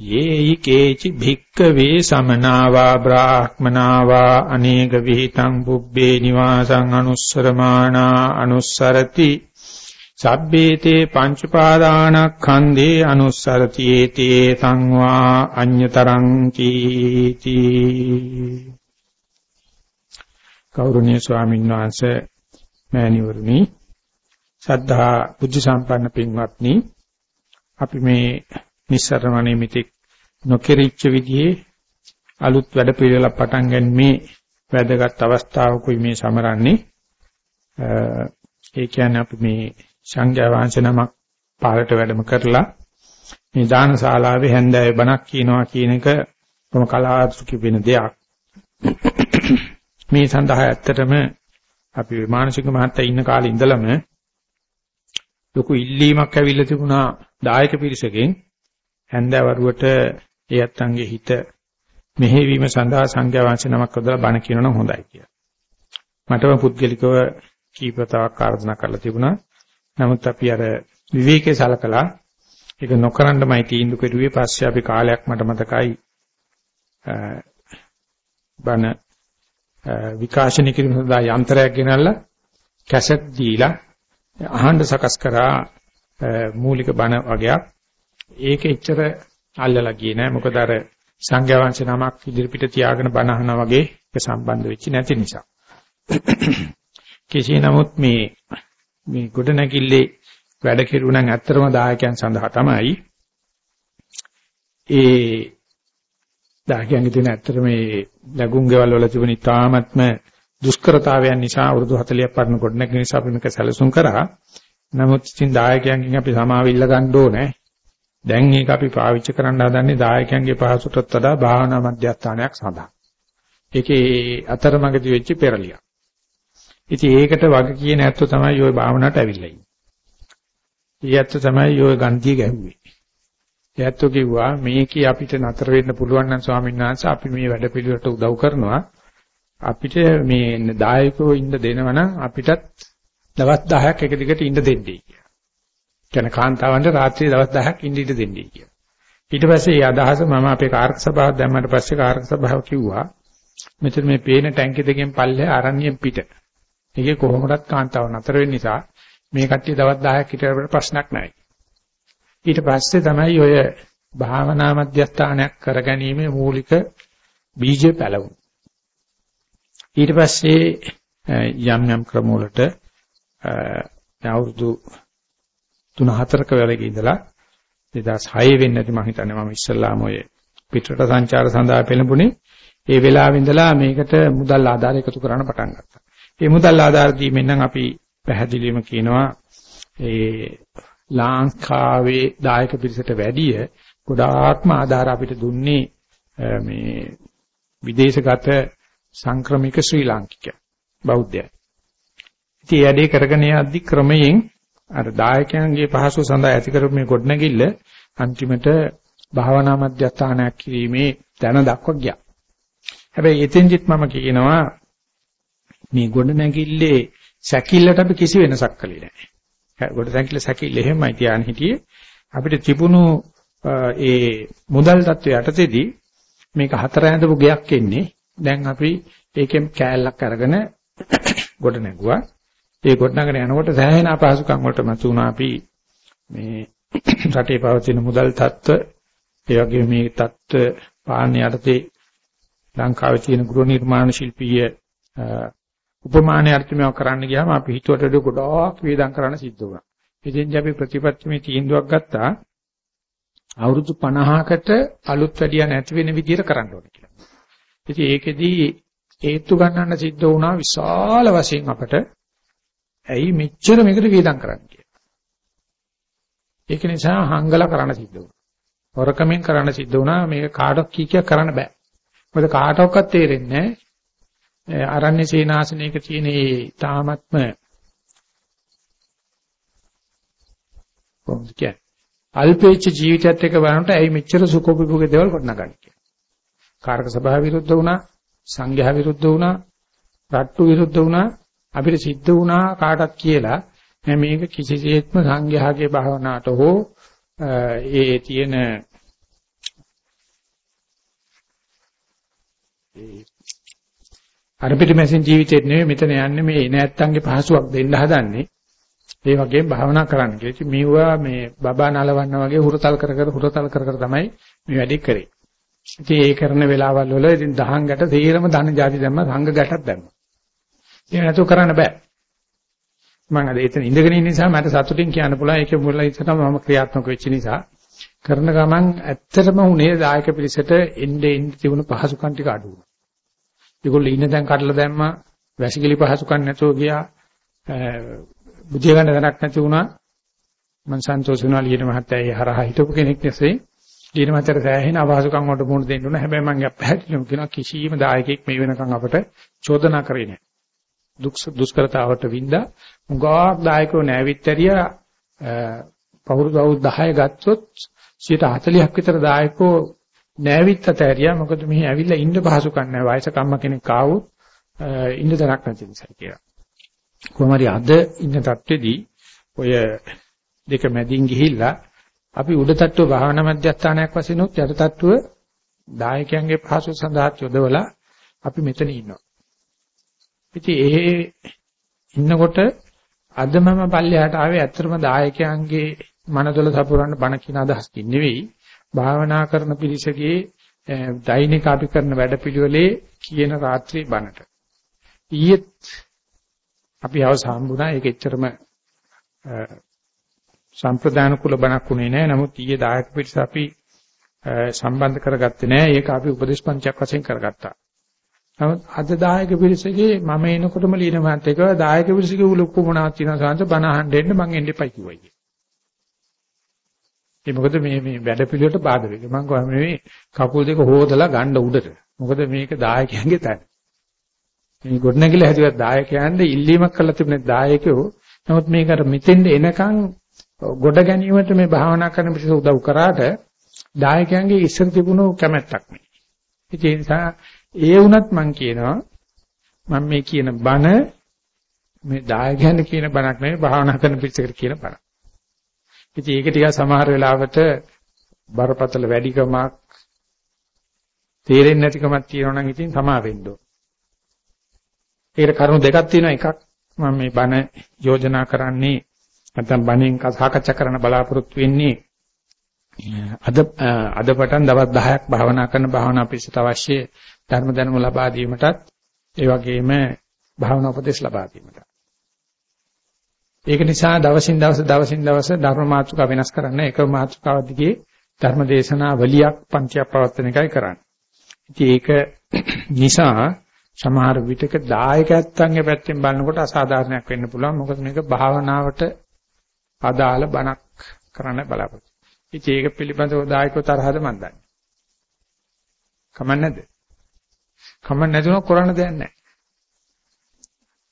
යේයි කේචි භික්කවේ සමනාවා බ්‍රාහ්මනාවා අනේක විහිතං බුබ්බේ නිවාසං අනුස්සරමානා අනුස්සරති. සබ්බේතේ පංචපාදානක්ඛන්දේ අනුස්සරති ඒතේ සංවා අඤ්‍යතරං කීති. ගෞරවනීය ස්වාමීන් වහන්සේ මෑණිවරණි සද්ධා බුද්ධ සම්පන්න පින්වත්නි අපි මේ නිස්සරණනේ මිත්‍යක් නොකිරිච්ච විදිහේ අලුත් වැඩ පිළිවෙලක් පටන් ගැනීමේ වැදගත් අවස්ථාවකුයි මේ සමරන්නේ. ඒ කියන්නේ අපි මේ සංඝයා වහන්සේ නමක් පාරට වැඩම කරලා මේ දානශාලාවේ හැන්දෑවේ බණක් කියනවා කියන එක කොම කලාතුරකින් වෙන දෙයක්. මේ සඳහා ඇත්තටම අපි මානසික මහත්තයා ඉන්න කාලේ ඉඳලම ලොකු ඉල්ලීමක් ඇවිල්ලා තිබුණා දායක පිරිසකින් හැන්දවරුවට ඒ අත්තන්ගේ හිත මෙහෙවීම සඳහා සංඝයා වහන්සේ නමක් වදලා බණ කියනනම් හොඳයි කියලා. මටම පුද්ගලිකව කීපතාවක් ආර්දනා කරලා තිබුණා. නමුත් අපි අර විවේකයේ සලකලා ඒක නොකරන්නමයි තීන්දුව කෙරුවේ. පස්සේ අපි කාලයක් මට මතකයි බණ විකාශනය කිරීම සඳහා යන්ත්‍රයක් ගෙනල්ලා කැසට් දීලා අහඬ සකස් කරා මූලික බණ වගේක් ඒක එච්චර අල්ලලා ගියේ නෑ මොකද අර සංඝයා වහන්සේ නමක් ඉදිරිපිට තියාගෙන බණ අහනා වගේ ඒක සම්බන්ධ වෙච්ච නැති නිසා. කෙසේ නමුත් මේ මේ ගොඩනැගිල්ලේ වැඩ කෙරුණන් ඇත්තරම දායකයන් සඳහා තමයි ඒ දායකයන්ගේ තියෙන ඇත්තට මේ ලැබුම් ගෙවල් වල තිබුණ ඉතාමත්ම දුෂ්කරතාවයන් නිසා අවුරුදු 40ක් පරණ ගොඩනැගිලි නිසා අපි මේක සැලසුම් කරා. නමුත් ඉතින් දායකයන්ගෙන් අපි සමාවිල්ල ගන්න ඕනේ. දැන් මේක අපි පාවිච්චි කරන්න හදන්නේ දායකයන්ගේ පහසුටත් වඩා භාවනා මධ්‍යස්ථානයක් සඳහා. ඒකේ අතරමඟදී වෙච්ච පෙරලියක්. ඉතින් ඒකට වග කියන ඇත්තෝ තමයි ওই භාවනාවට ඇවිල්ලා ඉන්නේ. ඒ ඇත්තෝ තමයි ওই ගන්තිය ගැහුවේ. ඒ ඇත්තෝ කිව්වා මේකේ අපිට නතර වෙන්න පුළුවන් නම් ස්වාමීන් වහන්සේ අපි මේ වැඩ පිළිවෙලට උදව් කරනවා. අපිට මේ දායකයෝ ඉන්න දෙනවනම් අපිටත් දවස් 10ක් එක දිගට ඉන්න දෙන්නේ කියලා. කියන කාන්තාවන්ට රාත්‍රියේ දවස් 10ක් ඉඳ ඉඳ දෙන්නේ කියලා. ඊට පස්සේ මේ අදහස මම අපේ කාර්ක සභාව දැම්මට පස්සේ කාර්ක සභාව කිව්වා මෙතන මේ පේන ටැංකිය දෙකෙන් පල්ලේ ආරණ්‍යයෙන් පිට. ඒකේ කොහොමදත් කාන්තාව නතර වෙන්න නිසා මේ කට්ටිය දවස් 10ක් හිටියට ප්‍රශ්නක් නැහැ. ඊට පස්සේ තමයි ඔය භාවනා මධ්‍යස්ථානයක් කරගැනීමේ මූලික බීජය පැලවුනේ. ඊට පස්සේ යම් යම් ක්‍රම වලට අවුරුදු 3-4ක වෙලක ඉඳලා 2006 වෙන්නේ නැති මම හිතන්නේ මම ඉස්සල්ලාම ඔය පිටරට සංචාර සඳහා පෙළඹුණේ ඒ වෙලාවෙ ඉඳලා මේකට මුදල් ආධාර එකතු කරන්න පටන් ගත්තා. මේ මුදල් ආධාර දීමෙන් නම් අපි පැහැදිලිවම කියනවා ඒ ලාංකාවේ දායක පිරිසට වැඩිය ගොඩාක්ම ආධාර අපිට දුන්නේ මේ විදේශගත සංක්‍රමික ශ්‍රී ලාංකික බෞද්ධයන්. ඉතින් ඒ වැඩේ කරගෙන යද්දි ක්‍රමයෙන් අර දායකයන්ගේ පහසු සඳහා ඇති කරපු මේ ගොඩනැගිල්ල අන්තිමට භාවනා මධ්‍යස්ථානයක් කිරීමේ දැන දක්වා ගියා. හැබැයි එතෙන්දිත් මම කියනවා මේ ගොඩනැගිල්ලේ සැකිල්ලට අපි කිසි වෙනසක් කළේ නැහැ. ගොඩනැගිල්ල සැකිල්ල එහෙමයි තියාන හිටියේ. අපිට තිබුණු ඒ මුදල් තත්ත්වය යටතේදී මේක හතර ඇඳපු ගයක් එන්නේ. දැන් අපි ඒකෙන් කෑල්ලක් අරගෙන ගොඩ නැගුවා. ඒ ගොඩනගන යනකොට සෑහෙන අපහසුකම් වලට මතු වුණා අපි මේ රටේ පවතින මුදල් තත්ත්ව ඒ වගේම මේ තත්ත්ව පාලන යටතේ ලංකාවේ තියෙන ගෘහ නිර්මාණ ශිල්පීය උපමාන අර්ථමයක් කරන්න ගියාම අපි හිතුවට වඩා ගොඩාක් වේදම් කරන්න සිද්ධ වුණා. ඉතින් අපි ප්‍රතිපත්තිමේ තීන්දුවක් ගත්තා අවුරුදු 50කට අලුත් වැඩියා නැති වෙන විදිහට කරන්න ඕනේ කියලා. ඉතින් ඒකෙදී හේතු ගන්නන්න සිද්ධ වුණා විශාල වශයෙන් අපට ඇයි මෙච්චර මේකට වේදම් කරන්නේ කියලා. ඒක නිසා හංගලා කරන්න සිද්ධ වුණා. හොරකමෙන් කරන්න සිද්ධ වුණා මේක කාටවත් කී කියක් කරන්න බෑ. මොකද කාටවත් තේරෙන්නේ ආරණ්‍ය සේනාසනයක තියෙන ඒ තාමත්ම කොහොමද කියන්නේ? අල්පේච්ඡ ජීවිතයත් එක්ක බලනකොට ඇයි මෙච්චර සුඛෝපභෝගී දේවල් ගොඩනගන්නේ කියලා. කාර්ක සභාව විරුද්ධ වුණා, සංඝයා විරුද්ධ වුණා, රට්ටු විරුද්ධ වුණා, අපිට සිද්ධ වුණා කාටත් කියලා මේක කිසිසේත්ම සංඝයාගේ භාවනාවට හෝ ඒ තියෙන අර පිටිමැසින් ජීවිතේ නෙවෙයි මෙතන යන්නේ මේ නැත්තන්ගේ පහසුවක් දෙන්න හදන්නේ. ඒ වගේම භාවනා කරන්න කියලා. ඉතින් මේවා මේ බබා නලවන්න වගේ හුරතල් කර කර හුරතල් කර කර තමයි මේ වැඩේ කරේ. ඉතින් ඒ කරන වෙලාවල් වල ඉතින් දහං ගැට තීරම ධන ಜಾති දැම්ම සංඝ ගැටක් දැම්මා. ඒක නැතුව කරන්න බෑ. මම අද එතන ඉඳගෙන ඉන්න නිසා මට සතුටින් කියන්න පුළුවන්. ඒකේ මුල ඉතන මම ක්‍රියාත්මක වෙච්ච නිසා. කරන ගමන් ඇත්තටම උනේ දායක පිරිසට එන්නේ එන්නේ තිබුණු පහසුකම් ටික අඩු වුණා. ඒගොල්ලෝ ඉන්න තැන් කඩලා දැම්මා. වැසිකිලි පහසුකම් නැතුව ගියා. බුද්ධිය ගන්න දැනක් නැති වුණා. මම සන්තෝෂ වුණා ලියන මහත්තයා ඒ හරහා හිටපු කෙනෙක් නැසේ. ලියන මහත්තයාට සෑහෙන අපහසුකම් වලට මුහුණ දෙන්න උන හැබැයි මම පැහැදිලිවම කියනවා කිසියම් දායකයෙක් මේ වෙනකන් අපට චෝදනා කරේ නැහැ. දුක් දුෂ්කරතාවට වින්දා මුගාක් දායකව නැවිත්තරියා පවුරුදු අවුරුදු 10 ගත්තොත් 140ක් විතර දායකෝ නැවිත් අතහැරියා මොකද මෙහි ඇවිල්ලා ඉන්න පහසුකම් නැහැ වයසක අම්මා කෙනෙක් ආවොත් ඉන්න තරක් නැති නිසා කියලා. කොහොම හරි අද ඉන්න තත්ත්වෙදී ඔය දෙක මැදින් ගිහිල්ලා අපි උඩ තට්ටුව භාවනා මධ්‍යස්ථානයක් වශයෙන් උත් යට තට්ටුව දායකයන්ගේ පහසු සඳහා යොදවලා අපි මෙතන ඉන්නවා. ඉතින් ඒ ඉන්නකොට අද මම පල්ලෙහාට ආවේ ඇත්තටම දායකයන්ගේ මනදොල සපුරන්න බණ කියන අදහසකින් නෙවෙයි භාවනා කරන පිරිසගේ දෛනික අපි කරන වැඩපිළිවෙලේ කියන රාත්‍රී බණට. ඊයේත් අපි අවස හම්බුණා ඒක එච්චරම සම්ප්‍රදාන කුල බණක් උනේ නැහැ. නමුත් ඊයේ දායක පිරිස අපි සම්බන්ධ කරගත්තේ නැහැ. ඒක අපි උපදේශ පන්තියක් වශයෙන් කරගත්තා. නමුත් අද දායක පිරිසගේ මම එනකොටම লীන මාත් එක දායක පිරිසගේ උලුක්කු මොනවද තියෙනවා සාංශ බණ අහන්න එන්න මං එන්න එපයි කිව්වා. ඒ මොකද මේ මේ වැඩ පිළිවෙලට බාධා වෙන්නේ. මම කොහොම නෙවෙයි කකුල් දෙක හොදලා ගන්න උඩට. මොකද මේක දායකයන්ගේ තැන. මේ ගොඩනැගිල්ල හැදුවත් දායකයන්ට ඉල්ලීමක් කරලා තිබුණේ දායකයෝ. නමුත් මේක අර මෙතෙන්ද එනකන් ගොඩ ගැනීමට මේ භාවනා කරන පිටස උදව් කරාට දායකයන්ගේ ඉස්සර තිබුණු කැමැත්තක් නෙවෙයි. ඒ නිසා ඒ වුණත් මම කියනවා මම මේ කියන බණ මේ දායකයන් කියන බණක් නෙවෙයි භාවනා කරන පිටසකට කියන බණක්. ඉතින් ඒක ටිකක් සමහර වෙලාවට බරපතල වැඩිකමක් තේරෙන්නේ නැතිකමක් තියෙනවා නම් ඉතින් සමා වෙන්න ඕන. ඒකට කරුණු දෙකක් තියෙනවා එකක් මම මේ බණ යෝජනා කරන්නේ නැත්නම් බණෙන් සාකච්ඡා කරන්න බලාපොරොත්තු වෙන්නේ අද අද පටන් දවස් 10ක් භාවනා කරන භාවනා පිළිසට අවශ්‍ය ධර්ම දැනුම ලබා දීමටත් ඒ වගේම භාවනා උපදෙස් ලබා දීමට. ඒක නිසා දවසින් දවස දවසින් දවස ධර්ම මාතෘකාව වෙනස් කරන්න එකම මාතෘකාව දිගේ ධර්ම දේශනා වලියක් පන්තියක් පවත්වන එකයි කරන්නේ. ඉතින් ඒක නිසා සමහර විටක දායකයන්ගේ පැත්තෙන් බලනකොට අසාධාරණයක් වෙන්න පුළුවන්. මොකද මේක භාවනාවට අදාළ බණක් කරන්න බලාපොරොත්තු. ඉතින් ඒක පිළිබඳව දායකව තරහද මන් දන්නේ. කමන්නේ නැද්ද? කමන්නේ නැතුනොත් කරන්න දෙයක් නැහැ.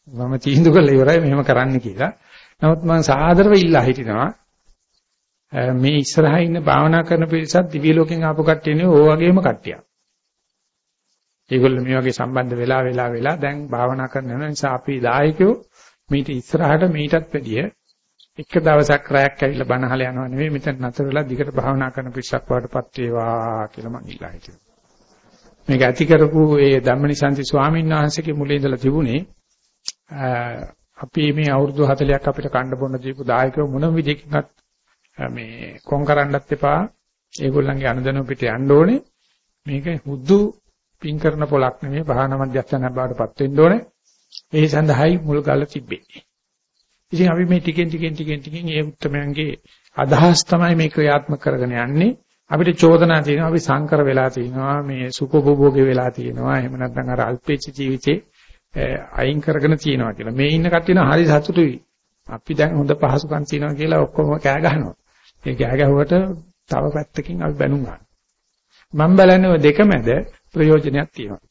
මම තීන්දුව කළා ඉවරයි මෙහෙම කරන්න කියලා. නමුත් මම සාදරව ඉල්ලා හිටිනවා මේ ඉස්සරහා ඉන්න භාවනා කරන පිරිසත් දිව්‍ය ලෝකෙන් ආපු කට්ටිය නෙවෙයි ඕ වගේම කට්ටියක්. ඒගොල්ලෝ මේ වගේ සම්බන්ධ වෙලා වෙලා වෙලා දැන් භාවනා කරන නිසා අපි දායකයෝ මීට ඉස්සරහට මීටත් වැඩිය එක දවසක් රැයක් ඇවිල්ලා බණහල යනවා නෙවෙයි මෙතන නතර වෙලා දිගට භාවනා කරන පිරිසක් වඩපත් වේවා කියලා මම ඉල්ලා හිටියා. මේක ඇති කරපු ඒ ධම්මනිසන්ති ස්වාමීන් වහන්සේගේ මුලින් ඉඳලා තිබුණේ අපි මේ අවුරුදු 40ක් අපිට කණ්ඩ බොන්න දීපු දායකව මොන විදිහකින්වත් මේ කොන් කරන්නත් එපා. ඒගොල්ලන්ගේ අනුදැනුම පිට යන්න ඕනේ. මේක හුදු පින් කරන පොලක් නෙමෙයි භාවනා මධ්‍යස්ථානයක් බවට පත් වෙන්න ඕනේ. ඒ සඳහායි මුල් ගාල තිබ්බේ. ඉතින් අපි මේ ටිකෙන් ටිකෙන් ටිකෙන් ටිකෙන් ඒ උත්තරමයන්ගේ අදහස් තමයි මේ ක්‍රියාත්මක කරගෙන යන්නේ. අපිට චෝදනා තියෙනවා අපි සංකර වෙලා තියෙනවා මේ සුඛෝපභෝගී වෙලා තියෙනවා. එහෙම නැත්නම් අර අල්පේච්ච ජීවිතේ අයින් කරගෙන තියෙනවා කියලා. මේ ඉන්න කට්ටියන හරි සතුටුයි. අපි දැන් හොඳ පහසුකම් තියෙනවා කියලා ඔක්කොම කෑ ගහනවා. ඒ කෑ ගැහුවට තව පැත්තකින් අපි බැනුම් ගන්නවා. මම බලන්නේ ඔය දෙක මැද ප්‍රයෝජනයක් තියෙනවා.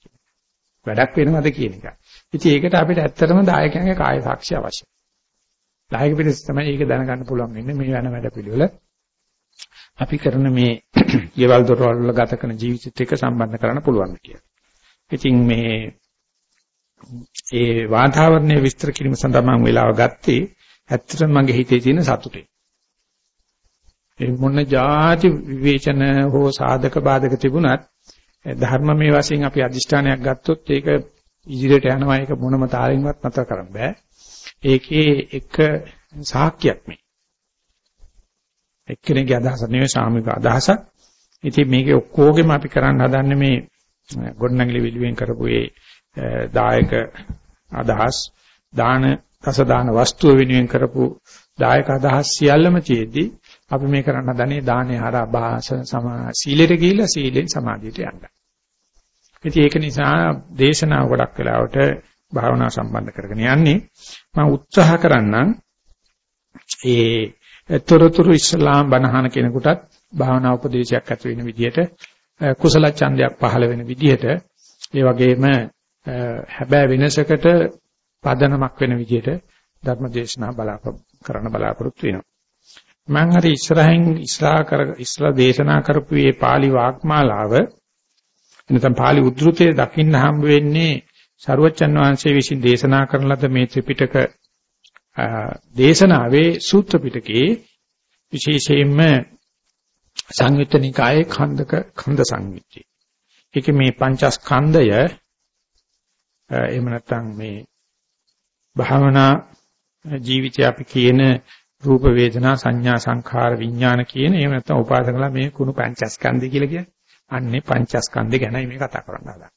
වැඩක් වෙනවද කියන එක. ඉතින් ඒකට අපිට ඇත්තටම දායකයන්ගේ කාය සාක්ෂි අවශ්‍යයි. දායක පිරිස තමයි ඒක දැනගන්න පුළුවන් වෙන්නේ මේ වෙන වැඩ පිළිවෙල. අපි කරන මේ ගෙවල් දොරවල් වල ගත කරන ජීවිතෙත් එක්ක සම්බන්ධ කරන්න පුළුවන් කියලා. ඉතින් මේ ඒ වාතාවරණය විස්තර කිරීම සඳහා මම වෙලාව ගත්තේ ඇත්තටම මගේ හිතේ තියෙන සතුටේ. ඒ මොන જાති විවේචන හෝ සාධක බාධක තිබුණත් ධර්මමය වශයෙන් අපි අදිෂ්ඨානයක් ගත්තොත් ඒක ඉදිරියට යනවා ඒක මොනම තාලෙන්වත් නැතර කරන්න බෑ. ඒකේ එක සාක්කියක් මේ. එක්කෙනෙක්ගේ අදහස නෙවෙයි සාමික අදහසක්. ඉතින් මේකේ ඔක්කොගෙම අපි කරන්න හදන්නේ මේ ගොඩනැගිලි විලුවෙන් කරපු ඒ දායක අදහස් දාන රස දාන වස්තුව වෙනුවෙන් කරපු දායක අදහස් සියල්ලම තියේදී අපි මේ කරන්න හදන්නේ දානේ හරහා භාෂ සමා සීලෙට ගිහිල්ලා සීලෙන් සමාධියට යන්න. ඉතින් ඒක නිසා දේශනාව ගොඩක් වෙලාවට භාවනා සම්බන්ධ කරගෙන යන්නේ මම උත්සාහ කරන්නම් ඒ තොරතුරු ඉස්ලාම් බණහන කෙනෙකුටත් භාවනා උපදේශයක් ඇති වෙන විදිහට කුසල ඡන්දයක් පහළ වෙන විදිහට ඒ වගේම හැබෑ වෙනසකට පදනමක් වෙන විදිහට ධර්ම දේශනා බලාපොරොත්තු කරන්න බලාපොරොත්තු වෙනවා. මම හරි ඉස්සරහින් ඉස්ලා කර ඉස්ලා දේශනා කරපු මේ pāli වාග්මාලාව නැත්නම් pāli උද්ෘතයේ දකින්න හම්බ වෙන්නේ සරුවච්චන් වහන්සේ විසින් දේශනා කරන ලද මේ ත්‍රිපිටක දේශනාවේ සූත්‍ර පිටකේ විශේෂයෙන්ම සංයුත්ත නිකායේ ඛණ්ඩක ඛණ්ඩ සංයුත්තේ. ඒකේ මේ පංචස්කන්ධය එහෙම නැත්නම් මේ භාවනා ජීවිතය අපි කියන රූප වේදනා සංඥා සංඛාර විඥාන කියන එහෙම නැත්නම් උපාසකලා මේ කුණු පංචස්කන්ධය කියලා කියන්නේ. අන්නේ පංචස්කන්ධය ගැනයි මේ කතා කරන්න හදන්නේ.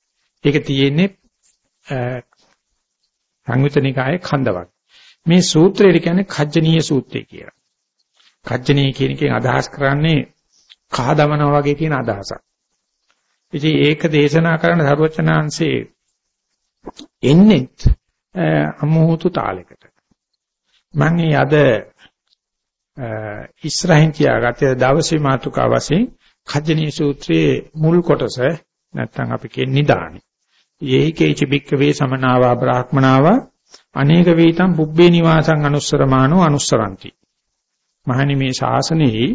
ඒක තියෙන්නේ සංයුතනිකායේ ඛණ්ඩවක්. මේ සූත්‍රය කියන්නේ කජ්ජනීය සූත්‍රය කියලා. කජ්ජනීය කියන එකෙන් අදහස් කරන්නේ කහ දමනවා වගේ කියන අදහසක්. ඉතින් ඒක දේශනා කරන සර්වචනාංශේ එන්නේත් අමෝහතු තාලයකට. මම අද ඉස්රායින් තියාගත්තේ දවසේ මාතුකා වශයෙන් කජ්ජනීය සූත්‍රයේ මුල් කොටස නැත්නම් අපි කියන්නේ නිදානි. යේකේච බික්කවේ සමනාවා බ්‍රාහ්මනාවා අනේක වේතම් පුබ්බේ නිවාසං අනුස්සරමානෝ අනුස්සරಂತಿ. මහණි මේ ශාසනයේ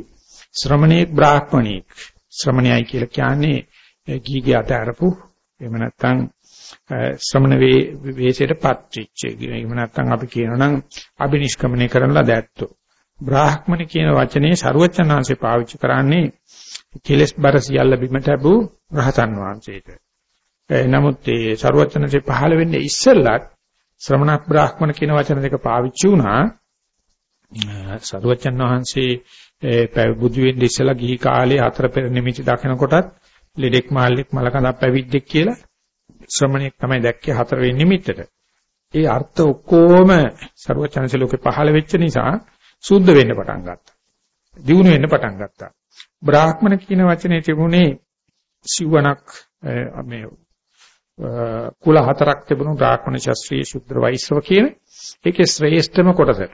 ශ්‍රමණේක් බ්‍රාහ්මණේක් ශ්‍රමණයයි කියලා කියන්නේ ගීගේ අතහැරපු එහෙම නැත්නම් ශ්‍රමණ වේ වේසයටපත් වෙච්ච එහෙම නැත්නම් අපි කියනවා නම් අබිනිෂ්ක්‍මණය කරනලා දැත්තෝ බ්‍රාහ්මණ කියන වචනේ ਸਰුවචනාංශේ පාවිච්චි කරන්නේ කෙලස් බර සියල්ල බිමට ලැබූ රහතන් වහන්සේට. නමුත් ඒ ਸਰුවචනාංශේ පහළ වෙන්නේ ඉස්සෙල්ලත් ශ්‍රමණ බ්‍රාහ්මණ කියන වචන දෙක පාවිච්චි වුණා. සරුවචන් වහන්සේ බුදු වෙන්න ඉස්සලා ගිහි කාලේ හතර පෙර නිමිති දකින කොටත් ලෙඩෙක් මාල්ලෙක් මලකඳක් පැවිද්දෙක් කියලා ශ්‍රමණෙක් තමයි දැක්කේ හතර වෙනි නිමිත්තට. ඒ අර්ථ ඔක්කොම සරුවචන්සේ ලෝකේ පහළ වෙච්ච නිසා සුද්ධ වෙන්න පටන් ගත්තා. දියුණු වෙන්න පටන් ගත්තා. බ්‍රාහ්මණ කියන වචනේ තිබුණේ සිවණක් මේ කුල හතරක් තිබුණු බ්‍රාහ්මණ ශාස්ත්‍රීය ශුද්‍ර වෛශ්‍රව කියන ඒකේ ශ්‍රේෂ්ඨම කොටසට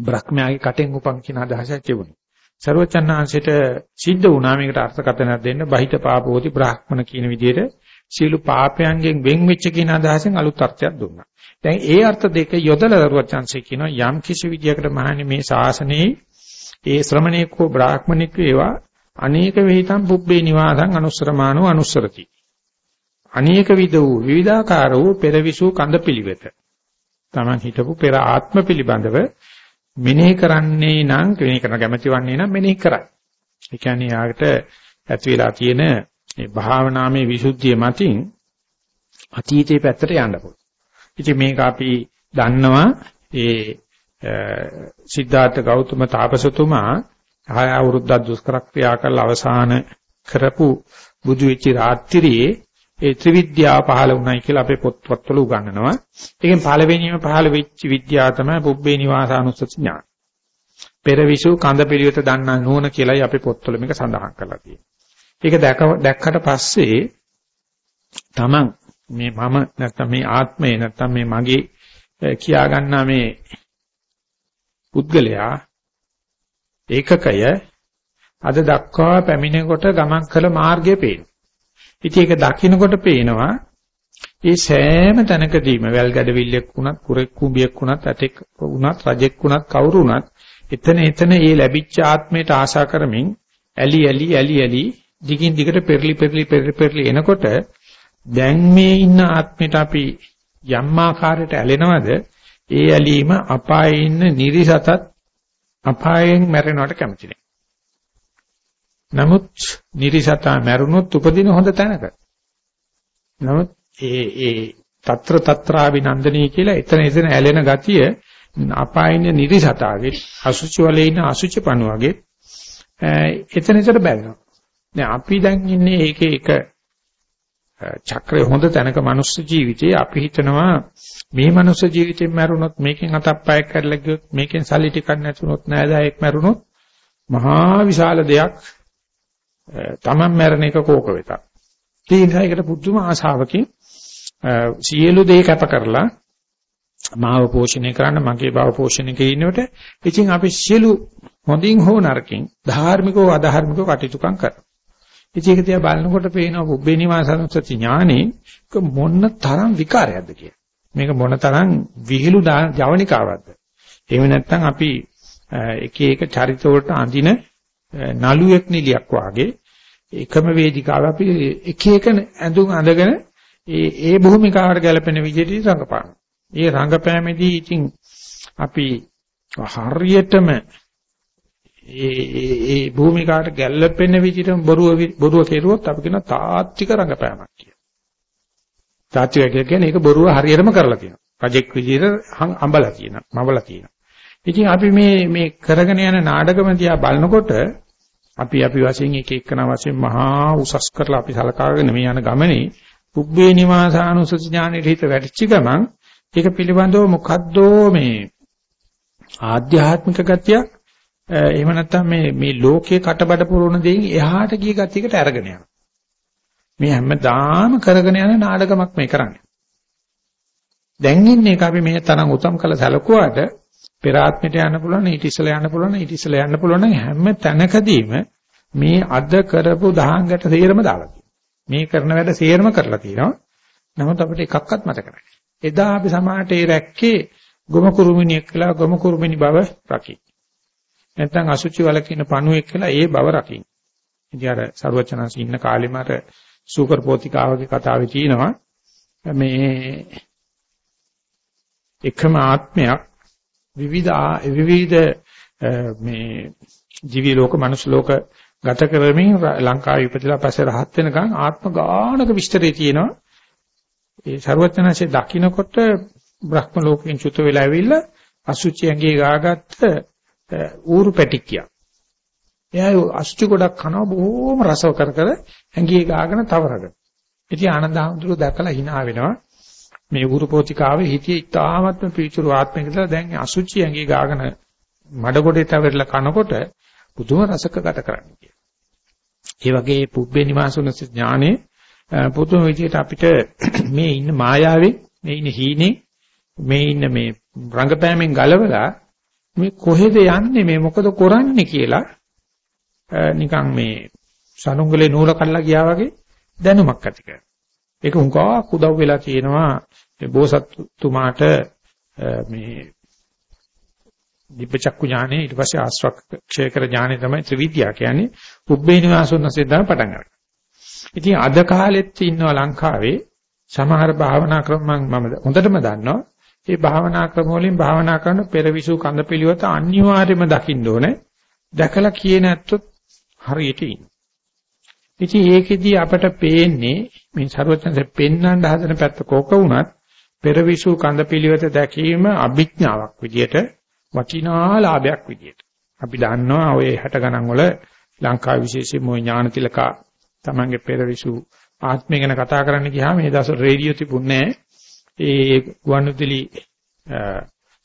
බ්‍රහ්මයාගේ කටෙන් උපන් කියන අදහසක් තිබුණා. ਸਰවචන්නාංශයට සිද්ධ වුණා මේකට අර්ථකථනයක් දෙන්න බහිත පාපෝති බ්‍රාහ්මණ කියන විදිහට සියලු පාපයන්ගෙන් වෙන් වෙච්ච කියන අදහසෙන් අලුත් අර්ථයක් දුන්නා. දැන් ඒ අර්ථ දෙක යොදලා දරුවචන්සේ කියනවා යම් කිසි විදියකට මහන්නේ මේ ශාසනයේ ඒ ශ්‍රමණේකෝ බ්‍රාහ්මණික වේවා අනේක වේතම් පුබ්බේ නිවාසං අනුස්සරමානෝ අනුස්සරති. අනේක විද වූ විවිධාකාර වූ පෙරවිසු කඳ පිළිවෙත. Taman හිටපු පෙර ආත්ම පිළිබඳව මෙනෙහි කරන්නේ නම් මෙනෙහි කරන කැමැති වන්නේ නම් මෙනෙහි කරයි. ඒ කියන්නේ යාකට ඇති වෙලා තියෙන මේ භාවනාමේ විසුද්ධිය මතින් අතීතයේ පැත්තට යන්න පුළුවන්. ඉතින් මේක අපි දන්නවා ඒ සිද්ධාර්ථ ගෞතම තාපසතුමා ආය අවුරුද්දක් දුෂ්කර ක්‍රියා කරලා අවසාන කරපු බුදු වෙච්ච රාත්‍රියේ ඒ ත්‍රිවිද්‍යාව පහළ වුණයි කියලා අපේ පොත්වල උගන්වනවා. ඒකෙන් පළවෙනිම පහළ වෙච්ච විද්‍යාව තමයි පුබ්බේ නිවාසානුස්සති ඥාන. පෙරවිසු කඳ පිළිවෙත දන්නා නුවණ කියලායි අපේ පොත්වල මේක සඳහන් කරලා තියෙන්නේ. ඒක දැක්කට පස්සේ තමන් මේ මම නැත්තම් මේ ආත්මය නැත්තම් මේ මගේ කියා ගන්නා මේ පුද්ගලයා ඒකකය අද දක්වා පැමිණෙකොට ගමන් කළ මාර්ගය පේනවා. ඉතින් ඒක දකින්නකොට පේනවා ඒ සෑම තැනකදීම වැල් ගැඩවිල්ලෙක් වුණත්, කුරෙක් කුඹියෙක් වුණත්, ඇතෙක් වුණත්, රජෙක් වුණත්, කවුරු වුණත් එතන එතන මේ ලැබිච්ච ආත්මයට ආශා කරමින් ඇලි ඇලි ඇලි ඇලි දිගින් දිගට පෙරලි පෙරලි පෙරලි පෙරලි එනකොට දැන් මේ ඉන්න ආත්මයට අපි යම් ආකාරයට ඇලෙනවද ඒ ඇලීම අපායේ ඉන්න නිරිසතත් අපායෙන් මැරෙනවට කැමති නෑ. නමුත් නිරිසතා මැරුණොත් උපදින හොඳ තැනක. නමුත් ඒ ඒ తත්‍ර తත්‍රාවිනන්දනී කියලා එතන එතන ඇලෙන ගතිය අපායින නිරිසතාගේ අසුචි වලේ ඉන්න අසුචි පණුවගේ එතන එතන බැලනවා. දැන් අපි දැන් ඉන්නේ ඒකේ එක චක්‍රය හොඳ තැනක මනුස්ස ජීවිතේ අපි හිතනවා මේ මනුස්ස ජීවිතෙන් මැරුණොත් මේකෙන් අතක් පයක් කරලා ගියොත් මේකෙන් සල්ලි ටිකක් නැතුනොත් නෑදෑයෙක් මැරුණොත් මහා විශාල දෙයක් තමන් මැරෙන එක කෝක වෙතක්. ඒ නිසා ඒකට පුදුම ආශාවකින් සියලු දේ කැප කරලා මාව පෝෂණය කරන්න මගේ බව පෝෂණය කිරීමට ඉතින් අපි සියලු හොඳින් හෝ නරකින් ධාර්මිකව අධාර්මිකව කටයුතුකම් කරනවා. ඉතින් ඒක දිහා බලනකොට පේනවා පුබ්බේ නිවාසනුස්සති ඥානේ මොන තරම් විකාරයක්ද කියලා. මේක මොන තරම් විහිළු ජවනිකාවක්ද. එහෙම නැත්නම් අපි එක එක චරිත වලට අඳින නළුවෙක් නිලියක් වාගේ එකම වේදිකාව අපි එක එක ඇඳුම් අඳගෙන ඒ ඒ භූමිකාවට ගැලපෙන විදිහට රඟපානවා. ඒ රංගපෑමේදී ඉතින් අපි හරියටම ඒ ඒ භූමිකාට ගැළපෙන විදිහට බොරුව බොරුව කෙරුවොත් අපි කියන තාත්වික රංගපෑමක් කියලා. තාත්වික කියන්නේ ඒක බොරුව හරියටම කරලා තියෙනවා. රජෙක් විදිහට අඹලා තියෙනවා, මවලා තියෙනවා. ඉතින් අපි මේ මේ කරගෙන යන නාටකම දිහා බලනකොට අපි අපි වශයෙන් එක එකන වශයෙන් මහා උසස් කරලා අපි සලකාගෙන මේ යන ගමනේ පුබ්බේ නිවාසානුසති ඥානෙට හිත වැටිච්ච ගමන් ඒක පිළිබඳව මොකද්දෝ මේ ආධ්‍යාත්මික ගතියක් එහෙම නැත්නම් මේ මේ ලෝකේ කටබඩ පුරවන දෙයින් එහාට ගිය ගතියකට අරගෙන යනවා. මේ හැමදාම කරගෙන යන නාටකමක් මේ කරන්නේ. දැන් ඉන්නේ එක අපි මේ තරම් උතම් කළ සැලකුවාට පෙර ආත්මයට යන්න පුළුවන් ඊට ඉස්සෙල්ලා යන්න පුළුවන් ඊට ඉස්සෙල්ලා යන්න පුළුවන් හැම තැනකදීම මේ අද කරපු දහංගට සේරම දාලා මේ කරන වැඩ සේරම කරලා තියෙනවා. නමුත් අපිට එකක්වත් මතක නැහැ. එදා අපි සමාහට ඒ රැක්කේ ගොම කුරුමිනියෙක් කියලා ගොම කුරුමිනි බව රකි. නැත්නම් අසුචි වල කියන පණුවෙක් කියලා ඒ බව රකින්න. ඉතින් අර ਸਰවචනanse ඉන්න කාලෙම අර සූකර් පෝතිකාවගේ කතාවේ තියෙනවා මේ එකම ආත්මයක් විවිධ විවිධ මේ ජීවි ලෝක මනුස්ස ලෝක ගත කරමින් ලංකාවේ ඉපදලා පස්සේ රහත් වෙනකන් ආත්ම ගානක විස්තරේ තියෙනවා ඒ ਸਰවඥාන්සේ දකින්නකොට බ්‍රහ්ම ලෝකෙන් චුත වෙලා ඇවිල්ලා අසුචි ඇඟේ ගාගත්ත ඌරු පැටික්කිය. එයා අසුචි ගොඩක් කනවා බොහොම රසව කර කර ඇඟේ ගාගෙන තවරගෙන. ඉතින් ආනන්දහඳුර දැකලා hina වෙනවා. මේ ඌරු පෝතිකාවේ හිතියේ ඉතාමත්ම පිවිතුරු ආත්මිකදලා දැන් අසුචි ඇඟේ ගාගෙන මඩ ගොඩේ තවරලා කනකොට පුදුම රසක ගත කරන්නේ කියලා. ඒ වගේ පුබ්බේ නිවාසුනස ඥානේ පුදුම විදිහට අපිට මේ ඉන්න මායාවේ මේ ඉන්න හීනේ මේ ඉන්න මේ රංගපෑමෙන් ගලවලා මේ කොහෙද යන්නේ මේ මොකද කරන්නේ කියලා නිකන් මේ සනුංගලේ නූල කඩලා ගියා වගේ දැනුමක් ඇති කරගන්න. ඒක උංගා කුදව් වෙලා තියෙනවා මේ බෝසත්තුමාට මේ දිබ්බචක්කු ඥානෙ ඊට පස්සේ ආශ්‍රක්ෂේකර ඥානෙ තමයි ත්‍රිවිද්‍යා කියන්නේ පුබ්බේ නිවාසොන්නසේ තමයි පටන් ගන්න. ඉතින් අද කාලෙත් ඉන්නවා ලංකාවේ සමහර භාවනා ක්‍රම මම හොඳටම දන්නවා. ඒ භාවනා ක්‍රම වලින් භාවනා කරන පෙරවිසු කඳ පිළිවෙත අනිවාර්යයෙන්ම දකින්න ඕනේ. දැකලා කියේ නැත්තොත් හරියට ඉන්න. ඉතින් ඒකෙදි අපට පේන්නේ මේ ਸਰවඥන්සේ පෙන්වන්න හදන පැත්ත කොක වුණත් පෙරවිසු කඳ පිළිවෙත දැකීම අභිඥාවක් විදියට වටිනා ලාභයක් විදියට. අපි දන්නවා ඔය 60 ගණන් වල ලංකාවේ විශේෂයෙන් මොයි ඥානතිලකා තමන්ගේ පෙරවිසු ආත්මය ගැන කතා කරන්න ගියාම මේ දවස්වල රේඩියෝ තිබුණේ ඒ ගුවන්විදුලි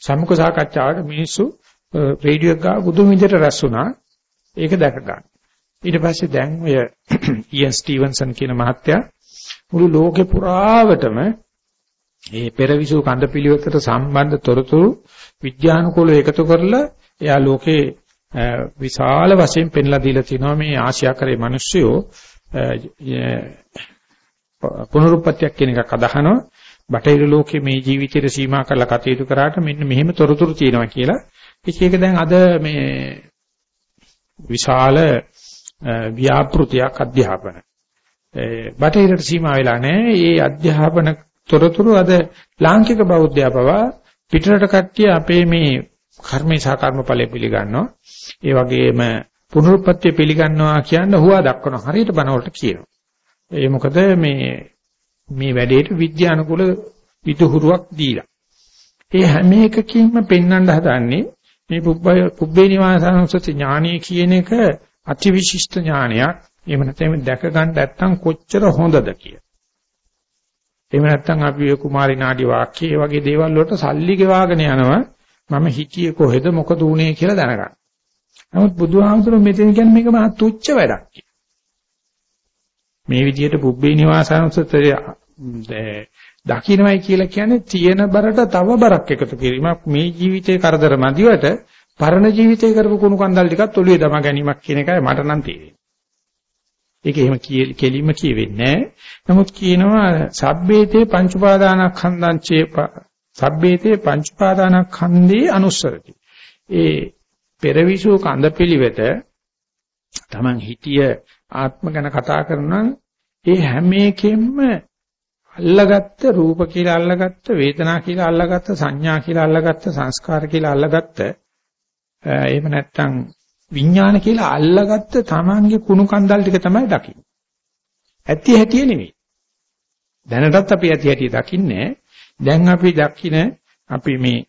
සම්මුඛ සාකච්ඡාවට මිනිස්සු රේඩියෝ එක ගාව බුදුන් විදිහට රැස් වුණා. ඒක දැක ගන්න. ඊට පස්සේ දැන් ඔය ඊයන් ස්ටිවන්සන් කියන මහත්තයා මුළු ලෝකේ පුරාවටම මේ පෙරවිසු කඳ පිළිවෙතට සම්බන්ධ තොරතුරු විද්‍යානුකූලව එකතු කරලා එයා ලෝකේ විශාල වශයෙන් පෙන්ලා දීලා තිනවා මේ ආසියාකරේ මිනිස්සුયો පුනරුත්පත්තියක් කියන එකක් අදහනවා. බටහිර ලෝකයේ මේ ජීවිතේට සීමා කරලා කටයුතු කරාට මෙන්න මෙහෙම තොරතුරු තියෙනවා කියලා. ඒක දැන් අද මේ විශාල ව්‍යාපෘතියක් අධ්‍යාපන. බටහිරට සීමා වෙලා නැහැ. මේ අධ්‍යාපන තොරතුරු අද ලාංකික බෞද්ධය පවා පිටරට කට්ටිය අපේ මේ කර්මේ සහ කර්මඵලයේ පිළිගන්නවා. ඒ වගේම පුනරුත්පත්ති පිළිගන්නවා කියන හුවා දක්වන හරියට බනවලට කියනවා. ඒ මොකද මේ මේ වැඩේට විද්‍යානුකූල විදුහුරුවක් දීලා. ඒ හැම එකකින්ම පෙන්වන්න හදන්නේ මේ පුබ්බේ නිවාසානුසති ඥානීය කියන එක අතිවිශිෂ්ට ඥානයක්. එහෙම නැත්නම් දැක ගන්න නැත්තම් කොච්චර හොඳද කිය. එහෙම නැත්නම් අපි ඔය කුමාරි නාඩි වාක්‍ය වගේ දේවල් වලට සල්ලි ගෙවාගෙන යනවා. මම හිතියේ කොහෙද මොකද උනේ කියලා දැනගන්න. නමුත් බුදුහාමුදුරුවෝ මෙතන කියන්නේ මේක මහා තුච්ච වැඩක්. මේ විදිහට පුබ්බේ නිවාසානුසතය දකින්නයි කියලා කියන්නේ තියෙන බරට තව බරක් එකතු කිරීමක් මේ ජීවිතේ කරදර මදිවට පරණ ජීවිතේ කරපු කුණු කන්දල් ටිකත් ඔළුවේ දමා ගැනීමක් කියන එකයි මට නම් තේරෙන්නේ. ඒක එහෙම කෙලින්ම කියවෙන්නේ නැහැ. නමුත් කියනවා සබ්බේතේ පංච උපාදානස්කන්ධං චේ සබ්බේතේ පංච උපාදානස්කන්ධේ අනුස්සරති. ඒ පෙරවිසු කඳපිලිවෙත Taman හිතිය ආත්ම ගැන කතා කරනවා ඒ හැම එකෙම අල්ලගත්ත රූප කියලා අල්ලගත්ත වේදනා කියලා අල්ලගත්ත සංඥා කියලා අල්ලගත්ත සංස්කාර කියලා අල්ලගත්ත එහෙම නැත්නම් විඥාන කියලා අල්ලගත්ත Tamanගේ කුණු කන්දල් ටික තමයි දකින්නේ. ඇත්ති හැටිය නෙවෙයි. දැනටත් අපි ඇති හැටිය දකින්නේ දැන් අපි දකින අපි මේ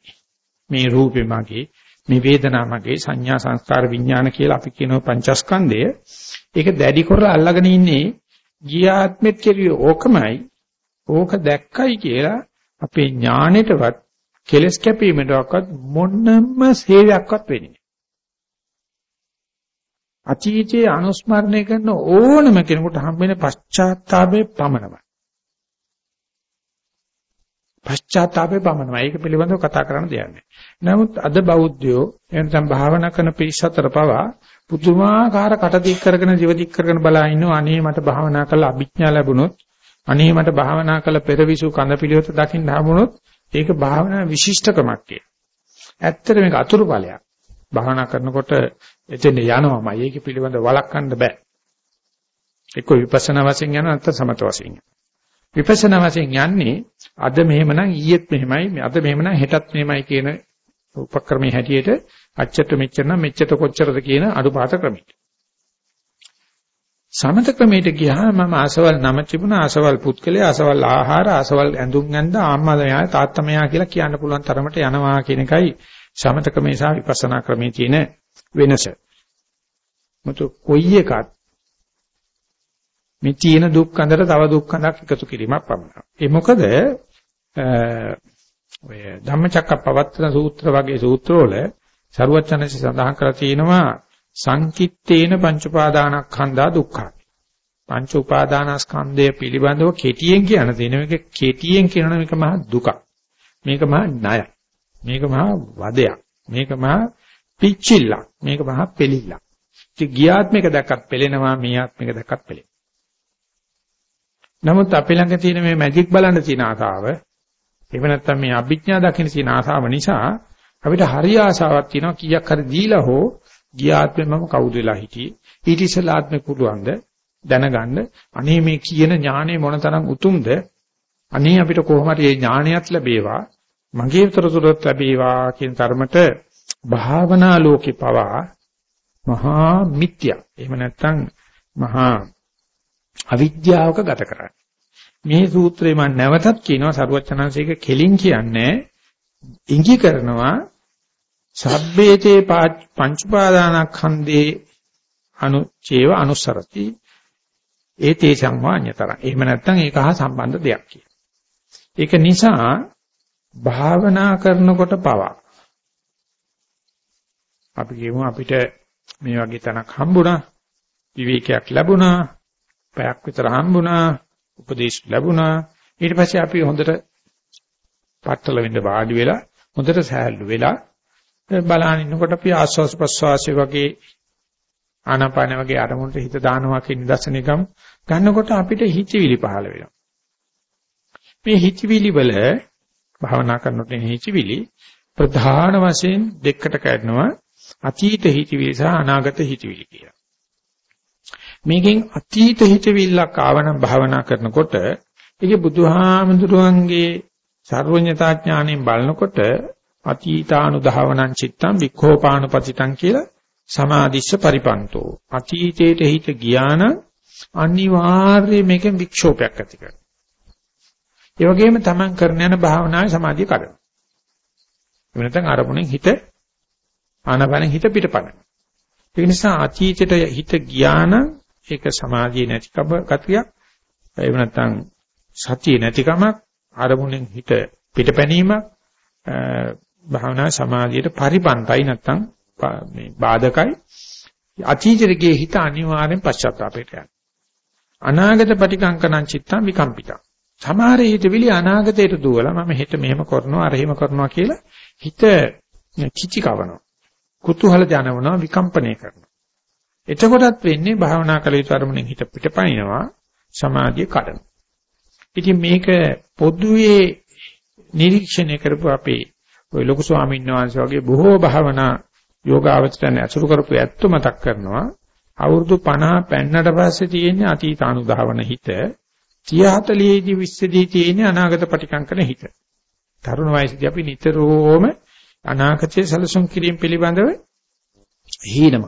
මේ රූපේ මගේ මේ වේදනා මගේ සංඥා සංස්කාර විඥාන කියලා අපි කියන පංචස්කන්ධය ඒක දැඩි කරලා අල්ලගෙන ඉන්නේ ගියාත්මෙත් කෙරුවේ ඕකමයි ඕක දැක්කයි කියලා අපේ ඥාණයටවත් කෙලස් කැපීමටවත් මොනම සේවයක්වත් වෙන්නේ අතීතයේ අනුස්මරණය කරන ඕනම කෙනෙකුට හම්බ වෙන පශ්චාත්තාපයේ පමණයි පශ්චාත්තාපේ පමණයි. ඒක පිළිබඳව කතා කරන්න දෙයක් නැහැ. නමුත් අද බෞද්ධයෝ එනතම් භාවනා කරන පිරිස අතර පවා පුදුමාකාර කටදික් කරගෙන ජීවදික් කරගෙන බලා ඉන්නවා. අනේ මට භාවනා කළා අභිඥා ලැබුණොත්, අනේ මට භාවනා කළ පෙරවිසු කඳ පිළිවෙත දකින්න හම්බුනොත් ඒක භාවනා විශිෂ්ටකමක් කිය. ඇත්තට මේක අතුරු ඵලයක්. භාවනා කරනකොට එතෙන් යනවාමයි. ඒක පිළිබඳව වළක්වන්න බෑ. එක්ක විපස්සනා වශයෙන් යනවා නැත්නම් සමත වශයෙන් යනවා. විපස්සනා වශයෙන් යන්නේ අද මෙහෙමනම් ඊයේත් මෙහෙමයි අද මෙහෙමනම් හෙටත් මෙහෙමයි කියන උපක්‍රමයේ හැටියට අච්චට මෙච්චර නම් මෙච්චර කොච්චරද කියන අඩුපාත ක්‍රමයට. සමත ක්‍රමයට ගියාම මම ආසවල් නම තිබුණා ආසවල් පුත්කලේ ආසවල් ආහාර ආසවල් ඇඳුම් ඇඳ ආම්මා මෙයා තාත්තා මෙයා කියලා කියන්න පුළුවන් තරමට යනවා කියන එකයි සමත ක්‍රමේ සහ විපස්සනා ක්‍රමේ තියෙන වෙනස. මුතු කොයි එකත් මේ තියෙන දුක් අඳට තව දුක් අඳක් එකතු කිරීමක් පමණයි. ඒ මොකද ඔය ධම්මචක්කප්පවත්තන සූත්‍ර වගේ සූත්‍රවල ਸਰුවචනසි සඳහන් කරලා තියෙනවා සංකිට්ඨේන පංච උපාදානස්කන්ධා දුක්ඛ. පංච උපාදානස්කන්ධය පිළිබඳව කෙටියෙන් කියන දෙන මේක කෙටියෙන් කියනවා මේක මහා දුකක්. මේක මහා ණයක්. මේක මහා වදයක්. මේක මහා පිච්චිල්ලක්. මේක මහා පෙලිල්ලක්. ඉතින් ගියාත්මික දැක්කත් පෙලෙනවා මේ ආත්මික දැක්කත් පෙලෙනවා. නමුත් අපි ළඟ තියෙන මේ මැජික් බලන්න තියෙන ආසාව එහෙම නැත්නම් මේ අභිඥා දකින්න තියෙන ආසාව නිසා අපිට හරි ආසාවක් තියෙනවා කීයක් හරි දීලා හෝ ගිය ආත්මෙ මම කවුද වෙලා හිටියේ ඊට ඉස්සෙල්ලා ආත්මෙ පුළුවන්ද දැනගන්න අනේ මේ කියන ඥානෙ මොනතරම් උතුම්ද අනේ අපිට කොහොම හරි මේ ඥානයත් ලැබේවා මගේ උතරතුරත් ලැබේවා කියන තරමට භාවනා ලෝකේ පවා මහා මිත්‍යා එහෙම නැත්නම් මහා අවිද්‍යාවක ගත කරන්නේ. මේ සූත්‍රේ මම නැවතත් කියනවා සරුවචනංශයක කෙලින් කියන්නේ ඉඟි කරනවා සබ්බේතේ පංච උපාදානස්කන්ධේ අනුචේව අනුසරති ඒතේ සංවාඤ්‍යතර. එහෙම නැත්නම් ඒක හා සම්බන්ධ දෙයක් කියන. ඒක නිසා භාවනා කරනකොට පවා අපි කියමු අපිට මේ වගේ තැනක් හම්බුණා විවේකයක් ලැබුණා පැයක් විතර හම්බුණා, උපදේශ ලැබුණා. ඊට පස්සේ අපි හොඳට පట్టල වෙන්න වාඩි වෙලා හොඳට සෑහළු වෙලා බලන ඉන්නකොට අපි ආස්වාස් ප්‍රස්වාසයේ වගේ ආනාපාන වගේ අරමුණට හිත දානවා කියන නිදර්ශනයකම ගන්නකොට අපිට හිතවිලි පහළ වෙනවා. මේ හිතවිලි වල භාවනා කරනකොට හිතවිලි ප්‍රධාන වශයෙන් දෙකට කඩනවා අතීත හිතවිලි සහ අනාගත හිතවිලි කියලා. මේකෙන් අතීත හිතවිල්ලක් ආවනම් භාවනා කරනකොට ඒකේ බුදුහාමුදුරුවන්ගේ සර්වඥතා ඥාණයෙන් බලනකොට අතීතානුධාවනං චිත්තං වික්ඛෝපානුපතිතං කියලා සමාධිස්ස පරිපන්තෝ අතීතයට හිත ගියාන අනිවාර්යයෙන් මේකෙන් වික්ෂෝපයක් ඇති කරනවා. ඒ වගේම තමන් කරන යන භාවනාවේ සමාධිය කඩනවා. එහෙම නැත්නම් අරමුණෙන් හිත ආනපනෙන් හිත පිටපණ. ඒ නිසා අතීතයට හිත ගියාන ඒක සමාධිය නැතිකම ගතියක්. එහෙම නැත්නම් සතිය නැතිකමක් අරමුණෙන් හිත පිටපැනීමක් භාවනා සමාධියට පරිපන්තයි නැත්නම් මේ බාධකයි අතීතයේ හිත අනිවාර්යෙන් පශ්චාත්තාපයට යනවා අනාගත පටිකංකනං චිත්තං විකම්පිතං සමහර හිතවිලි අනාගතයට දුවලා මම හෙට මෙහෙම කරනවා අර එහෙම කරනවා කියලා හිත කිචි කවනවා කුතුහල ජනවනවා විකම්පණය කරනවා. එතකොටත් වෙන්නේ භාවනා කළ යුතු අරමුණෙන් හිත පිටපනිනවා සමාධිය කඩනවා ඉතින් මේක පොදුවේ නිරීක්ෂණය කරපු අපේ ওই ලොකු ස්වාමීන් වහන්සේ වගේ බොහෝ භාවනා යෝගාවචරණ අසුරු කරපු ඇත්ත මතක් කරනවා. අවුරුදු 50 පෙන්නට පස්සේ තියෙන අතීත අනුධාවන හිත 30 40 20 දී තියෙන අනාගත පටිකංකන හිත. තරුණ වයසේදී අපි නිතරම අනාගතයේ සැලසුම් කිරීම පිළිබඳව හීනමව.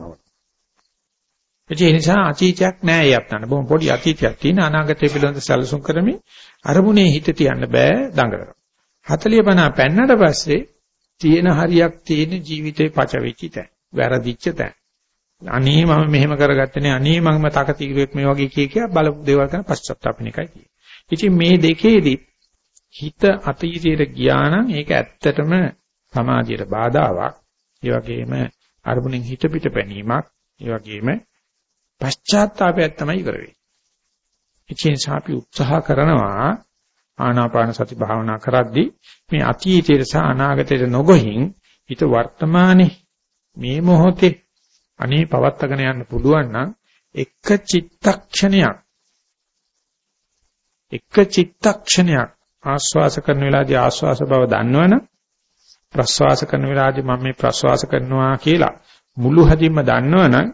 ඒ නිසා අතීතයක් නෑ යත්තන. බොහොම පොඩි අතීතයක් තියෙන අනාගතය පිළිබඳව සැලසුම් කරමින් අරමුණේ හිත තියන්න බෑ දඟලනවා. 40 50 පෙන්නට පස්සේ තියෙන හරියක් තියෙන ජීවිතේ පච වෙච්ච තැන. වැරදිච්ච තැන. අනේ මම මෙහෙම කරගත්තේ නේ අනේ මම තකතිරුවෙක් මේ වගේ කිය කිය බලපු දේවල් කරන පශ්චාත්තාපන එකයි තියෙන්නේ. ඉතින් මේ දෙකේදී හිත අතීතයට ගියා නම් ඒක ඇත්තටම සමාධියට බාධාවක්. ඒ වගේම අරමුණෙන් හිත පිට පැනීමක්. ඒ වගේම පශ්චාත්තාපයක් තමයි ඉවර වෙන්නේ. ඒ නිසා අපි උත්සාහ කරනවා ආනාපාන සති භාවනා කරද්දී මේ අතීතයට සහ අනාගතයට නොගොහින් හිත වර්තමානයේ මේ මොහොතේ අනේ පවත්තගෙන යන්න පුළුවන් නම් එක චිත්තක්ෂණයක් එක චිත්තක්ෂණයක් ආස්වාස කරන වෙලාවේදී ආස්වාස බව දන්නවනම් ප්‍රස්වාස කරන වෙලාවේදී මම මේ ප්‍රස්වාස කරනවා කියලා මුළු හදින්ම දන්නවනම්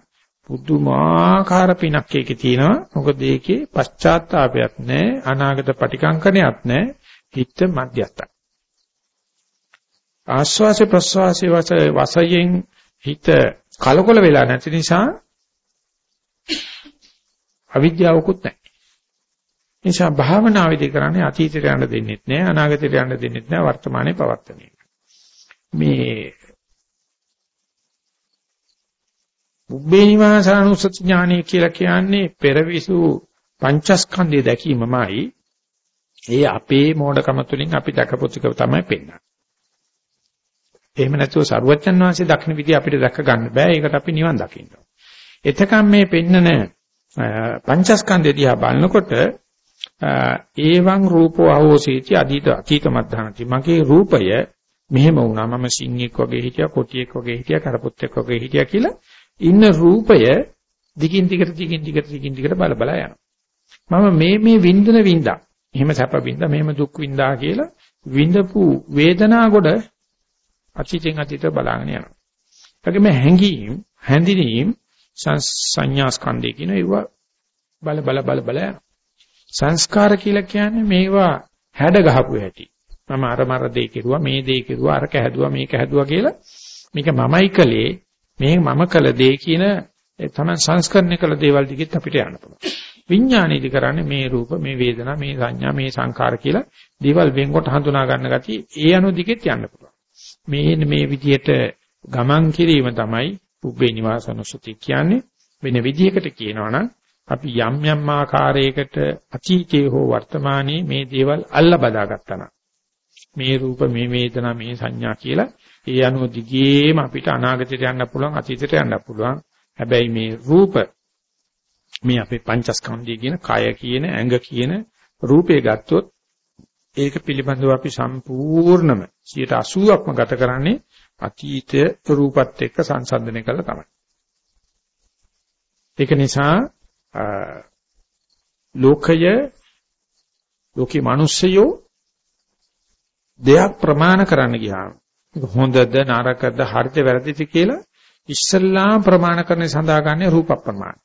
පුදුමාකාර පිනක් ඒකේ තියෙනවා. මොකද ඒකේ පශ්චාත්තාවයක් නැහැ, අනාගත පටිකංකණයක් නැහැ, හිත මධ්‍යස්ථයි. ආස්වාසේ ප්‍රස්වාසේ වශයෙන් හිත කලකොල වෙලා නැති නිසා අවිද්‍යාවකුත් නැහැ. නිසා භාවනාවේදී කරන්නේ අතීතයට යන්න දෙන්නෙත් නැහැ, අනාගතයට යන්න දෙන්නෙත් නැහැ, වර්තමානයේ පවත්තන මේ උබ්බේ නිවාසානුසති ඥානය කියලා කියන්නේ පෙරවිසු පංචස්කන්ධය දැකීමමයි. ඒ අපේ මෝඩකම තුලින් අපි දැකපු ටික තමයි පෙන්වන්නේ. එහෙම නැතුව සරුවච්චන් වහන්සේ දක්න විදිහ අපිට දැක ගන්න බෑ. ඒකට අපි නිවන් දකින්න එතකම් මේ පෙන්නන පංචස්කන්ධය දිහා බලනකොට ඒවං රූපෝ අහෝසීති අදීත අතීත මද්ධානති මගේ රූපය මෙහෙම වුණා මම සිංහෙක් වගේ හිටියා කොටියෙක් වගේ හිටියා කරපොත්තෙක් වගේ හිටියා කියලා ඉන්න රූපය දිගින් දිගට දිගින් දිගට දිගින් දිගට බල බල යනවා. මම මේ මේ වින්දන වින්දා. එහෙම සැප වින්දා, මෙහෙම දුක් වින්දා කියලා විඳපු වේදනා කොට අතීතෙන් අතීත බලාගෙන යනවා. ඒකම හැඟීම්, හැඳිනීම් සංඥා ස්කන්ධය කියන ඒවා බල බල බල බල යනවා. සංස්කාර කියලා කියන්නේ මේවා හැඩ ගහපු හැටි. මම අර මර දෙය කෙරුවා, මේ දෙය කෙරුවා, අරක හැදුවා, මේක හැදුවා කියලා මේක මමයි කලේ මේ මම කළ දේ කියන තමයි සංස්කරණය කළ දේවල් දිගෙත් අපිට යන්න පුළුවන්. විඥානීදි කරන්නේ මේ රූප, මේ වේදනා, මේ සංඥා, මේ සංකාර කියලා දේවල් වෙන්කොට හඳුනා ගන්න ගතිය ඒ අනු දිගෙත් යන්න පුළුවන්. මේ මේ විදිහට ගමන් කිරීම තමයි උබ්බේ නිවාසනුසති කියන්නේ. වෙන විදිහකට කියනවනම් අපි යම් යම් ආකාරයකට අතීතයේ හෝ වර්තමානයේ මේ දේවල් අල්ල බදාගත්තා නම් මේ රූප මේ වේදනා මේ සංඥා කියලා ඒ අනුව දිගේම අපිට අනාගතයට යන්න පුළුවන් අතීතයට යන්න පුළුවන්. හැබැයි මේ රූප මේ අපේ පංචස්කන්ධය කියන කය කියන ඇඟ කියන රූපේ ගත්තොත් ඒක පිළිබඳව අපි සම්පූර්ණම 80%ක්ම ගත කරන්නේ අතීත රූපත් එක්ක සංසන්දනය කරලා තමයි. ඒක නිසා ලෝකය ලෝකේ මිනිස්සයෝ දෙයක් ප්‍රමාණ කරන්න ගියාම හොඳද නරකද හරිද වැරදිද කියලා ඉස්සල්ලාම ප්‍රමාණ කරන්නේ සඳහා ගන්න රූප ප්‍රමාණ.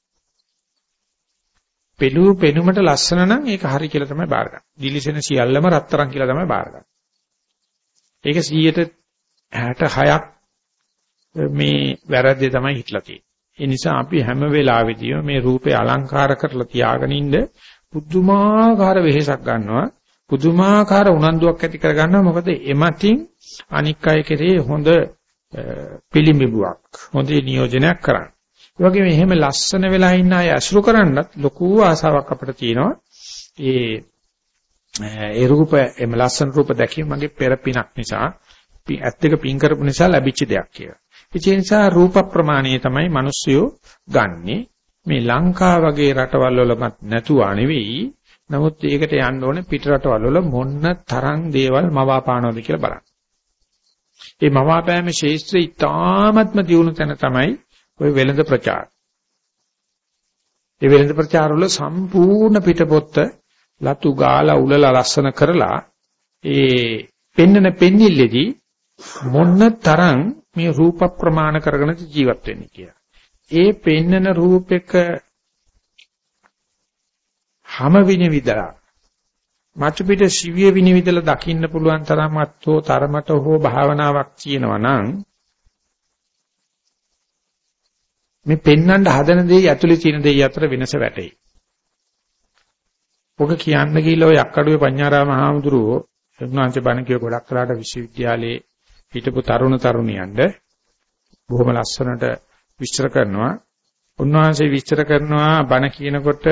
පෙළු පෙනුමට ලස්සන නම් ඒක හරි කියලා තමයි බාර ගන්න. දිලිසෙන සියල්ලම රත්තරන් කියලා තමයි බාර ගන්න. ඒක 166ක් මේ වැරද්දේ තමයි හිටලා තියෙන්නේ. ඒ නිසා අපි හැම වෙලාවෙදීම මේ රූපේ අලංකාර කරලා තියාගෙන ඉන්න පුදුමාකාර වෙහෙසක් ගන්නවා. පුදුමාකාර උනන්දුවක් ඇති කර ගන්නවා. මොකද එමත්ින් අනික් අය කෙරේ හොඳ පිළිඹුවක්, හොඳ නියෝජනයක් කරන්න. ඒ වගේම එහෙම ලස්සන වෙලා ඉන්න අය අසුරු කරන්නත් ලොකු ආසාවක් අපිට තියෙනවා. ඒ ඒ රූප එම ලස්සන රූප දැකීම මගේ පෙර පිනක් නිසා ඇත් දෙක පින් කරපු නිසා ලැබිච්ච දෙයක් කියලා. ඒ නිසා රූප ප්‍රමාණය තමයි මිනිස්සුયો ගන්නෙ. මේ ලංකාව වගේ රටවල් වලමත් නැතුවා නෙවෙයි. නමුත් ඒකට යන්න ඕනේ පිට රටවල් වල මොන්න තරම් දේවල් මවාපානවද කියලා බලන්න. මේ මවාපෑම ශේෂ්ත්‍රය ඉතාමත්ම දියුණු තැන තමයි ওই වෙළඳ ප්‍රචාර. ඒ වෙළඳ ප්‍රචාර වල සම්පූර්ණ පිටපොත්ත ලතු ගාලා උලලා ලස්සන කරලා ඒ පෙන්නන පෙන්නිල්ලේදී මොන්න තරම් මේ රූප ප්‍රමාණ කරගෙන ජීවත් වෙන්නේ කියලා. ඒ පෙන්නන රූපෙක හැම විනිවිදලා මතු පිට සිවිය විනිවිදලා දකින්න පුළුවන් තරමත් හෝ තරමට හෝ භාවනාවක් තියෙනවා නම් මේ පෙන්වන්න හදන දේ ඇතුලේ තියෙන දේ අතර වෙනස වැටේ. ඔක කියන්න ගිහලා ඔය අක්කඩුවේ පඤ්ඤාරාම මහමුදුරුවෝ උන්වහන්සේ බණ කිය ගොඩක් කලකට විශ්වවිද්‍යාලයේ හිටපු තරුණ තරුණියන්ට බොහොම ලස්සනට විස්තර කරනවා. උන්වහන්සේ විස්තර කරනවා බණ කියනකොට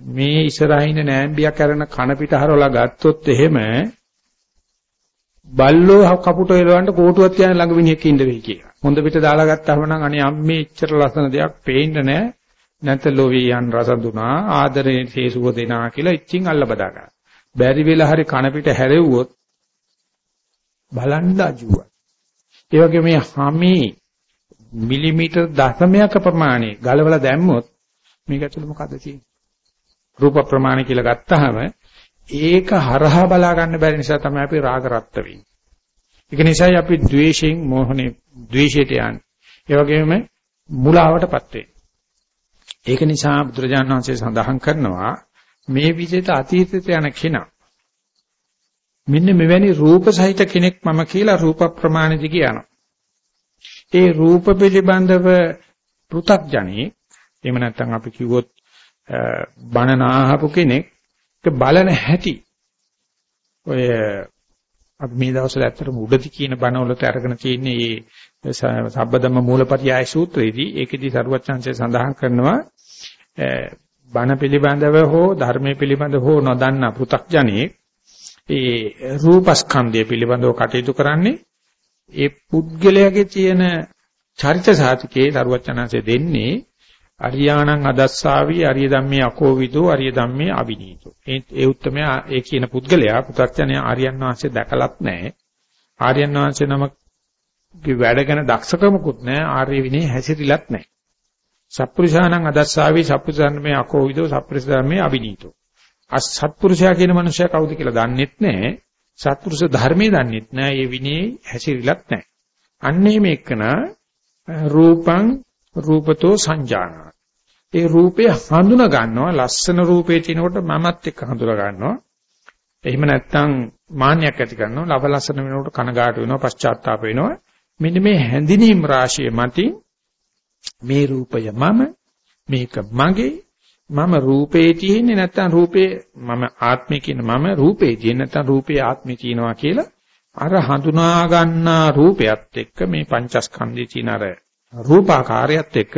මේ ඉස්සරහින් නෑම්බියක් අරන කන පිට හරවලා ගත්තොත් එහෙම බල්ලෝ කපුට එලවන්න කෝටුවක් තියන ළඟ මිනිහෙක් ඉන්න වෙයි කියලා. හොඳ පිට දාලා ගත්තාම නම් අනේ අම්මේ ඉච්චර ලස්සන දෙයක් පේන්නේ නෑ. නැත්නම් ලෝවියන් රසඳුනා ආදරේ හේසුව දෙනා කියලා ඉච්චින් අල්ල බදා ගන්න. බැරි වෙලා හරි කන පිට හැරෙව්වොත් බලන්න අජුවක්. ඒ වගේ මේ හැමී මිලිමීටර් දශමයක ප්‍රමාණය ගලවලා දැම්මොත් මේක ඇතුළේ මොකද තියෙන්නේ? රූප ප්‍රමාණය කියලා ගත්තාම ඒක හරහා බලා ගන්න බැරි නිසා තමයි අපි රාග රත්ත වෙන්නේ. ඒක නිසායි අපි ද්වේෂයෙන් මෝහනේ ද්වේෂයට යන්නේ. ඒ වගේම මුලාවටපත් වෙන්නේ. ඒක නිසා බුදුරජාණන් වහන්සේ සඳහන් කරනවා මේ විදිහට අතීතයට යන කෙනා මෙන්න මෙවැනි රූප සහිත කෙනෙක් මම කියලා රූප ප්‍රමාණෙදි කියනවා. ඒ රූප පිළිබඳව පෘ탁ජනේ එහෙම නැත්නම් අපි කිව්වොත් බණ නාහපු කෙනෙක් බලන හැටි. ඔය අපි මේ දවස්වල ඇත්තටම උඩති කියන බණවලට අරගෙන තියෙන්නේ මේ සබ්බදම්ම මූලපරියාය සූත්‍රයේදී. ඒකෙදි සරුවච්චන්සේ සඳහන් කරනවා බණ පිළිබඳව හෝ ධර්මයේ පිළිබඳව හෝ නොදන්නා පෘ탁ජනේ ඒ රූපස්කන්ධය පිළිබඳව කටයුතු කරන්නේ. ඒ පුද්ගලයාගේ තියෙන චරිත සාතිකේ දරුවචනanse දෙන්නේ අරියාණං අදස්සාවි අරිය ධම්මේ අකෝවිදෝ අරිය ධම්මේ අවිනීතෝ ඒ ඒ උත්තරමයා ඒ කියන පුද්ගලයා පු탁ඥය ආර්යයන් වහන්සේ දැකලත් නැහැ ආර්යයන් වහන්සේ නමගේ වැඩ ගැන දක්ෂකමකුත් නැහැ ආර්ය විනේ හැසිරිලත් නැහැ සප්පුරුෂාණං අදස්සාවි සප්පුරුෂාණමේ අකෝවිදෝ සප්පුරුෂාණමේ අවිනීතෝ අසත්පුරුෂයා කියන මනුස්සයා කවුද කියලා දන්නෙත් නැහැ. සත්පුරුෂ ධර්මයේ දන්නෙත් නැහැ. ඒ විනේ හැසිරිලත් නැහැ. අන්නේ මේකන රූපං රූපතෝ සංජානන. ඒ රූපේ හඳුනා ගන්නවා ලස්සන රූපේ තිනකොට මමත් එක්ක හඳුනා ගන්නවා. එහෙම නැත්නම් මාන්නයක් ඇති කරනවා. ලබ ලස්සන වෙනකොට කනගාටු වෙනවා, පශ්චාත්තාප වෙනවා. මෙන්න මේ හැඳිනීම් රාශිය මතින් මේ රූපය මම මේක මගේ මම රූපේ තියෙන්නේ නැත්නම් රූපේ මම ආත්මය කියන මම රූපේ තියෙන්නේ නැත්නම් රූපේ ආත්මය තියෙනවා කියලා අර හඳුනා ගන්නා රූපයත් එක්ක මේ පංචස්කන්ධයේ තියෙන අර රූපාකාරයත් එක්ක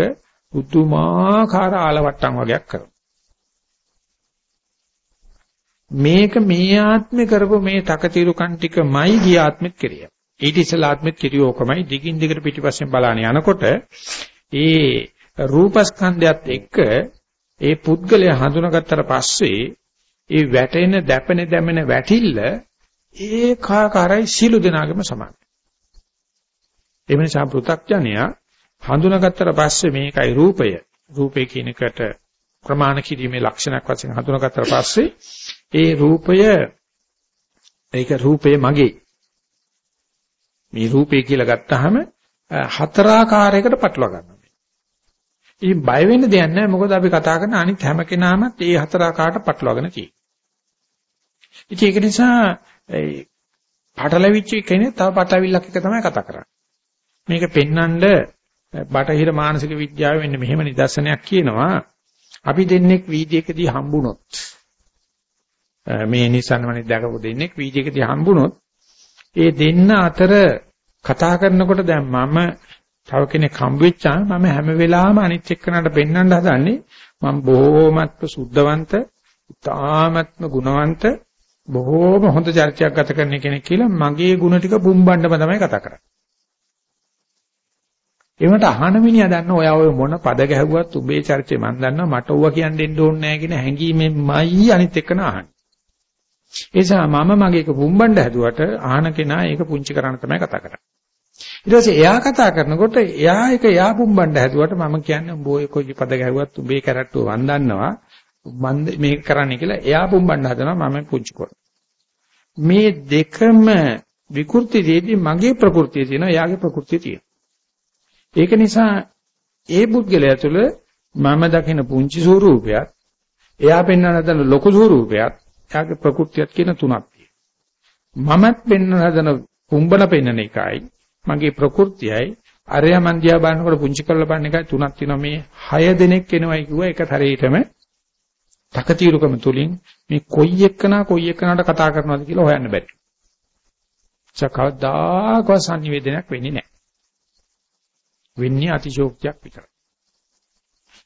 පුදුමාකාර ආලවට්ටම් වගේක් කරනවා. මේක මේ ආත්මේ කරපු මේ තකතිරුකන් ටිකමයි ගිය ආත්මෙත් කෙරිය. ඊට ඉස්සලා ආත්මෙත් කෙරියෝකමයි දිගින් දිගට පිටිපස්සෙන් බලාන යනකොට ඒ රූපස්කන්ධයත් එක්ක ඒ පුද්ගලයා හඳුනාගත්තට පස්සේ ඒ වැටෙන දැපෙන දැමෙන වැටිල්ල ඒකාකාරයි සිළු දෙනාගේම සමානයි. ඒ නිසා පෘථග්ජනයා හඳුනාගත්තට පස්සේ මේකයි රූපය. රූපේ කියන එකට ප්‍රමාණ කිරීමේ ලක්ෂණයක් වශයෙන් හඳුනාගත්තට පස්සේ ඒ රූපය ඒක රූපේ මගේ. මේ රූපේ කියලා ගත්තාම හතරාකාරයකට පටලවා ගන්නවා. ඉතින් බය වෙන්න දෙයක් නැහැ මොකද අපි කතා කරන අනිත් හැම කෙනාමත් මේ හතරාකාරට පටලවාගෙන තියෙනවා. ඉතින් ඒක නිසා ඒ පටලවිච්ච කෙනෙක් තව පටලවිල්ලක් එක තමයි කතා කරන්නේ. මේක පෙන්වන්න බටහිර මානසික විද්‍යාවේ මෙන්න මෙහෙම නිදර්ශනයක් කියනවා. අපි දෙන්නෙක් වීදියේකදී හම්බුනොත් මේ නිසන්වනේ දැකපු දෙන්නෙක් වීදියේකදී හම්බුනොත් ඒ දෙන්න අතර කතා කරනකොට දැන් මම තව කෙනෙක් හම්බ වෙච්චාම මම හැම වෙලාවෙම අනිත් එක්කනට පෙන්වන්න හදන්නේ මම බොහෝමත්ම සුද්ධවන්ත, තාමත්ම ගුණවන්ත, බොහෝම හොඳ චර්චයක් ගත කරන කෙනෙක් කියලා මගේ ගුණ ටික බුම්බණ්ඩම තමයි කතා කරන්නේ. ඒකට අහන මිනිහා දන්න ඔයා ඔය මොන පද ගැහුවත් උඹේ චර්චේ මන් දන්නවා මට ඌව කියන්න දෙන්න ඕනේ නැහැ කියන හැඟීමෙන්මයි අනිත් එක්කන අහන්නේ. ඒ නිසා මම මගේ එක බුම්බණ්ඩ හැදුවට අහන කෙනා ඒක පුංචි කරන්න තමයි කතා කරන්නේ. ඊට පස්සේ එයා කතා කරනකොට එයා එක එයා බුම්බණ්ඩ හැදුවට මම කියන්නේ උඹ ඔය කොයි පද ගැහුවත් උඹේ කැරට්ටුව වන්දන්නවා මම මේක කරන්නේ කියලා එයා බුම්බණ්ඩ හදනවා මම පුංචි කරනවා. මේ දෙකම විකෘති දෙදී මගේ ප්‍රകൃතිය තියෙනවා එයාගේ ප්‍රകൃතිය තියෙනවා. ඒක නිසා ඒ පුද්ගලයා තුළ මම දකින පුංචි ස්වරූපයත් එයා පෙන්වන හදන ලොකු ස්වරූපයත් එයාගේ ප්‍රകൃතියත් කියන තුනක් තියෙනවා. මමත් පෙන්වන හදන කුඹන පෙන්වන එකයි මගේ ප්‍රകൃතියයි අරයා මන් දිහා බලනකොට පුංචි කරලා බලන එකයි තුනක් තියෙනවා මේ හය දෙනෙක් එනවයි කිව්වා එක තරේටම තකතිරුකම තුලින් මේ කොයි එක්කනා කොයි එක්කනාට කතා කරනවද කියලා හොයන්න බැරි. සකවදාකවත් sannivedanayak වෙන්නේ නැහැ. වෙන්නේ අතිශෝක්තියක් විතරයි.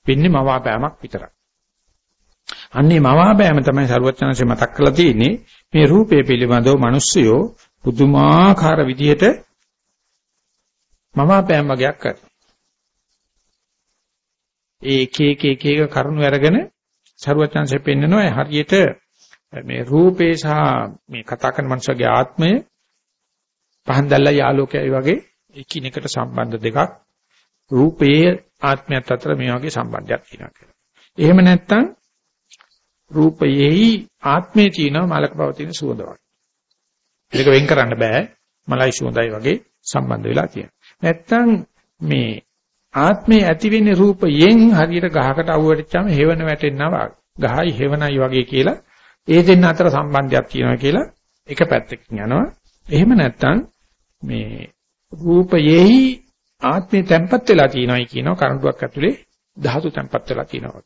වෙන්නේ මවාපෑමක් විතරයි. අන්නේ මවාපෑම තමයි සරුවචනanse මතක් කරලා තියෙන්නේ මේ රූපය පිළිබඳව මිනිස්සුયો පුදුමාකාර විදිහට මවාපෑම වගේක් කරනවා. ඒ එක එක එක එක කරුණු අරගෙන සරුවචනanse පෙන්නනවා හරියට මේ රූපේ සහ මේ කතා කරන මනුස්සගේ ආත්මය පහන් දැල්ලා යාලෝකයයි වගේ එකිනෙකට සම්බන්ධ දෙකක් රූපයේ ආත්මයත් අතර මේ වගේ සම්බන්ධයක් තියෙනවා කියලා. එහෙම නැත්නම් රූපයේහි ආත්මයේ තියෙන මලක පවතින සුවඳ වගේ. ඒක වෙන් කරන්න බෑ. මලයි සුවඳයි වගේ සම්බන්ධ වෙලා තියෙනවා. නැත්නම් මේ ආත්මයේ ඇති වෙන්නේ රූපයෙන් හරියට ගහකට අවුවටච්චාම හේවන වැටෙනවා ගහයි හේවනයි වගේ කියලා ඒ දෙන්න අතර සම්බන්ධයක් තියෙනවා කියලා එක පැත්තකින් යනවා. එහෙම නැත්නම් මේ රූපයෙහි ආත්මේ තැම්පත් වෙලා තියෙනවායි කියනවා කරුණාවක් ඇතුලේ ධාතු තැම්පත් වෙලා තියෙනවා.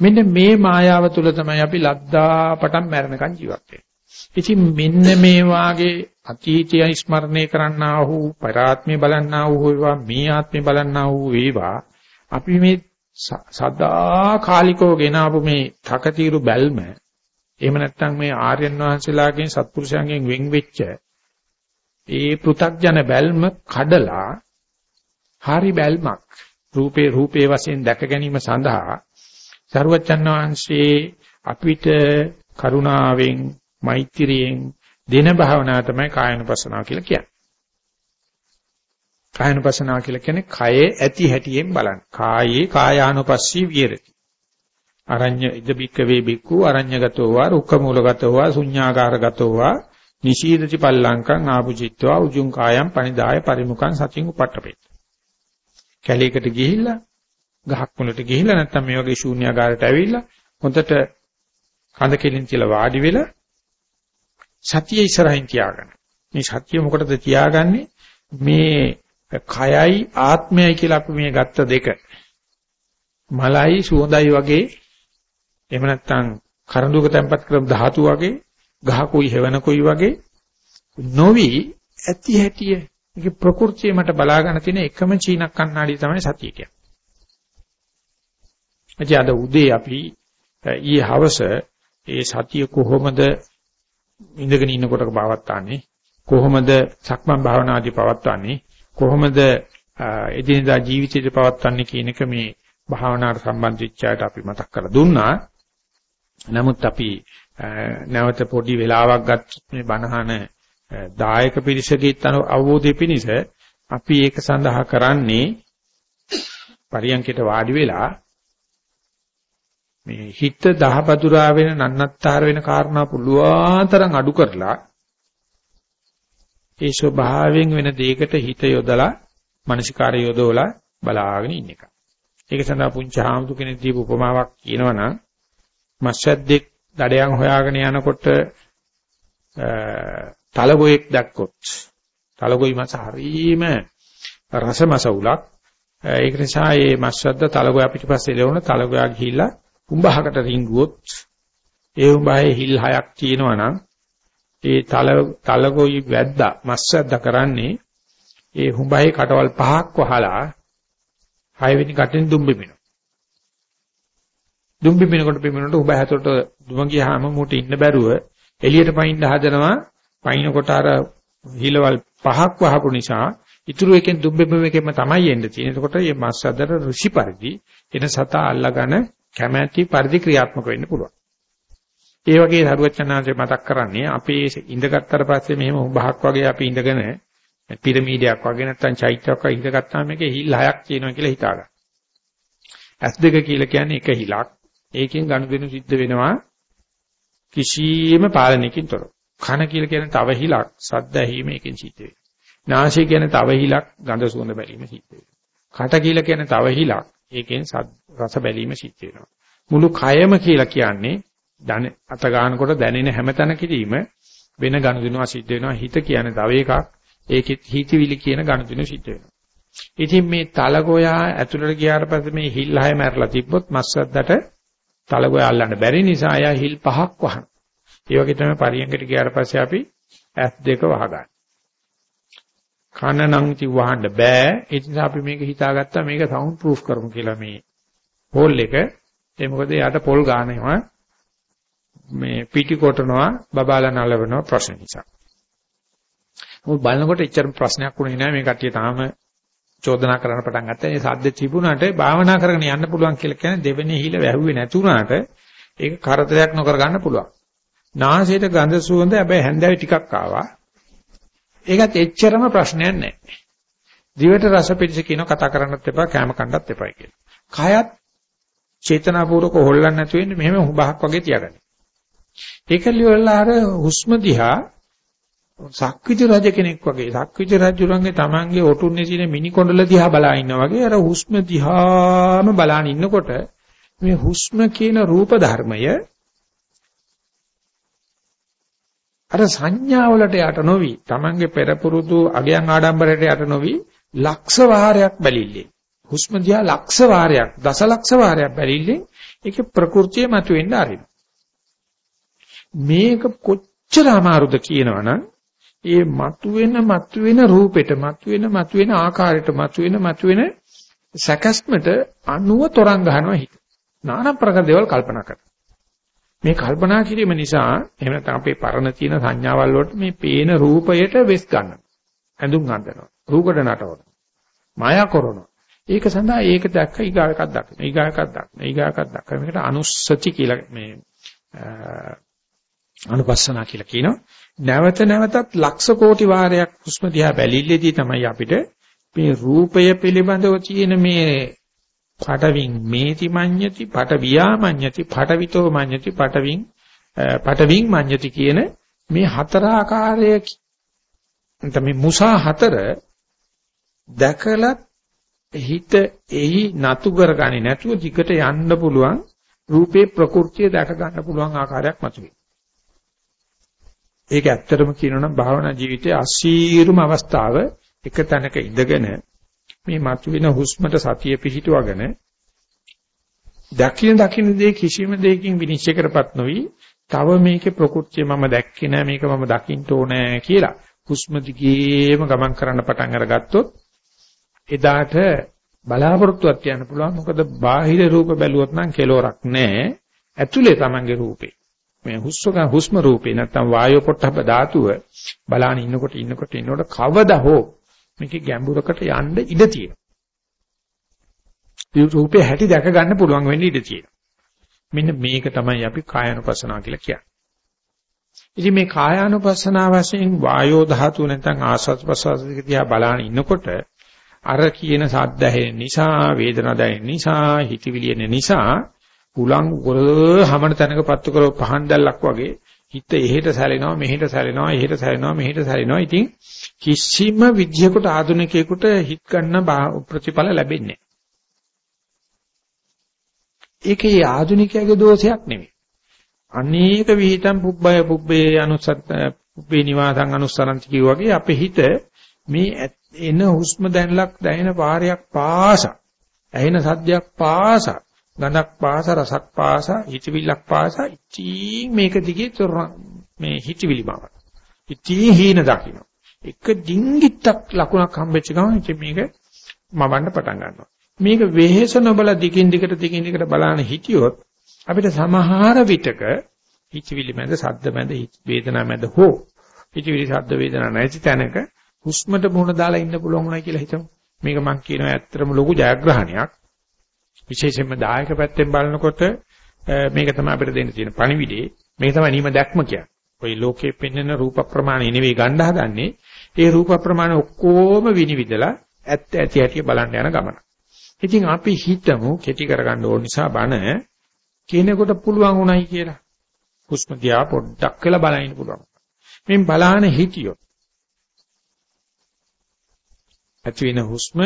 මෙන්න මේ මායාව තුල තමයි අපි ලද්දා පටන් මැරෙනකන් ජීවත් වෙන්නේ. ඉතින් මෙන්න මේ වාගේ අතීතය ස්මරණය කරන්නා වූ පරාත්මය බලන්නා වූ වේවා මේ ආත්මය බලන්නා වූ වේවා අපි මේ සදා කාලිකව ගෙන ආපු මේ තකතිරු බැල්ම එහෙම නැත්නම් මේ ආර්යයන් වහන්සේලාගෙන් සත්පුරුෂයන්ගෙන් වෙන් වෙච්ච ඒ පෘ탁ජන බැල්ම කඩලා හරි බැල්මක් රූපේ රූපේ වශයෙන් දැක ගැනීම සඳහා සරුවචන් වහන්සේ අපිට කරුණාවෙන් මෛත්‍රියෙන් දෙන භාවනාව තමයි කායනුපස්සනාව කියලා කියන්නේ. කායනුපස්සනාව කියලා කියන්නේ කයේ ඇති හැටියෙන් බලන්න. කායේ කායානුපස්සී විහෙරති. අරඤ්‍ය ඉදබික්ක වේ බික්කු අරඤ්‍යගතෝ වා රුක්කමූලගතෝ වා ශුඤ්ඤාකාරගතෝ වා නිශීදති පල්ලංකං ආපුචිත්වා උජුං කායම් පනිදාය පරිමුඛං සතින් උපට්ඨපේ. කැලේකට ගිහිල්ලා ගහක් මුලට ගිහිල්ලා නැත්නම් මේ වගේ ශූන්‍යාකාරයට ඇවිල්ලා හොඳට කඳ කෙලින් කියලා වාඩි වෙලා සතිය ඉස්සරහින් තියාගන්න. මේ සතිය මොකටද තියාගන්නේ? මේ කයයි ආත්මයයි කියලා අපි මේ ගත්ත දෙක මලයි සුවඳයි වගේ එහෙම නැත්නම් කරඬුවක තැම්පත් කරපු ධාතු වගේ ගහකුයි හෙවණකුයි වගේ නොවි ඇති හැටිය මේක ප්‍රകൃතිය මට බලා ගන්න තියෙන එකම චීනක් කන්නාඩිය තමයි සතිය කියන්නේ. අද උදේ අපි ඊයේ හවස ඒ සතිය කොහොමද ඉඳගෙන ඉන්නකොට පවත්වන්නේ කොහොමද සක්මන් භාවනාදී පවත්වන්නේ කොහොමද එදිනදා ජීවිතේදී පවත්වන්නේ කියන එක මේ භාවනාවට සම්බන්ධ වෙච්චාට අපි මතක් කරලා දුන්නා. නමුත් අපි නැවත පොඩි වෙලාවක් ගත්තොත් මේ බණහන දායක පිරිසකෙත් අවබෝධය පිණිස අපි ඒක සඳහා කරන්නේ පරියන්කයට වාඩි වෙලා මේ හිත දහපතුරා වෙන නන්නත්තර වෙන කාරණා පුළුවන් තරම් අඩු කරලා ඒ ස්වභාවයෙන් වෙන දෙයකට හිත යොදලා මානසිකාරය යොදවලා බලාගෙන ඉන්න එක. ඒක සඳහා පුංචි හාමුදුර කෙනෙක් දීපු උපමාවක් කියනවනම් මස්සද්දෙක් දඩයන් හොයාගෙන යනකොට තලගොයෙක් දැක්කොත් තලගොයි මස හරීම රසමස උලක් ඒක නිසා මේ මස්සද්ද තලගොයා පිටිපස්සේ ලෙවන තලගොයා ගිහිල්ලා උඹහකට රිංගුවොත් ඒ උඹහේ හිල් හයක් තියෙනවා නම් ඒ තල තලගොයි වැද්දා මස්සද්ද කරන්නේ ඒ හුඹහේ කටවල් පහක් වහලා හයවෙනි කටෙන් දුම් බිමිනවා. දුම් බිමිනකොට බිමිනකොට උඹ හැතොට දුම ගියාම මූට ඉන්න බැරුව එළියට පයින්න හදනවා. පයින්නකොට අර හිලවල් පහක් වහපු නිසා ඉතුරු එකෙන් දුම් බිමිම එකෙම තමයි එන්න තියෙන්නේ. එතකොට මේ මස්සද්දට ඍෂි පරිදි එන සතා අල්ලගෙන කැමැති පරිදි ක්‍රියාත්මක වෙන්න පුළුවන්. ඒ වගේ සරුවචනාංශය මතක් කරන්නේ අපේ ඉඳගත්තර පස්සේ මෙහෙම උඹහක් වගේ අපි ඉඳගෙන පිරමීඩයක් වගේ නැත්නම් චෛත්‍යයක් වගේ ඉඳගත්තාම මේකේ හිල් හයක් තියෙනවා කියලා හිතා ගන්න. ඇස් දෙක කියලා කියන්නේ එක හිලක්. ඒකෙන් ගනුදෙනු සිද්ධ වෙනවා කිසියම් පාලනයකින් තොරව. කන කියලා කියන්නේ තව හිලක්. සද්ද ඇහිීම එකෙන් සිද්ධ වෙනවා. නාසය කියන්නේ තව හිලක්. ගඳ සුවඳ බැලීම සිද්ධ වෙනවා. කට කියලා කියන්නේ තව හිලක්. ඒකෙන් රස බැලීම සිද්ධ වෙනවා. මුළු කයම කියලා කියන්නේ දන අත ගන්නකොට දැනෙන හැමතැන කිරීම වෙන ගනුදෙනුවා සිද්ධ වෙනවා. හිත කියන්නේ තව එකක්. ඒකෙත් හිතවිලි කියන ගණතුන සිද්ධ වෙනවා. ඉතින් මේ තලගෝයා ඇතුළට ගියාට පස්සේ මේ හිල් හය මැරලා තිබ්බොත් මස්සද්දට තලගෝයා අල්ලන්න බැරි නිසා එයා හිල් පහක් වහන. ඒ වගේ තමයි පරියංගකට ගියාට පස්සේ අපි ඇස් දෙක වහගන්න. කන නම් ඉති වහන්න බෑ. ඒ නිසා අපි මේක හිතාගත්තා මේක සවුන්ඩ් ප්‍රූෆ් කරමු කියලා මේ හෝල් එක. ඒ මොකද යාට පොල් ගානවා මේ පිටි කොටනවා බබාලා නලවනවා ප්‍රශ්න නිසා. මොකද බලනකොට එච්චර ප්‍රශ්නයක් වුණේ නැහැ මේ කට්ටිය තාම චෝදනා කරන්න පටන් ගත්තා. මේ සද්ද තිබුණාට භාවනා කරගෙන යන්න පුළුවන් කියලා කියන්නේ දෙවෙනි හිල වැහුවේ නැතුණාට ඒක කරදරයක් නොකර ගන්න පුළුවන්. නාසයට ගඳ සුවඳ හැබැයි හැන්දෑවේ ටිකක් ආවා. ඒකත් එච්චරම ප්‍රශ්නයක් නැහැ. දිවට රස පිටිස කියන කතා කරන්නත් එපා කැම කන්නත් එපා කියලා. කයත් චේතනාපූර්වක හොල්ලන්න නැතු වෙන්නේ මෙහෙම හුබහක් වගේ තියාගන්න. ඒක ලියවලා අර හුස්ම දිහා සක්විති රජ කෙනෙක් වගේ සක්විති රජුරන්ගේ තමන්ගේ ඔටුන්නේ තියෙන මිනි කොණ්ඩල දිහා බලා ඉන්නා වගේ අර හුස්ම දිහාම බලාන ඉන්නකොට මේ හුස්ම කියන රූප ධර්මය අර සංඥාවලට යට නොවි තමන්ගේ පෙරපුරුදු අගයන් ආඩම්බරයට යට නොවි ලක්ෂ වාරයක් බැලිල්ලේ හුස්ම දිහා ලක්ෂ වාරයක් දසලක්ෂ වාරයක් බැලිල්ලේ ඒකේ ප්‍රകൃතිය මතුවෙන්න ආරින් මේක කොච්චර අමාරුද කියනවනම් ඒ මතුවෙන මතුවෙන රූපෙට මතුවෙන මතුවෙන ආකාරයට මතුවෙන මතුවෙන සැකස්මට අනුව තරංග ගන්නවා හිත. নানা ප්‍රකාර දේවල් කල්පනා කරනවා. මේ කල්පනා කිරීම නිසා එහෙම නැත්නම් අපේ පරණ තියෙන සංඥාවල් වලට මේ පේන රූපයට වෙස් ගන්නවා. ඇඳුම් ගන්නවා. රූකඩ නටවනවා. මායා කරනවා. ඒක සඳහා ඒක දැක්ක ඊගාව එකක් දක්වන. ඊගාව එකක් දක්වන. ඊගාව එකක් දක්වන. මේකට අනුස්සති කියලා මේ අනුපස්සනා කියලා කියනවා. නැවත නැවතත් ලක්ෂ කෝටි වාරයක් හුස්ම දිහා බැලිල්ලේදී තමයි අපිට මේ රූපය පිළිබඳව තියෙන මේ පටවින් මේති මඤ්ඤති පටවියා මඤ්ඤති පටවිතෝ මඤ්ඤති පටවින් පටවින් මඤ්ඤති කියන මේ හතර ආකාරයේ තමයි මුසා හතර දැකලා හිත එහි නතු කරගන්නේ නැතුව දිගට යන්න පුළුවන් රූපේ ප්‍රകൃතිය දැක ගන්න පුළුවන් ආකාරයක් මතුවේ. ඒක ඇත්තටම කියනොනම් භාවනා ජීවිතයේ අසීරුම අවස්ථාව එක තැනක ඉඳගෙන මේ මතුවෙන හුස්මට සතිය පිහිටුවගෙන දකින දකින දේ කිසිම දෙයකින් විනිශ්චය කරපත් නොවි තව මේකේ ප්‍රകൃතිය මම දැක්කේ නෑ මේක මම දකින්න ඕනෑ කියලා හුස්ම දිගේම ගමන් කරන්න පටන් අරගත්තොත් එදාට බලාපොරොත්තුවක් තියන්න පුළුවන්. මොකද බාහිර රූප බැලුවොත් නම් කෙලවරක් නෑ. ඇතුලේ Tamange රූපේ. මේ හුස්ම හුස්ම රූපේ නැත්තම් වායෝ පොට්ටබ්බ ධාතුව බලාන ඉන්නකොට ඉන්නකොට ඉන්නකොට කවදා හෝ මේකේ ගැඹුරකට යන්න ඉඩ තියෙනවා. රූපේ හැටි දැක ගන්න පුළුවන් වෙන්න ඉඩ තියෙනවා. මෙන්න මේක තමයි අපි කායानुපස්සනාව කියලා කියන්නේ. ඉතින් මේ කායानुපස්සනාව වශයෙන් වායෝ ධාතුව නැත්නම් ආස්වාද ප්‍රසවාස දිහා බලාන ඉන්නකොට අර කියන සද්ද ඇහෙන නිසා වේදනා දැනෙන නිසා හිතවිලි එන නිසා උලං වර හැමන තැනක පත්තු කරව පහන් දැල්ලක් වගේ හිත එහෙට සැලෙනවා මෙහෙට සැලෙනවා එහෙට සැලෙනවා මෙහෙට සැලෙනවා. ඉතින් කිසිම විද්‍යකට ආධුනිකයෙකුට හිත ගන්න ප්‍රතිඵල ලැබෙන්නේ ඒකේ ආධුනිකයාගේ දෝෂයක් නෙමෙයි. අනේක විහිතම් පුබ්බය පුබ්බේ අනුසත් පුබ්බේ නිවාසං අනුස්සරන්ති කියුවාගේ අපේ හිත මේ එන හුස්ම දැනලක් දැනෙන පාරයක් පාසා ඇහෙන සද්දයක් පාසා ගඳක් පාසා රසක් පාසා හිතවිල්ලක් පාසා ඉතින් මේක දිගේ මේ හිතවිලි බව. ඉතින් හීන දකින්න. එක ඩිංගිත්තක් ලකුණක් හම්බෙච්ච ගමන් ඉතින් මේක මවන්න පටන් ගන්නවා. මේක වෙහෙස නොබල දිගින් දිගට දිගින් දිගට බලන හිටියොත් අපිට සමහර විටක හිතවිලි මැද සද්ද මැද වේදනා මැද හෝ හිතවිලි සද්ද වේදනා නැති තැනක හුස්මට මුහුණ දාලා ඉන්න පුළුවන් උනායි කියලා හිතමු. මේක මම කියනවා ඇත්තටම ලොකු ජයග්‍රහණයක්. විශේෂයෙන්ම දායක පැත්තෙන් බලනකොට මේක තමයි අපිට දෙන්න තියෙන පණිවිඩේ. මේක තමයි නිම දැක්ම කියන්නේ. ওই ලෝකයේ පෙන්වන රූප ප්‍රමාණය නෙවෙයි ගන්න හදන්නේ. ඒ රූප ප්‍රමාණය ඔක්කොම විනිවිදලා ඇත්ත ඇති ඇති බලන්න යන ගමන. ඉතින් අපි හිතමු කෙටි කරගන්න ඕන නිසා බණ කෙනෙකුට පුළුවන් උනායි කියලා. හුස්ම දිහා පොඩ්ඩක් වෙලා බලන්න පුළුවන්. මෙන් බලාන හිටියොත් ඇති වෙන හුස්ම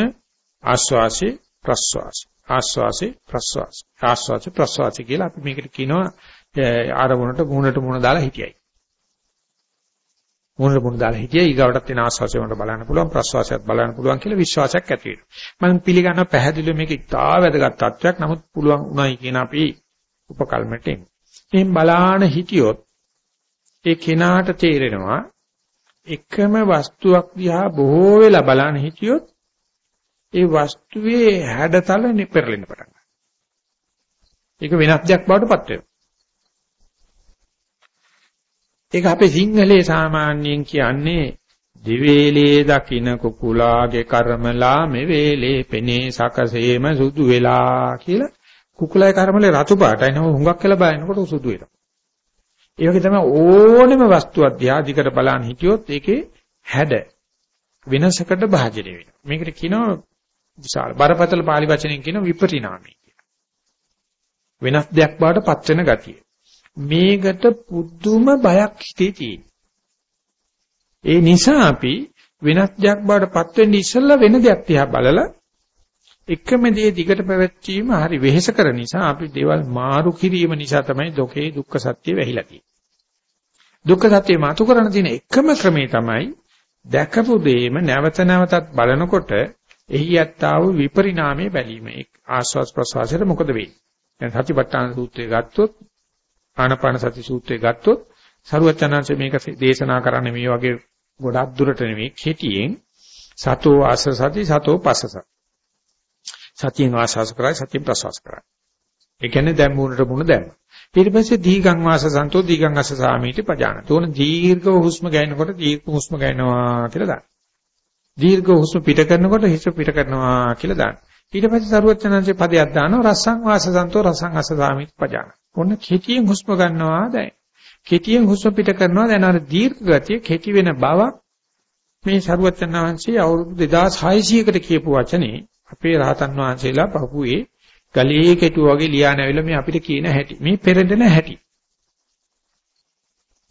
ආශ්වාසේ ප්‍රශ්වාසය ආශ්වාසේ ප්‍රශ්වාසය ආශ්වාසේ ප්‍රශ්වාසය කියලා අපි මේකට කියනවා ආරමුණට මුහුණට මුහුණ දාලා හිටියයි මුහුණට මුහුණ දාලා හිටියයි ඊගවටත් වෙන ආශ්වාසය වලට බලන්න පුළුවන් ප්‍රශ්වාසයත් බලන්න පුළුවන් කියලා විශ්වාසයක් ඇති වෙනවා මම පිළිගන්නවා පැහැදිලිව මේක ඉතා වැදගත් තත්වයක් නමුත් පුළුවන් උනායි කියන අපි උපකල්මට එමු එහෙන් බලාන හිටියොත් ඒ කෙනාට තේරෙනවා එකම වස්තුවක් දිහා බොහෝ වෙලා බලන හිටියොත් ඒ වස්තුවේ හැඩතල නිපෙරලෙන්න පටන් ගන්නවා. ඒක වෙනස් දෙයක් බවට පත් වෙනවා. ඒක අපේ සිංහලේ සාමාන්‍යයෙන් කියන්නේ දිවේලේ දකින්න කුකුලාගේ කර්මලා මෙවේලේ පෙනේ සකසේම සුදු වෙලා කියලා කුකුලයි කර්මලේ රතු පාටයි නම හුඟක් කියලා බලනකොට සුදු වෙනවා. ඒ වගේ තමයි ඕනෙම වස්තුවක් දිහා දිකට බලන්න හිටියොත් ඒකේ හැඩ වෙනසකට භාජනය වෙනවා. මේකට කියනවා විශාල බරපතල පාලි වචනෙන් කියන විපරිණාමය කියලා. වෙනස් දෙයක් බවට පත් වෙන ගතිය. මේකට පුදුම බයක් හිතේ තියෙන. ඒ නිසා අපි වෙනස් දෙයක් බවට පත් වෙන්න ඉස්සෙල්ලා වෙන දෙයක් දිහා බලලා එකම දේ දිගට පැවැත්වීම හරි වෙහෙස කර නිසා අපි දේවල් මාරු කිරීම නිසා තමයි දුකේ දුක්ඛ සත්‍ය වෙහිලා තියෙන්නේ. දුක්ඛ සත්‍ය මාතු කරන තියෙන එකම ක්‍රමේ තමයි දැකපු දෙයම නැවත නැවතත් බලනකොට එහි යත්තා වූ විපරිණාමයේ බැලීම. ආස්වාස් ප්‍රසවාසයට මොකද වෙන්නේ? දැන් සතිපට්ඨාන සූත්‍රය ගත්තොත් ආනපාන සති සූත්‍රය ගත්තොත් සරුවචනාංශ මේක දේශනා කරන්නේ මේ වගේ ගොඩක් දුරට නෙමෙයි කෙටියෙන් සතෝ ආස සති සතෝ පස්සස. සතියෙන් ආස්වාස් කරයි සතියෙන් ප්‍රසවාස කරයි. ඒ කියන්නේ දැන් මූණට මුණ දැම්ම. ඊට පස්සේ දීගං වාස සන්තෝ දීගං අස සාමීති පජාන. තෝන දීර්ඝ හුස්ම ගන්නකොට දීර්ඝ හුස්ම ගන්නවා කියලා දාන්න. දීර්ඝ හුස්ම පිට කරනකොට හිස පිට කරනවා කියලා දාන්න. ඊට පස්සේ සරුවචනංශේ පදයක් දානවා රසං වාස සන්තෝ රසං අස සාමීති පජාන. ඔන්න කෙටියෙන් හුස්ම ගන්නවා දැන්. කෙටියෙන් හුස්ම පිට කරනවා දැන් අර දීර්ඝ ගතිය කෙටි වෙන බව මේ සරුවචනංශේ අවුරුදු 2600කට කියපු වචනේ අපේ රහතන් වහන්සේලා පහුවේ ගලේ කෙටු වගේ ලියා නැවිලා මේ අපිට කියන හැටි. මේ පෙරදෙන හැටි.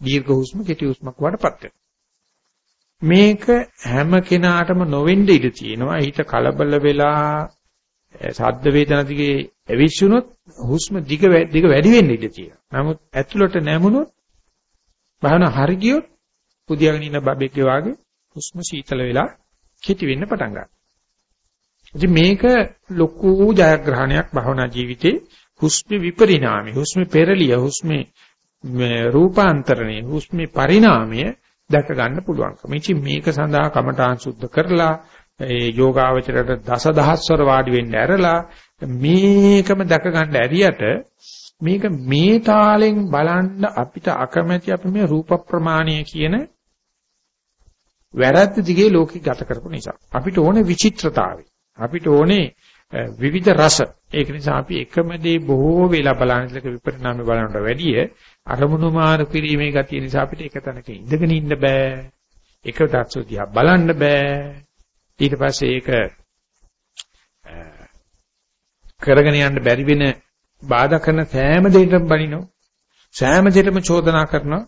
දීර්ඝ හුස්ම කෙටි හුස්මක් වඩපත් මේක හැම කෙනාටම නොවෙන්න ඉඩ තියෙනවා. හිත කලබල වෙලා සද්ද වේදනා දිගේ ඇවිස්සුනොත් හුස්ම දිග දිග වැඩි වෙන්න ඉඩ තියෙනවා. නමුත් ඇතුළට නැමුණොත් බහන හරි ගියොත් පුදියාගෙන ඉන්න බබෙක් වගේ හුස්ම සීතල වෙලා කෙටි වෙන්න පටන් ගන්නවා. ඉතින් මේක ලොකු ජයග්‍රහණයක් භවනා ජීවිතේ හුස්මේ විපරිණාමය හුස්මේ පෙරලිය හුස්මේ රූපාන්තරණය හුස්මේ පරිණාමය දැක ගන්න පුළුවන්කම. ඉතින් මේක සඳහා කමඨාන් සුද්ධ කරලා ඒ යෝගාවචරයට දසදහස්වර වාඩි වෙන්න ඇරලා මේකම දැක ගන්න ඇරියට මේක මේ තාලෙන් බලන්න අපිට අකමැති අපි මේ රූප ප්‍රමාණය කියන වැරද්ද දිගේ ලෝකෙ ගත කරපු නිසා අපිට ඕනේ විචිත්‍රතාවය අපිට ඕනේ විවිධ රස. ඒක නිසා අපි එකම දේ බොහෝ වෙලා බලන්නලක විපරිණාමය බලනට වැඩිය අරමුණු මාරු කිරීමේ ගතිය නිසා අපිට එක තැනක ඉඳගෙන ඉන්න බෑ. එක දක්ෂ දිහා බලන්න බෑ. ඊට පස්සේ ඒක කරගෙන යන්න බැරි වෙන බාධා කරන සෑම දෙයකටම බනිනවා. සෑම දෙයකටම චෝදනා කරනවා.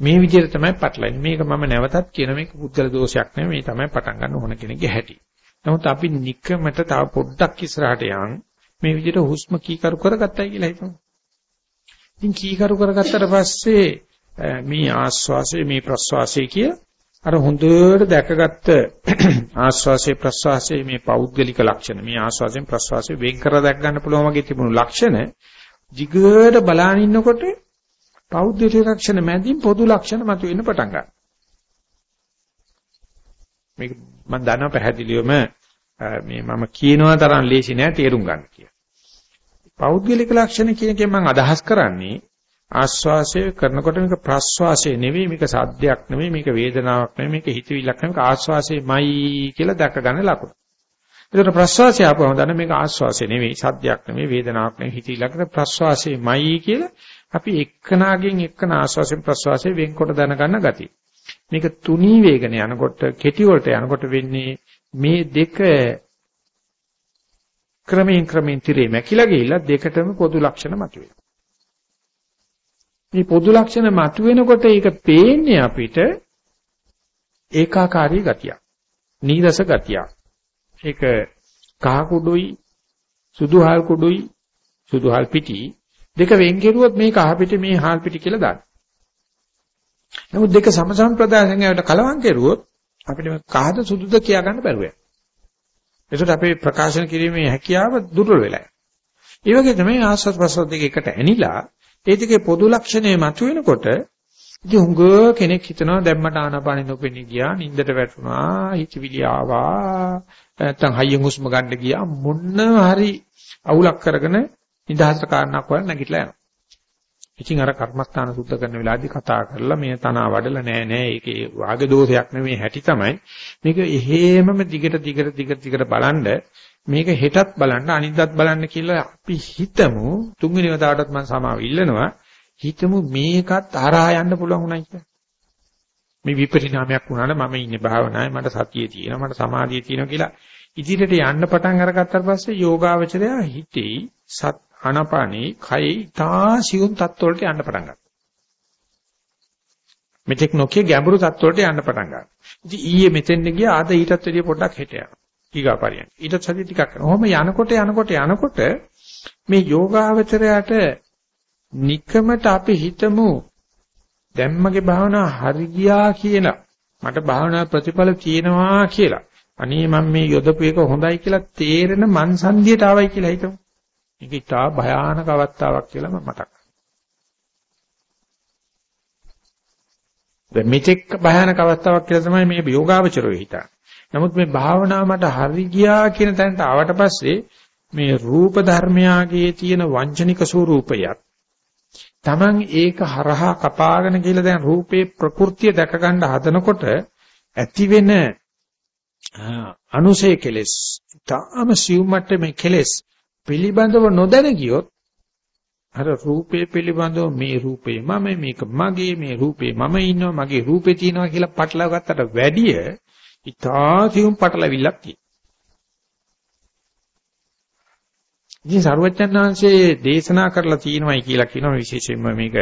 මේ විදිහට තමයි පටලන්නේ. මේක මම නැවතත් කියන මේක පුද්ගල දෝෂයක් නෙමෙයි. මේ තමයි පටන් ගන්න ඕන කෙනෙක්ගේ හැටි. නමුත් අපි নিকමට තව පොඩ්ඩක් ඉස්සරහට යන් මේ විදිහට හුස්ම කීකරු කරගත්තයි කියලා හිතමු. ඉතින් කීකරු කරගත්තට පස්සේ මේ ආස්වාසය මේ ප්‍රස්වාසය කිය අර හොඳට දැකගත්ත ආස්වාසය ප්‍රස්වාසය මේ පෞද්ගලික ලක්ෂණ මේ ආස්වාසයෙන් ප්‍රස්වාසයෙන් වෙන් කර දැක් ගන්න පුළුවන් වගේ තිබුණු ලක්ෂණ jigara බලාන ඉන්නකොට පෞද්ගලික ලක්ෂණ මැදින් පොදු ලක්ෂණ මතුවෙන්න පටන් ගන්නවා මේක මම දන්නවා පැහැදිලිවම මේ මම කියනවා තරම් ලේසි නෑ තේරුම් ගන්න කියලා. පෞද්ගලික ලක්ෂණ කියන එකෙන් මම අදහස් කරන්නේ ආස්වාසය කරනකොට මේක ප්‍රස්වාසය නෙවෙයි මේක සාධ්‍යයක් නෙවෙයි මේක වේදනාවක් නෙවෙයි මේක හිතවිල්ලක් නෙවෙයි මේක ආස්වාසයමයි කියලා දැක ගන්න ලකුණු. ඒකට ප්‍රස්වාසය ආපුවම දන්න මේක ආස්වාසය නෙවෙයි සාධ්‍යයක් නෙවෙයි වේදනාවක් නෙවෙයි හිතවිල්ලක් නෙවෙයි ප්‍රස්වාසයමයි කියලා අපි එක්කනාගෙන් එක්කන ආස්වාසයෙන් ප්‍රස්වාසයෙන් වෙන්කොට දැනගන්න ගතිය. මේක තුනී වේගන යනකොට කෙටි වලට යනකොට වෙන්නේ මේ දෙක ක්‍රමයෙන් ක්‍රමයෙන් tire මැකිලා ගිහිල්ලා දෙකටම පොදු ලක්ෂණ මතුවෙනවා. මේ පොදු ලක්ෂණ මතුවෙනකොට ඒක පේන්නේ අපිට ඒකාකාරී ගතියක්. නීරස ගතියක්. ඒක කහ කුඩුයි සුදුහල් කුඩුයි සුදුහල් පිටි දෙක වෙන් කෙරුවොත් මේ කහ පිටි මේ හාල් පිටි කියලා දාන්න. නමුත් දෙක සමසම ප්‍රදාසංගයට කලවම් කෙරුවොත් අපිට කහද සුදුද කියා ගන්න බැරුව යනවා. ඒකට අපේ ප්‍රකාශන කිරීමේ හැකියාව දුර්වල වෙලා යනවා. ඒ වගේ තමයි ආස්වාද ප්‍රසවාස දෙක එකට ඇනිලා ඒ දෙකේ පොදු ලක්ෂණය මතුවෙනකොට ඉතින් හුඟ කෙනෙක් හිතනවා දැම්මට ආනාපානෙ නොපෙනී ගියා නින්දට වැටුණා හිතවිලි ආවා නැත්තම් හයියෙන් හුස්ම ගන්න ගියා මොන්න හරි අවුලක් කරගෙන නිදහසට කාරණාවක් වල නැගිටලා යනවා. ඉතින් අර කර්මස්ථාන සුද්ධ කරන වෙලාවේදී කතා කරලා මේ තනවා වඩලා නෑ නෑ ඒකේ වාග දෝෂයක් නෙමෙයි හැටි තමයි මේක එහෙමම දිගට දිගට දිගට දිගට බලන්ඩ මේක හෙටත් බලන්න අනිද්දාත් බලන්න කියලා අපි හිතමු තුන්වෙනි වතාවටත් මම සමාව ඉල්ලනවා හිතමු මේකත් හරහා යන්න පුළුවන් උනායි කියලා මේ විපරිණාමයක් වුණාට මම ඉන්නේ භාවනාවේ මට සතියේ තියෙනවා මට සමාධිය තියෙනවා කියලා ඉදිරියට යන්න පටන් අරගත්තාට පස්සේ යෝගාවචරය හිතේ සත් ආනපානේ කයි තා සියුම් තත්ත්වවලට යන්න පටන් ගන්නවා. මෙතෙක් නොකිය ගැඹුරු තත්ත්වවලට යන්න පටන් ගන්නවා. ඉතින් ඊයේ මෙතෙන්ද ගියා ආද ඊටත් වැඩිය පොඩ්ඩක් හෙට යනවා. ඊගාපරියන්. ඊට සතිය ටිකක් කරනවා. ඔහොම යනකොට යනකොට යනකොට මේ යෝගාවචරයට নিকමට අපි හිතමු දැම්මගේ භාවනාව හරි ගියා කියලා. මට භාවනා ප්‍රතිඵල තියෙනවා කියලා. අනේ මම මේ යොදපු එක හොඳයි කියලා තේරෙන මන්සන්දියට ආවයි කියලා හිතමු. මේක ඉතා භයානක අවස්ථාවක් කියලා මම මතක් දැන් මෙතෙක් භයානක අවස්ථාවක් කියලා තමයි මේ යෝගාවචරය හිතන්නේ. නමුත් මේ භාවනාව මට හරි ගියා කියන තැනට ආවට පස්සේ මේ රූප ධර්මයාගේ තියෙන වංචනික ස්වરૂපයත් Taman ඒක හරහා කපාගෙන කියලා දැන් රූපේ ප්‍රകൃතිය දැක ගන්න හදනකොට ඇති වෙන අනුසය කෙලස් තාම සිව්මට මේ කෙලස් පිළිබඳව නොදැන ගියොත් අර රූපේ පිළිබඳව මේ රූපේ මම මේක මගේ මේ රූපේ මම ඉන්නවා මගේ රූපේ තියෙනවා කියලා පටලවා ගත්තට වැඩිය ඉතාසියුම් පටලවිල්ලක් තියෙනවා. ඉතින් සරුවචනාංශයේ දේශනා කරලා තියෙනවායි කියලා කියනවා විශේෂයෙන්ම මේක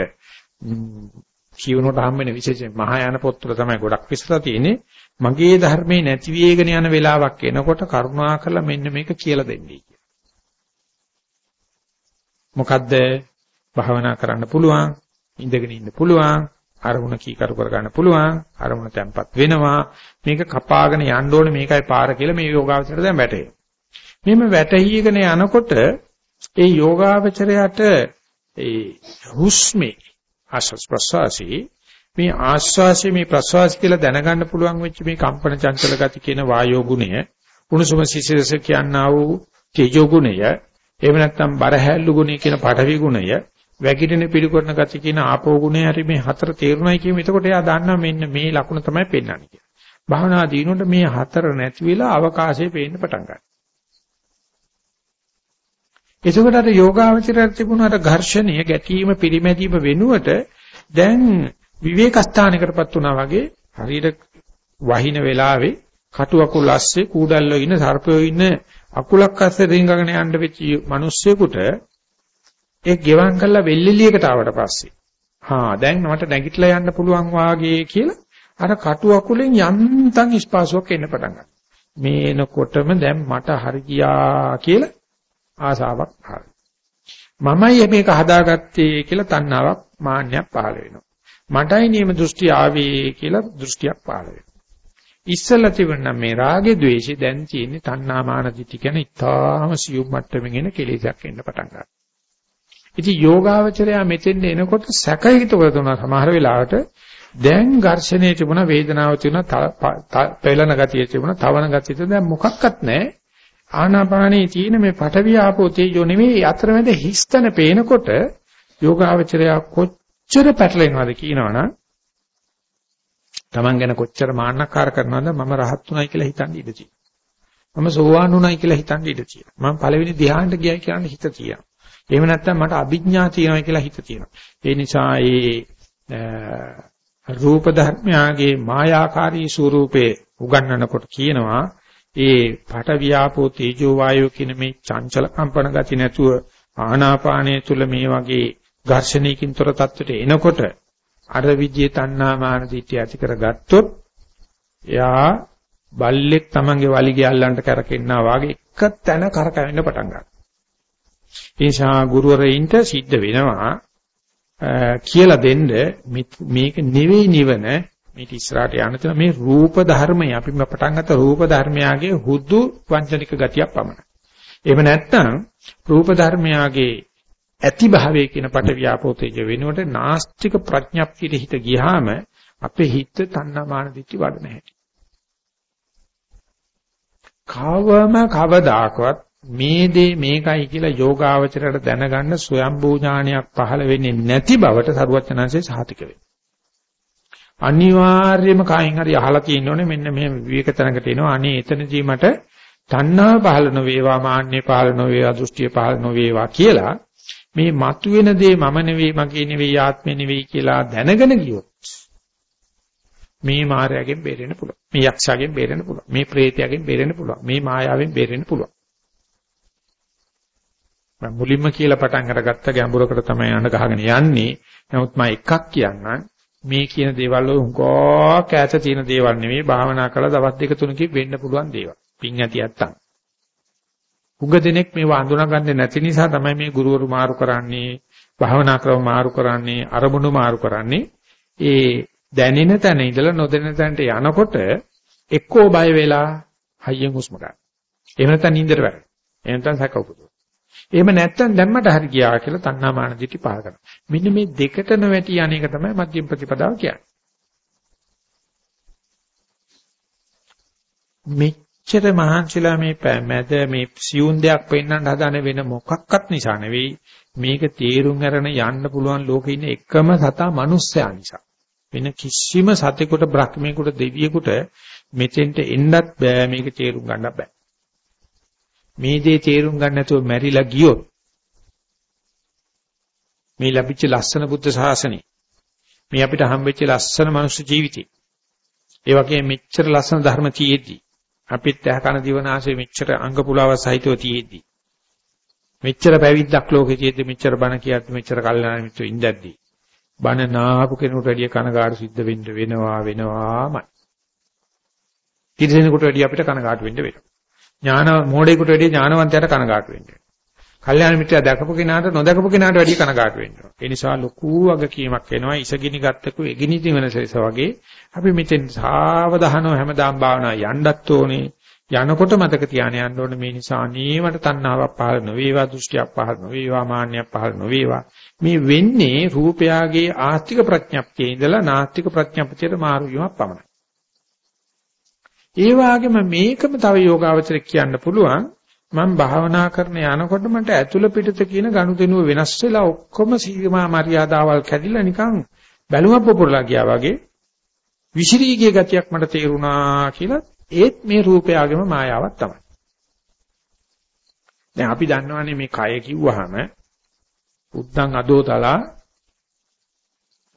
කියවනට හම් වෙන විශේෂයෙන් මහායාන පොත්වල තමයි ගොඩක් විස්තර තියෙන්නේ. මගේ ධර්මේ නැති වේගෙන යන වෙලාවක් එනකොට කරුණා කරලා මෙන්න මේක කියලා දෙන්නයි. මොකද්ද? භාවනා කරන්න පුළුවන්, ඉඳගෙන ඉන්න පුළුවන්, අරමුණ කීකරු කරගන්න පුළුවන්, අරමුණ තැම්පත් වෙනවා. මේක කපාගෙන යන්න ඕනේ මේකයි පාර කියලා මේ යෝගාවචරය දැන් වැටේ. මෙහෙම වැටහිගෙන යනකොට ඒ යෝගාවචරයට ඒ හුස්මේ ආශ්වාස ප්‍රශ්වාසී මේ ආශ්වාසය මේ ප්‍රශ්වාස කියලා දැනගන්න පුළුවන් වෙච්ච මේ කම්පන චංචල ගති කියන වායෝ ගුණය උණුසුම සිසිලස කියනා වූ තේජෝ ගුණය එහෙම නැත්නම් බරහැල්ලු ගුණය කියන පඨවි ගුණය වැగిරෙන පිළිකොරන ගති කියන ආපෝ ගුණය හරි මේ හතර තේරුණයි කියමු. එතකොට එයා දන්නවා මෙන්න මේ ලකුණ තමයි පෙන්වන්නේ කියලා. භාවනා දිනුනට මේ හතර නැති වෙලා අවකාශයේ පේන්න පටන් ගන්නවා. එතකොට අර යෝගාවචරයට තිබුණ අර ඝර්ෂණය, ගැටීම, පිරිමැදීම වෙනුවට දැන් විවේක ස්ථානයකටපත් වුණා වගේ හරියට වහින වෙලාවේ කටුවකුල් ඇස්සේ කූඩල්ලෝ ඉන්න සර්පයෝ ඉන්න අකුලක් අස්සේ රිංගගෙන යන්න වෙච්ච මිනිස්සෙකුට ඒ ගෙවම් කරලා වෙල්ලිලියකට ආවට පස්සේ හා දැන් මට නැගිටලා යන්න පුළුවන් වාගේ කියලා අර කටු අකුලෙන් යන්තම් ස්පාසුවක් එන්න පටන් ගන්නවා. මේ එනකොටම දැන් මට හරි ගියා කියලා ආසාවක් පහළ මමයි මේක හදාගත්තේ කියලා තණ්හාවක් මාන්නයක් පහළ වෙනවා. මටයි නියම දෘෂ්ටි ආවේ කියලා දෘෂ්ටියක් පහළ වෙනවා. ඉස්සලා තිබුණා මේ රාගේ ద్వේෂේ දැන් තියෙන්නේ තණ්හා මාන දිටි කියන ඊටාම සියුම් මට්ටමින් එන කෙලෙසක් එන්න පටන් ගන්නවා. ඉතින් යෝගාවචරයා මෙතෙන්ද එනකොට සැකහිත වතුනා සමහර වෙලාවට දැන් ඝර්ෂණයේ තිබුණ වේදනාව තිබුණ පෙළන ගතිය තිබුණ තවන ගතිය තිබුණ දැන් මොකක්වත් නැහැ. ආනාපානයේ තියෙන මේ පඨවි ආපෝ තේජෝ නෙමෙයි අතරමැද හිස්තන පේනකොට යෝගාවචරයා කොච්චර පැටලෙනවද කියනවනම් Taman ගැන කොච්චර මාන්නකාර කරනවද මම රහත් උනායි කියලා හිතන් ඉඳ තියෙනවා. මම සෝවාන් උනායි කියලා හිතන් ඉඳ තියෙනවා. මම පළවෙනි ධ්‍යානට ගියයි කියන හිත තියෙනවා. එහෙම නැත්නම් මට අභිඥා තියෙනවා කියලා හිත තියෙනවා. ඒ නිසා ඒ රූප ධර්මයාගේ මායාකාරී ස්වરૂපේ උගන්වනකොට කියනවා ඒ පට වියාපෝ තේජෝ වායෝ කියන මේ චංචල කම්පන ගති නැතුව ආනාපානය තුල මේ වගේ ඝර්ෂණයකින් තොර තත්ත්වයට එනකොට අර විද්‍යේ තණ්හාමාන දිට්ඨිය ඇති කරගත්තොත් එයා බල්ලෙක් Tamange වලිගය අල්ලන්නට කරකෙන්නා වාගේ එක තැන කරකවෙන්න පටන් ගන්නවා. ඒ නිසා ගුරුවරයින්ට සිද්ධ වෙනවා කියලා දෙන්න මේක නෙවෙයි නිවන මේක ඉස්සරහට යන තන මේ රූප ධර්මය අපි පටන් ගත්ත රූප ධර්මයාගේ හුදු වංචනික ගතියක් පමණයි. එහෙම නැත්නම් රූප ධර්මයාගේ ඇති භාවයේ කියන පට ව්‍යාපෝතේජ වෙනුවට නාස්තික ප්‍රඥප්තියට හිත ගියාම අපේ හිත තණ්හාමාන දිටි වඩ නැහැ. කවම කවදාකවත් මේ දේ මේකයි කියලා යෝගාවචරයට දැනගන්න ස්වයම්බූ ඥානයක් පහළ වෙන්නේ නැති බවට සරුවචනanse සාතික වෙනවා. අනිවාර්යයෙන්ම කායින් හරි අහලා තියෙනෝනේ මෙන්න මෙහෙම විවේක තැනකට එනවා. අනේ එතනදී මට තණ්හා පහළ නොවේවා, මාන්නේ පහළ නොවේවා, දෘෂ්ටිය පහළ නොවේවා කියලා මේ මතුවෙන දේ මම නෙවෙයි, මගේ නෙවෙයි, ආත්මෙ නෙවෙයි කියලා දැනගෙන ගියොත් මේ මායාවෙන් බේරෙන්න පුළුවන්. මේ යක්ෂයාගෙන් බේරෙන්න පුළුවන්. මේ ප්‍රේතයාගෙන් බේරෙන්න පුළුවන්. මේ මායාවෙන් බේරෙන්න පුළුවන්. මම මුලින්ම කියලා පටන් අරගත්ත ගැඹුරකට තමයි අඬ ගහගෙන යන්නේ. නමුත් මම එකක් කියන්නම් මේ කියන දේවල් වල උංගෝ කැත තියෙන දේවල් නෙවෙයි භාවනා කළා දවස් දෙක තුනකින් වෙන්න පුළුවන් දේවල්. පිං ඇති නැත්තම්. උග දෙනෙක් මේවා අඳුනගන්නේ නැති නිසා තමයි මේ ගුරුවරු මාරු කරන්නේ, භාවනා ක්‍රම මාරු කරන්නේ, අරමුණු මාරු කරන්නේ. ඒ දැනෙන තැන ඉඳලා නොදැනෙන තැනට යනකොට එක්කෝ බය වෙලා හයියෙන් හුස්ම ගන්න. එහෙම නැත්නම් නින්දට වැටෙනවා. එහෙම නැත්නම් සැක උපදවනවා. එහෙම නැත්නම් දැම්මට හරි ගියා කියලා තණ්හා මාන දිටි පහල කරනවා. මෙන්න මේ දෙකට නොවැටි අනේක තමයි මධ්‍යම ප්‍රතිපදාව කියන්නේ. මෙච්චර මහන්සිලා මේ මැද මේ සියුම් දෙයක් පෙන්වන්න හදන වෙන මොකක්වත් නිසා නෙවෙයි මේක තේරුම් අරගෙන යන්න පුළුවන් ලෝකේ ඉන්න එකම සතා මිනිස්සයා නිසා. වෙන කිසිම සතෙකුට බ්‍රහ්මයෙකුට දෙවියෙකුට මෙතෙන්ට එන්නත් බෑ මේක තේරුම් ගන්න බෑ. මේ දේ තේරුම් ගන්න නැතුව මැරිලා ගියොත් මේ ලැබිච්ච ලස්සන බුද්ධ ශාසනය මේ අපිට හම්බෙච්ච ලස්සන මනුෂ්‍ය ජීවිතේ ඒ වගේ මෙච්චර ලස්සන ධර්ම තියෙද්දි අපිත් ඇහකන දිවනාශයේ මෙච්චර අංග පුලාව සහිතව තියෙද්දි මෙච්චර පැවිද්දක් ලෝකේ තියෙද්දි මෙච්චර බණ කියද්දි මෙච්චර කල්ලාන මිත්‍ර ඉඳද්දි බණ නාපු කෙනෙකුට වැඩිය කනගාටු සිද්ධ වෙන්න වෙනවා වෙනවාමයි. කිසිසෙනෙකුට වැඩිය අපිට කනගාටු වෙන්න වෙනවා. ඥාන මෝඩේකට වැඩිය ඥානවන්තයාට කනගාටු වෙන්න. කල්යාණ මිත්‍යා දැකපු කෙනාට නොදකපු කෙනාට වැඩිය කනගාටු වෙන්න. ඒ නිසා ලොකු වගකීමක් එනවා ඉසගිනි ගත්තකු එගිනි දිවනසෙස වගේ අපි මෙතෙන් සාවධානව හැමදාම භාවනා යන්නත් ඕනේ. යනකොට මතක තියාගෙන යන්න ඕනේ මේ නිසා නීවට තණ්හාවක් පහළ නොවේවා දෘෂ්ටියක් පහළ නොවේවා මාන්නයක් පහළ නොවේවා මේ වෙන්නේ රූපයාගේ ආස්තික ප්‍රඥප්තියේ ඉඳලා නාස්තික ප්‍රඥප්තියට මාරු වීමක් පමණයි ඒ වගේම මේකම තව යෝගාවචරයක් කියන්න පුළුවන් මම භාවනා කරන යනකොට මට ඇතුළ පිටත කියන ගනුදෙනුව වෙනස් වෙලා ඔක්කොම සීමා මරියාදාවල් කැඩිලා නිකන් බැලුමක් පොපුරලා ගියා වගේ විසිරී ගිය ගතියක් මට තේරුණා කියලා ඒත් මේ රූපයගේම මායාවක් තමයි. දැන් අපි දන්නවනේ මේ කය කිව්වහම උද්දං අදෝතලා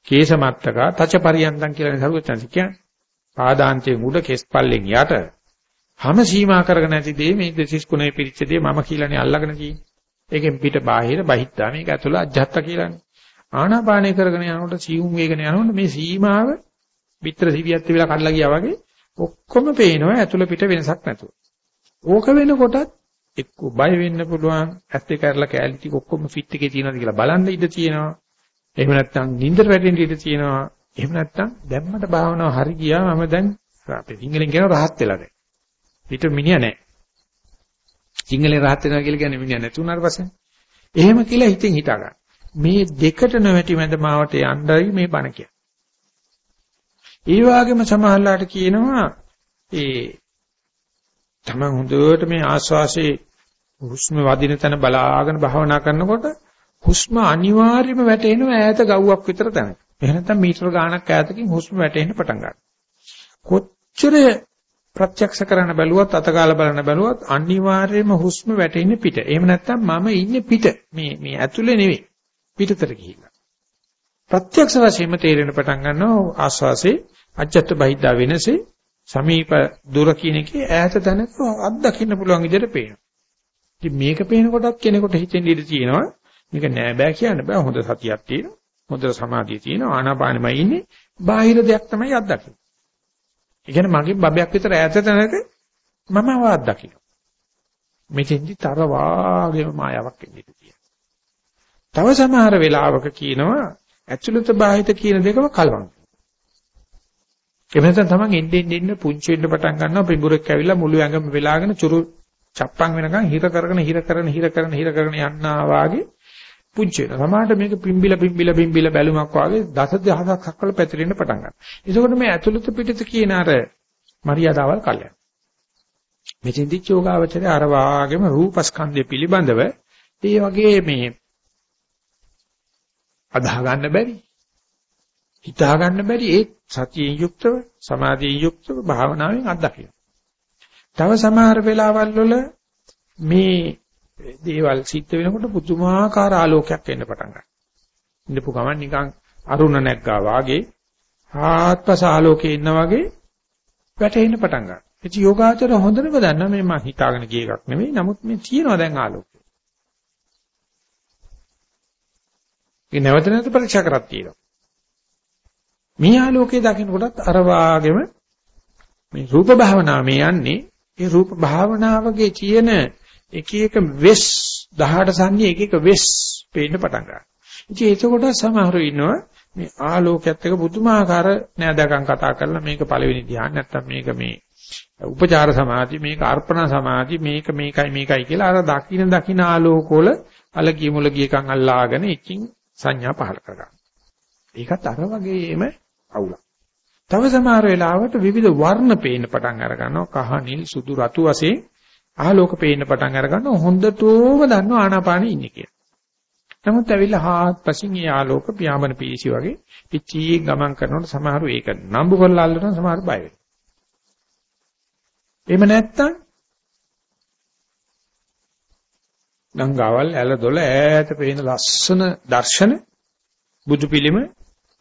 කේසමත්තක තචපරියන්තං කියලා නේද කියන්නේ. පාදාන්තයේ උඩ කෙස් පල්ලෙන් යට හැම සීමා කරගෙන ඇති දේ මේ දෙසිස් කුණේ පිරිච්ච දේ මම කියලානේ අල්ලගෙන තියෙන්නේ. ඒකෙන් පිට බාහිර බහිත්තා මේක ඇතුළ අජත්ත කියලානේ. ආනාපානය කරගෙන යනකොට සීුම් වේගන යනකොට මේ සීමාව පිටර සිවියත් විලා කඩලා ගියා වගේ ඔක්කොම පේනවා ඇතුළ පිට වෙනසක් නැතුව. ඕක වෙනකොටත් එක්ක බය වෙන්න පුළුවන් ඇස් දෙක අරලා කැලි ටික ඔක්කොම ෆිට එකේ තියෙනවද කියලා බලන්න ඉඩ තියෙනවා. එහෙම නැත්නම් නින්දට වැටෙන්න ඉඩ තියෙනවා. එහෙම නැත්නම් දැම්මට භාවනාව හරි ගියා මම දැන් අපේ සිංහලෙන් කියන රහත් වෙලා දැන්. පිට මිනිහා නැහැ. සිංහලෙන් රහත් වෙනවා කියලා කියන්නේ මිනිහා නැති උනාට පස්සේ. එහෙම කියලා හිතෙන් හිතා ගන්න. මේ දෙකට නොවැටි මැද මාවට යන්නයි මේ බණ කියන්නේ. ඒ වගේම සමහරලාට කියනවා ඒ තමන් හොඳට මේ ආස්වාසේ හුස්ම වදින තැන බලාගෙන භාවනා කරනකොට හුස්ම අනිවාර්යයෙන්ම වැටෙනවා ඈත ගව්වක් විතර තැනක. එහෙම නැත්නම් මීටර ගාණක් ඈතකින් හුස්ම වැටෙන්න පටන් ගන්නවා. කොච්චර ප්‍රත්‍යක්ෂ කරන්න බැලුවත් අතගාලා බලන්න බැලුවත් අනිවාර්යයෙන්ම හුස්ම වැටෙන්නේ පිට. එහෙම නැත්නම් මම ඉන්නේ පිට. මේ මේ ඇතුලේ නෙවෙයි. පිටතට ගිහිල්ලා. ප්‍රත්‍යක්ෂ වශයෙන්ම තේරෙන පටන් ගන්නවා ආස්වාසේ අජත්ත බහිද්දා වෙනසේ සමීප දුර කියන එකේ ඈත තැනක අත්දකින්න පුළුවන් විදිහට පේනවා. ඉතින් මේක පේනකොටත් කෙනෙකුට හිතෙන් ඉඳී තියෙනවා මේක නෑ බෑ කියන්න බෑ හොඳ සතියක් තියෙනවා. හොඳ සමාධිය තියෙනවා ආනාපානෙමයි ඉන්නේ. බාහිර දෙයක් තමයි අත්දකින්නේ. ඒ කියන්නේ මගේ බබයක් විතර ඈත තැනක මම අත්දකින්න. මෙතෙන්දි තර වාගේම මායාවක් එන්නේ තියෙනවා. තව සමහර වෙලාවක කියනවා ඇතුළත බාහිත කියන දෙකම කලවම්. එහෙම නැත්නම් තමන් එන්න එන්න පුංචි වෙන්න පටන් ගන්නවා පිඹුරෙක් ඇවිල්ලා මුළු ඇඟම වෙලාගෙන චුරු චප්පන් වෙනකන් හිර කරගෙන හිර කරගෙන හිර කරගෙන හිර කරගෙන යන්නා වාගේ පුංචි වෙනවා. සමහරට මේක පිම්බිලා පිම්බිලා පිම්බිලා බැලුමක් වාගේ දස දහසක් අක්කල පැතිරෙන්න පටන් ගන්නවා. එතකොට මේ ඇතුළත පිටත කියන අර මරියාදාවල් කල්යන. මෙතෙන්දි චෝගාවචරය අර වාගේම රූපස්කන්ධය පිළිබඳව ඒ වගේ මේ අදාහ ගන්න බැරි හිතා ගන්න බැරි ඒ සතියෙන් යුක්තව සමාධියෙන් යුක්තව භාවනාවෙන් අත්දකින්න. තව සමහර වෙලාවල් වල මේ දේවල් සිද්ධ වෙනකොට පුදුමාකාර ආලෝකයක් එන්න පටන් ගන්නවා. ඉඳපු ගමන් නිකන් අරුණ නැග්ගා වාගේ ආත්පස ආලෝකේ ඉන්න වගේ වැටෙන්න පටන් ගන්නවා. ඉතින් යෝගාචර හොඳටම දන්නා මේ මම හිතාගෙන ගිය එකක් නෙමෙයි. නමුත් මේ තියෙනවා දැන් ආලෝකය. ඒ නැවත නැවත පරීක්ෂා කරක් තියෙනවා. මේ ආලෝකයේ දකින්නකොටත් අර වාගෙම මේ රූප භාවනාව මේ යන්නේ ඒ රූප භාවනාවගේ තියෙන එක එක වෙස් 18 සංඥා එක එක වෙස් පේන්න පටන් ගන්නවා. ඉතින් එතකොට සමහරව ඉන්නවා මේ ආලෝකයත් එක්ක පුදුමාකාර නෑදකම් කතා කරලා මේක පළවෙනි ධ්‍යාන නැත්තම් මේක මේ උපචාර සමාධි මේක අර්පණ සමාධි මේක මේකයි මේකයි කියලා අර දකින්න දකින්න ආලෝකවල අලගිය මුල ගියකන් අල්ලාගෙන එකින් සංඥා පහල කරගන්න. ඒකත් අර වගේම අවුලක්. තව සමහර වෙලාවට විවිධ වර්ණ පේන්න පටන් අර ගන්නවා කහ නිල් සුදු රතු වශයෙන් ආලෝක පේන්න පටන් අර ගන්නවා හොඳටම දන්නවා ආනාපානෙ ඉන්නේ කියලා. නමුත් ඇවිල්ලා හාත්පසින් ඒ ආලෝක පියාඹන පීසි වගේ පිච්චී ගමන් කරනකොට සමහරු ඒක නම්බු කරලා අල්ලනවා සමහරු බය වෙනවා. එහෙම නැත්තම් ගංගාවල් ඇල දොල ඈත පේන ලස්සන දර්ශන බුදු පිළිම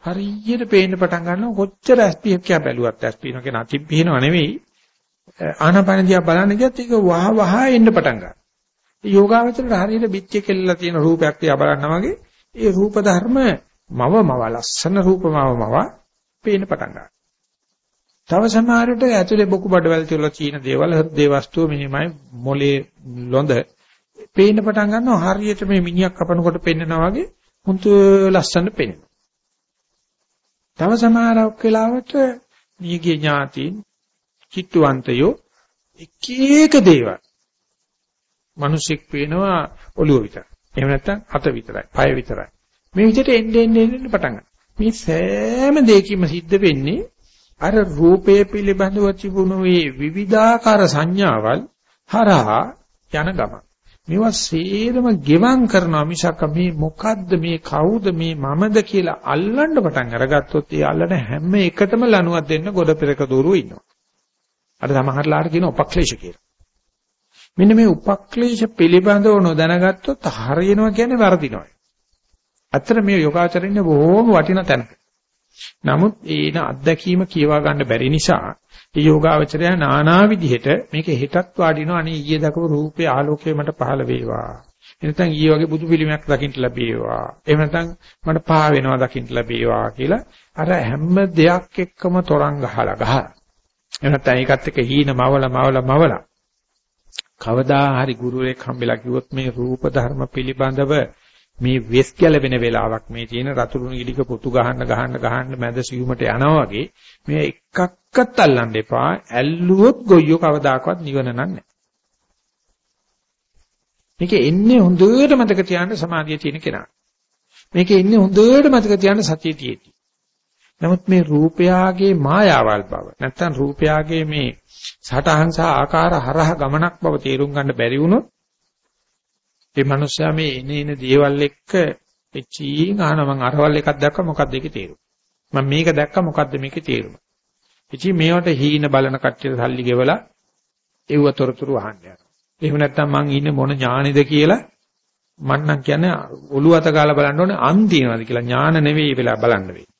හරියට පේන්න පටන් ගන්නවා කොච්චර ඇස්පියක් කියා බැලුවත් ඇස්පිනෝ කියන අතිප් පිනව නෙවෙයි ආනාපාන දිහා බලන්න ගියත් ඒක වහ වහ එන්න පටන් ගන්නවා. ඒ යෝගාවචරයට හරියට පිටිය කෙල්ලලා තියෙන රූපයක් දිහා බලනවා වගේ ඒ රූප ධර්ම මව මව ලස්සන රූප මව මව පේන්න පටන් ගන්නවා. තව සමහරට ඇතුලේ බොකු බඩවැල් තියලා චීන දේවල් හෘදේ වස්තුව මෙහිමයි මොලේ ලොඳ පේන්න පටන් ගන්නවා හරියට මේ මිනිහක් කපනකොට පෙන්නනවා වගේ මුතු ලස්සන පේනවා. තව සමහරක් වෙලාවට නියගේ ඥාතීන් චිත්තවන්තයෝ එක එක දේවල් මිනිසෙක් පේනවා ඔළුව විතර. එහෙම නැත්නම් අත විතරයි, පය විතරයි. මේ විදිහට එන්න එන්න එන්න පටන් ගන්නවා. මේ සෑම දෙයකින්ම සිද්ධ වෙන්නේ අර රූපය පිළිබඳව තිබුණු මේ විවිධාකාර සංඥාවල් හරහා යන ගමන. මේවා සේරම ගෙවම් කරනවා මිසක් මේ මොකද්ද මේ කවුද මේ මමද කියලා අල්ලන්න පටන් අරගත්තොත් ඒ අල්ලන හැම එකටම ලණුවක් දෙන්න ගොඩ පෙරක දూరుව ඉන්නවා. අර සමහරලාට කියන උපක්ලේශ කියලා. මෙන්න මේ උපක්ලේශ පිළිබඳව නොදැනගත්තොත් හරියනවා කියන්නේ වර්ධිනවා. අතර මේ යෝගාචරින්නේ බොහෝම වටින තැනක. නමුත් ඒන අත්දැකීම කියවා ගන්න බැරි නිසා ඒ යෝගාවචරය නානා විදිහට මේක හෙටත් වාඩිනවා අනේ ඊයේ දකපු රූපේ ආලෝකය මට පහළ වේවා. එනතන් ඊ වගේ බුදු පිළිමයක් දකින්න ලැබේවා. එහෙම නැත්නම් මට පා වෙනවා දකින්න ලැබේවා කියලා අර හැම දෙයක් එක්කම තරංග ගහලා ගහලා. එහෙම නැත්නම් ඒකත් එක්ක හීන මවල මවල මවල. කවදා හරි ගුරුවරයෙක් හම්බෙලා කිව්වොත් මේ රූප ධර්ම පිළිබඳව මේ වෙස් ගැලවෙන වෙලාවක් මේ තියෙන රතුරුණු ඉලික පුතු ගහන්න ගහන්න ගහන්න මැද සියුමට යනවා වගේ මේ එකක්වත් අල්ලන්න එපා ඇල්ලුවොත් ගොයියෝ කවදාකවත් නිවන නැහැ මේක එන්නේ හොඳට මතක තියාගන්න සමාධිය තියෙන කෙනා. මේක එන්නේ හොඳට මතක තියාගන්න සතිය තියෙති. නමුත් මේ රූපයාගේ මායාවල් බව නැත්තම් රූපයාගේ මේ සටහන් සහ ආකාර හරහ ගමනක් බව තේරුම් ගන්න බැරි වුණොත් ඒ මනුස්සයා මේ එන එන දේවල් එක්ක එචීන් ආන මං අරවල් එකක් දැක්ක මොකක්ද ඒකේ තේරුම? මම මේක දැක්ක මොකක්ද මේකේ තේරුම? ඉතින් මේවට හීන බලන කට්ටියට සල්ලි ගෙවලා ඒව තොරතුරු අහන්න යනවා. එහෙම නැත්නම් මං ඉන්නේ මොන ඥානෙද කියලා මං නම් කියන්නේ ඔළුව අත ගාලා බලන්න ඕනේ අන් තියනවාද කියලා. ඥාන නෙවෙයි වෙලා බලන්න වෙයි.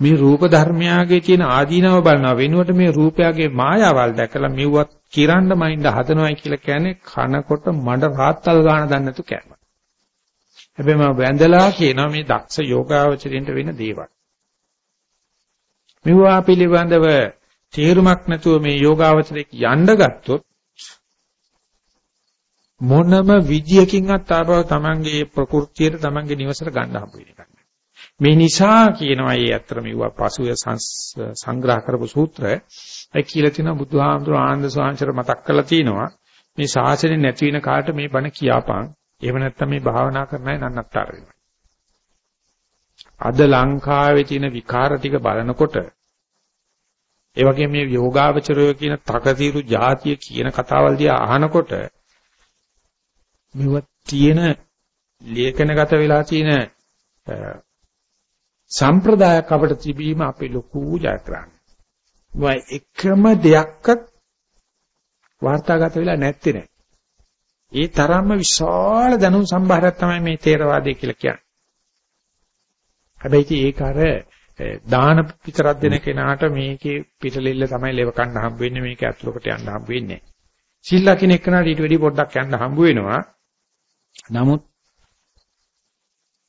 මේ රූප ධර්මයාගේ තියෙන ආදීනව බලනවා වෙනුවට මේ රූපයාගේ මායාවල් දැකලා මෙව්වත් කිරන්න මයින්ඩ හදනවයි කියලා කියන්නේ කනකොට මඩ රාත්තල් ගන්න දන්නේ නැතු කෑම. හැබැයි මම වැඳලා කියනවා මේ දක්ෂ යෝගාවචරින්ට වෙන දේවල්. මෙවුවා පිළිබඳව තේරුමක් නැතුව මේ යෝගාවචරයක් යන්න ගත්තොත් මොනම විදියකින්වත් ආපහු තමන්ගේ ප්‍රകൃතියට තමන්ගේ නිවසට ගන්න හම්බ වෙන එකක් මේ නිසා කියනවා මේ අතර මෙවුවා පසුය සංග්‍රහ කරපු සූත්‍රය. ඒ කියලා තියෙනවා බුදුහාමුදුර ආනන්ද සෝංශර මතක් කරලා තිනවා මේ ශාසනය නැති වෙන කාට මේ බණ කියාපන්. එහෙම නැත්නම් මේ භාවනා කරන අය නන්නත්තර වෙනවා. අද ලංකාවේ තියෙන විකාර ටික බලනකොට ඒ වගේ මේ යෝගාවචරය කියන තකතිරු જાතිය කියන කතාවල් දිහා අහනකොට මෙව තියෙන ලේඛනගත වෙලා තියෙන සම්ප්‍රදායක් අපිට තිබීම අපේ ලොකු ජයග්‍රහණයක්. වයි එකම දෙයක්වත් වාර්තාගත වෙලා නැත්තේ නෑ. ඒ තරම්ම විශාල දැනුම් සම්භාරයක් තමයි මේ තේරවාදය කියලා කියන්නේ. හැබැයි ඒක අර දාන විතරක් දෙන කෙනාට මේකේ පිටලෙල්ල තමයි ලෙව කන්න හම්බ වෙන්නේ මේක ඇතුළකට යන්න හම්බ වෙන්නේ. සිල්ලා කෙනෙක් කෙනාට ඊට වැඩි පොඩ්ඩක් යන්න හම්බ වෙනවා. නමුත්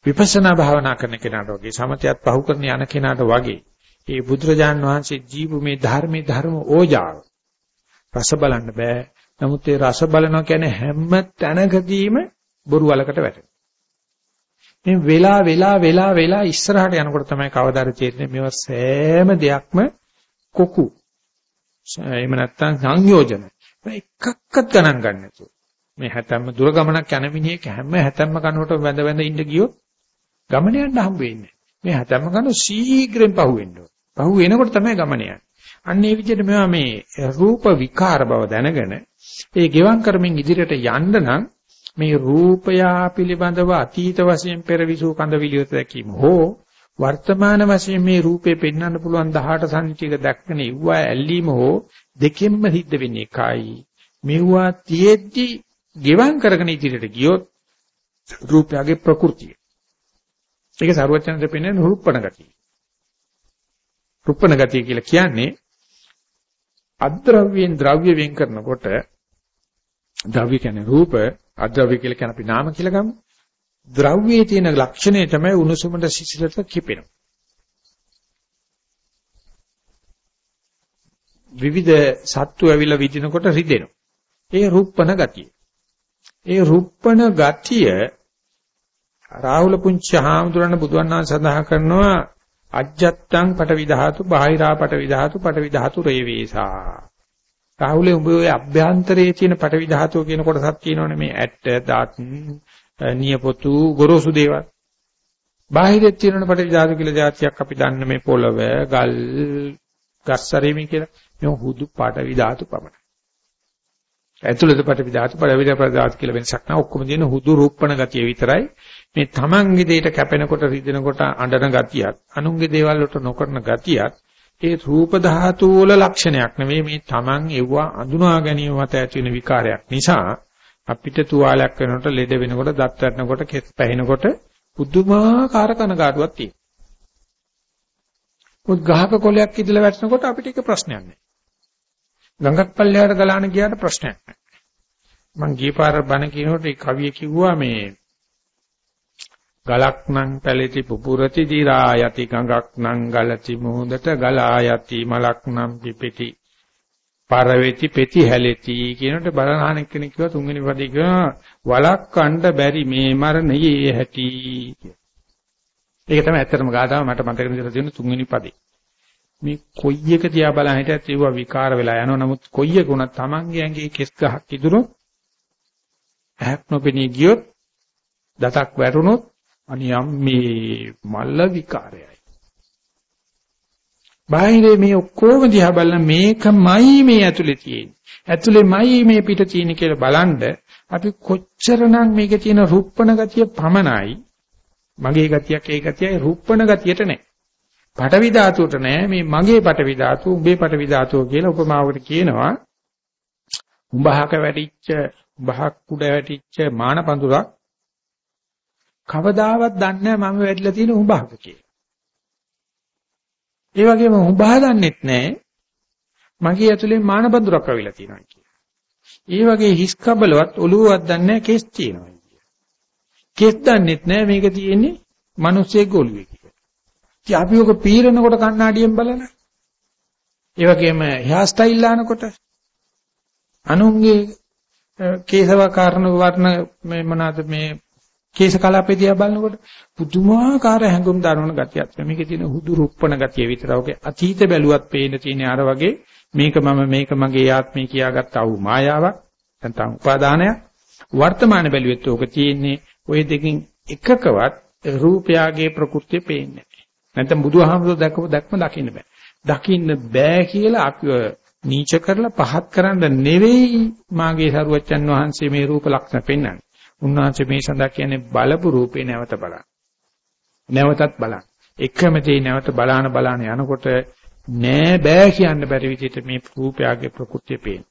විපස්සනා භාවනා කරන කෙනාට වගේ සමතයත් පහු කරන යන කෙනාට වගේ ඒ බුදුරජාන් වහන්සේ ජීවු මේ ධර්මයේ ධර්ම ඕජාව රස බලන්න බෑ. නමුත් ඒ රස බලනවා කියන්නේ හැම තැනකදීම බොරු වලකට වැටෙනවා. මේ වෙලා වෙලා වෙලා වෙලා ඉස්සරහට යනකොට තමයි කවදාද තේරෙන්නේ මේවා සෑම දෙයක්ම කොකු. එහෙම නැත්නම් සංයෝජන. එකක්වත් ගණන් ගන්න නැතුව. මේ හැතැම්ම දුර ගමනක් යන මිනිහෙක් හැම හැතැම්ම කනකොට වැඳ වැඳ ඉඳ ගියොත් ගමන යන්න හම්බ වෙන්නේ. මේ හැතැම්ම කන ශීඝ්‍රයෙන් පහුවෙන්න ඕන. පහු වෙනකොට තමයි ගමන යන්නේ. අන්න ඒ විදිහට මේවා මේ රූප විකාර බව දැනගෙන ඒ ගෙවම් කරමින් ඉදිරියට යන්න නම් මේ රූපය පිළිබඳව අතීත වශයෙන් පෙරවිසු කඳ විලියත දැකීම හෝ වර්තමාන වශයෙන් මේ රූපේ පෙන්වන්න පුළුවන් 18 සංචික දැක්කන ඉව්වා ඇල්ලීම හෝ දෙකෙන්ම සිද්ධ වෙන්නේ එකයි. මෙවුවා තියෙද්දි ගෙවම් කරගෙන ඉදිරියට ගියොත් රූපයගේ ප්‍රകൃතිය. ඒක සරුවචනට පෙන්වන රුප්පණ ගතිය. රුප්පණ ගතිය කියලා කියන්නේ අද්‍රව්‍යයෙන් ද්‍රව්‍ය වෙන් කරනකොට ද්‍රව්‍ය කියන්නේ රූප අද්‍රව්‍ය කියලා කියන අපි නාම කියලා ගමු. ද්‍රව්‍යයේ තියෙන ලක්ෂණය තමයි උණුසුමට සිසිලට කිපෙනවා. විවිධ සත්තු ඇවිල්ලා විදිනකොට රිදෙනවා. ඒ රුප්පණ ගතිය. ඒ රුප්පණ ගතිය රාහුල පුංචි හාමුදුරන බුදුන් වහන්සේ සඳහන් කරනවා අජ්ජත්තං පටවි ධාතු බාහිරා පටවි ධාතු පටවි ධාතු රේවේසා. රාහුලේ උඹ ඔය අභ්‍යන්තරයේ තියෙන පටවි ධාතුව කියන කොටසක් තියෙනවනේ මේ ඇට දාත් නියපොතු ගොරෝසු දේවල්. බාහිරේ තියෙන පටවි ධාතු කියලා જાතියක් අපි දන්න මේ පොළව ගල් ගස්සරීමි කියලා. මේ හුදු පටවි ධාතු පමණයි. ඇතුළත පටවි ධාතු පටවි ධාතු කියලා වෙනසක් නැහැ. ඔක්කොම තියෙන හුදු රූපණ ගතිය විතරයි. මේ තමන්ගේ දෙයට කැපෙනකොට රිදෙනකොට අඬන ගතියත් අනුන්ගේ දේවල් වලට නොකරන ගතියත් ඒ රූප ධාතු වල ලක්ෂණයක් නෙවෙයි මේ තමන් එවුවා අඳුනා ගැනීම මත ඇති වෙන විකාරයක් නිසා අපිට තුවාලයක් වෙනකොට ලෙඩ වෙනකොට දත් වැටෙනකොට කෙස් පැහෙනකොට පුදුමාකාර කනගාටුවක් තියෙනවා. මොකද ගහක කොලයක් ඉදලා වැටෙනකොට අපිට ඒක ප්‍රශ්නයක් නෑ. ගඟක් පල්ලෙහාට ගලාන ගියාට ප්‍රශ්නයක් නැහැ. මං ගියපාර බණ කියනකොට ඒ කවිය කිව්වා මේ ගලක් නම් පැලෙති පුපුරති දිරා යති ගඟක් නම් ගලති මොහොතට ගලා යති මලක් නම් පිපෙති. පරවෙති පෙති හැලෙති කියනකොට බලනහන එක්කෙනෙක් කිව්වා තුන්වෙනි පදේ කිව්වා වලක් කණ්ඩ බැරි මේ මරණයේ හැටි ඒක තමයි ඇත්තටම ගාතාව මට මතක විදිහට තියෙන තුන්වෙනි පදේ. මේ කොයි එක තියා බලන හිටියත් ඒවා විකාර වෙලා යනවා. නමුත් කොයි එක උනත් Tamange ඇඟේ කෙස් ගහක් ඉදුණොත් ඇහක් නොපෙනී ගියොත් දතක් වැටුණොත් අනියම් මේ මල්ල විකාරයයි. බාහිරේ මේ ඔක්කොම දිහා බලන මේකමයි මේ ඇතුලේ තියෙන්නේ. ඇතුලේමයි මේ පිට තියෙන්නේ කියලා බලනද අපි කොච්චරනම් මේකේ තියෙන රුප්පණ ගතිය පමණයි මගේ ගතියක් ඒ ගතියයි රුප්පණ ගතියට නැහැ. පටවි ධාතුවට නැහැ මේ මගේ පටවි ධාතුව උඹේ පටවි ධාතුව කියලා උපමාවකට කියනවා. උඹහක වැටිච්ච උඹහක් උඩ වැටිච්ච මාන පඳුරක් කවදාවත් දන්නේ නැහැ මම වැටිලා තියෙන උඹහක කියලා. ඒ වගේම උඹහ දන්නෙත් නැහැ මගේ ඇතුලේ මානබඳුරක් අවිලා තියෙනවා කියලා. ඒ වගේ හිස් කබලවත් ඔළුවවත් දන්නේ නැහැ කෙස් තියෙනවා කියලා. කෙස් දන්නෙත් නැහැ මේක තියෙන්නේ මිනිස්සෙක් ඔළුවේ කියලා. ඉතින් අපි ඔක පීරනකොට කණ්ණාඩියෙන් බලන. ඒ වගේම හෙයා ස්ටයිල් ලානකොට අනුන්ගේ කේසවකාරණ වර්ණ මේ මොනවාද මේ කේශ කලාපේ දිහා බලනකොට පුදුමාකාර හැඟුම් දරවන ගතියක් තියෙනවා. මේකේ තියෙන හුදු රුප්පණ ගතිය විතරයි. ඔකේ අතීත බැලුවත් පේන තියෙන අර වගේ මේක මම මේක මගේ ආත්මය කියාගත් ආ වූ මායාවක්. නැත්නම් උපාදානයක්. වර්තමාන බැලුවෙත් ඕක තියෙන්නේ ওই දෙකෙන් එකකවත් රූපයාගේ ප්‍රകൃතිය පේන්නේ නැහැ. නැත්නම් බුදුහාමුදුරුවෝ දැකපු දැක්ම දකින්න බෑ. දකින්න බෑ කියලා අපිව නීච කරලා පහත් කරන්න මාගේ සරුවච්චන් වහන්සේ මේ රූප ලක්ෂණ පෙන්වන්නේ. උන්වහන්සේ මේ සඳහා කියන්නේ බලපු රූපේ නැවත බලන්න. නැවතත් බලන්න. එකම තේ නැවත බලාන බලාන යනකොට නෑ බෑ කියන්න බැරි විදිහට මේ රූපයගේ ප්‍රകൃතිය පේන.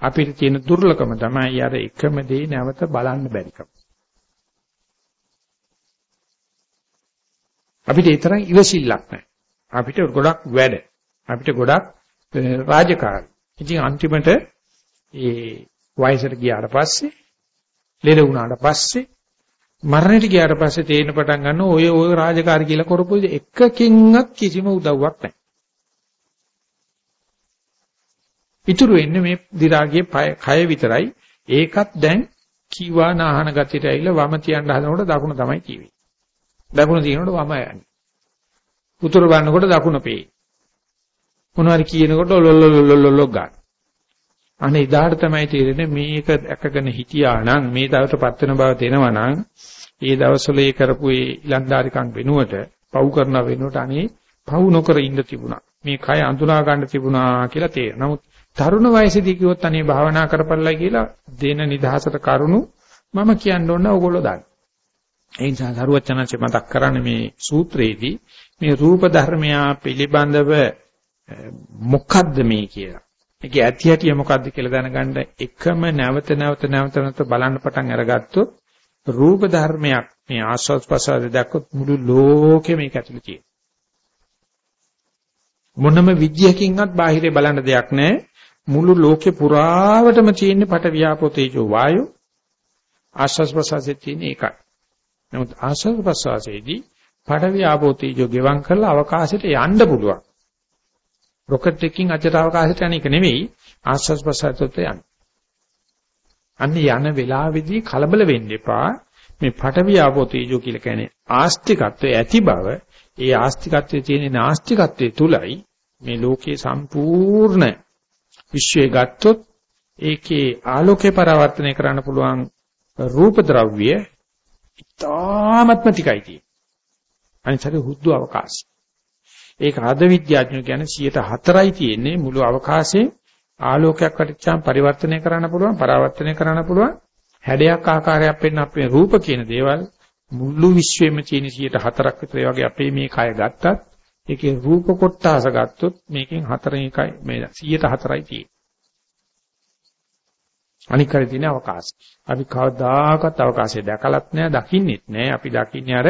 අපිට තියෙන දුර්ලභම තමයි අර එකම දේ නැවත බලන්න බැරිකම. අපිට ඒ තරම් ඉවසිල්ලක් නැහැ. අපිට ගොඩක් වැඩ. අපිට ගොඩක් රාජකාරී. ඉතින් අන්තිමට ඒ වයසට ගියාට පස්සේ ලෙඩ වුණාට පස්සේ මරණයට ගියාට පස්සේ තේින පටන් ගන්න ඔය ඔය රාජකාරී කියලා කරපු එකකින්වත් කිසිම උදව්වක් නැහැ. ඉතුරු වෙන්නේ මේ දි รา ගියේ කය විතරයි. ඒකත් දැන් කීවා නාහන ගතියට ඇවිල්ලා වම තියන්න හදනකොට දකුණ තමයි කියවේ. දකුණ තියෙනකොට වම යන්නේ. උතුර බලනකොට දකුණ පේයි. මොනවාරි කියනකොට ලොල්ලොල්ලොල්ලොල්ලො ගන්න. අනේ ඉදාට තමයි තේරෙන්නේ මේක දැකගෙන හිටියා නම් මේ දවසටපත් වෙන බව තේනවා නම් ඒ දවස්වල ඒ කරපු ඒ ඉලන්දාරිකම් වෙනුවට පව් කරන වෙනුවට අනේ පව් නොකර ඉන්න තිබුණා. මේ කය අඳුනා ගන්න තිබුණා කියලා තේරෙනවා. නමුත් තරුණ වයසේදී කිව්වොත් අනේ භාවනා කරපළයි කියලා දෙන නිදහසට කරුණු මම කියන්න ඕන ඕගොල්ලෝ දාන්න. ඒ නිසා සරුවචනanse මතක් කරන්නේ මේ සූත්‍රයේදී මේ රූප ධර්මයා පිළිබඳව මොකද්ද මේ කියලා. ඒකේ ඇති හැටිය මොකද්ද කියලා දැනගන්න එකම නැවත නැවත නැවත නැවත බලන්න පටන් අරගත්තොත් රූප ධර්මයක් මේ ආස්වාද ප්‍රසාද දැක්කොත් මුළු ලෝකෙම මේක ඇතුළේ තියෙනවා. මොනම විද්‍යකින්වත් බාහිරේ බලන්න දෙයක් නැහැ. මුළු ලෝකේ පුරාවටම තියෙන පට වියාපෝ තේජෝ වායෝ ආස්වාද ප්‍රසාදයේ තියෙන එකයි. නමුත් ආස්වාද ප්‍රසාදයේදී පට වියාපෝ තේජෝ ගෙවම් කරලා අවකාශයට යන්න පුළුවන්. රොකට් එකකින් අජට අවකාශයට යන එක නෙවෙයි ආස්වාස් ප්‍රසාරයට යන්නේ. අන්න යන වෙලාවේදී කලබල වෙන්න එපා. මේ පටවිය ආපෝ තේජෝ කියලා කියන්නේ ආස්තිකත්වයේ ඇති බව, ඒ ආස්තිකත්වයේ තියෙන නාස්තිකත්වයේ තුලයි මේ ලෝකේ සම්පූර්ණ විශ්වය ගත්තොත් ඒකේ ආලෝකේ පරාවර්තනය කරන්න පුළුවන් රූප ද්‍රව්‍ය ඉතාමත්ම ටිකයි තියෙන්නේ. අනිත් හුදු අවකාශය. ඒක අද විද්‍යාඥයෝ කියන්නේ 104යි තියෙන්නේ මුළු අවකාශයේ ආලෝකයක් වටිච්චාම පරිවර්තනය කරන්න පුළුවන් පරාවර්තනය කරන්න පුළුවන්. හැඩයක් ආකාරයක් වෙන්න අපේ රූප කියන දේවල් මුළු විශ්වෙම තියෙන 104ක් විතර ඒ වගේ අපේ මේ කය ගත්තත් ඒකේ රූප කොටස ගත්තොත් මේකෙන් 4 එකයි මේ 104යි තියෙන්නේ. අනික් කරේ තියෙන අවකාශය අපි කවදාකවත් අවකාශය දැකලත් නැහැ දකින්නෙත් නැහැ අපි දකින්නේ අර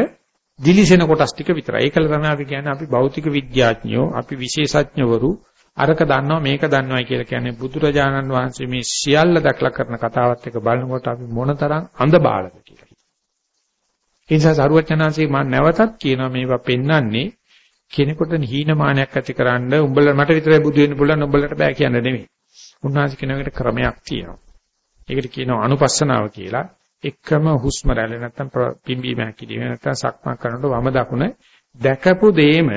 දිලිසෙන කොටස් ටික විතරයි. ඒකල තමයි අපි කියන්නේ අපි භෞතික විද්‍යාඥයෝ, අපි විශේෂඥවරු, අරක දන්නවා මේක දන්නවයි කියලා කියන්නේ බුදුරජාණන් වහන්සේ මේ සියල්ල දැක්ලා කරන කතාවත් එක බලනකොට අපි මොනතරම් අඳ බාලද කියලා. ඒ නිසා සරුවචනාංශේ මම නැවතත් කියනවා මේවා පෙන්වන්නේ කෙනෙකුට හීනමානයක් ඇතිකරන්න උඹලා මට විතරයි බුදු වෙන්න පුළුවන් උඹලට බෑ කියන්න නෙමෙයි. උන්වහන්සේ කියන එකට ක්‍රමයක් තියෙනවා. ඒකට කියනවා අනුපස්සනාව කියලා. එකම හුස්ම රැල්ල නැත්තම් පිම්බීම හැකිලිම නැත්තම් සක්මන් කරනකොට වම දකුණ දැකපු දෙයම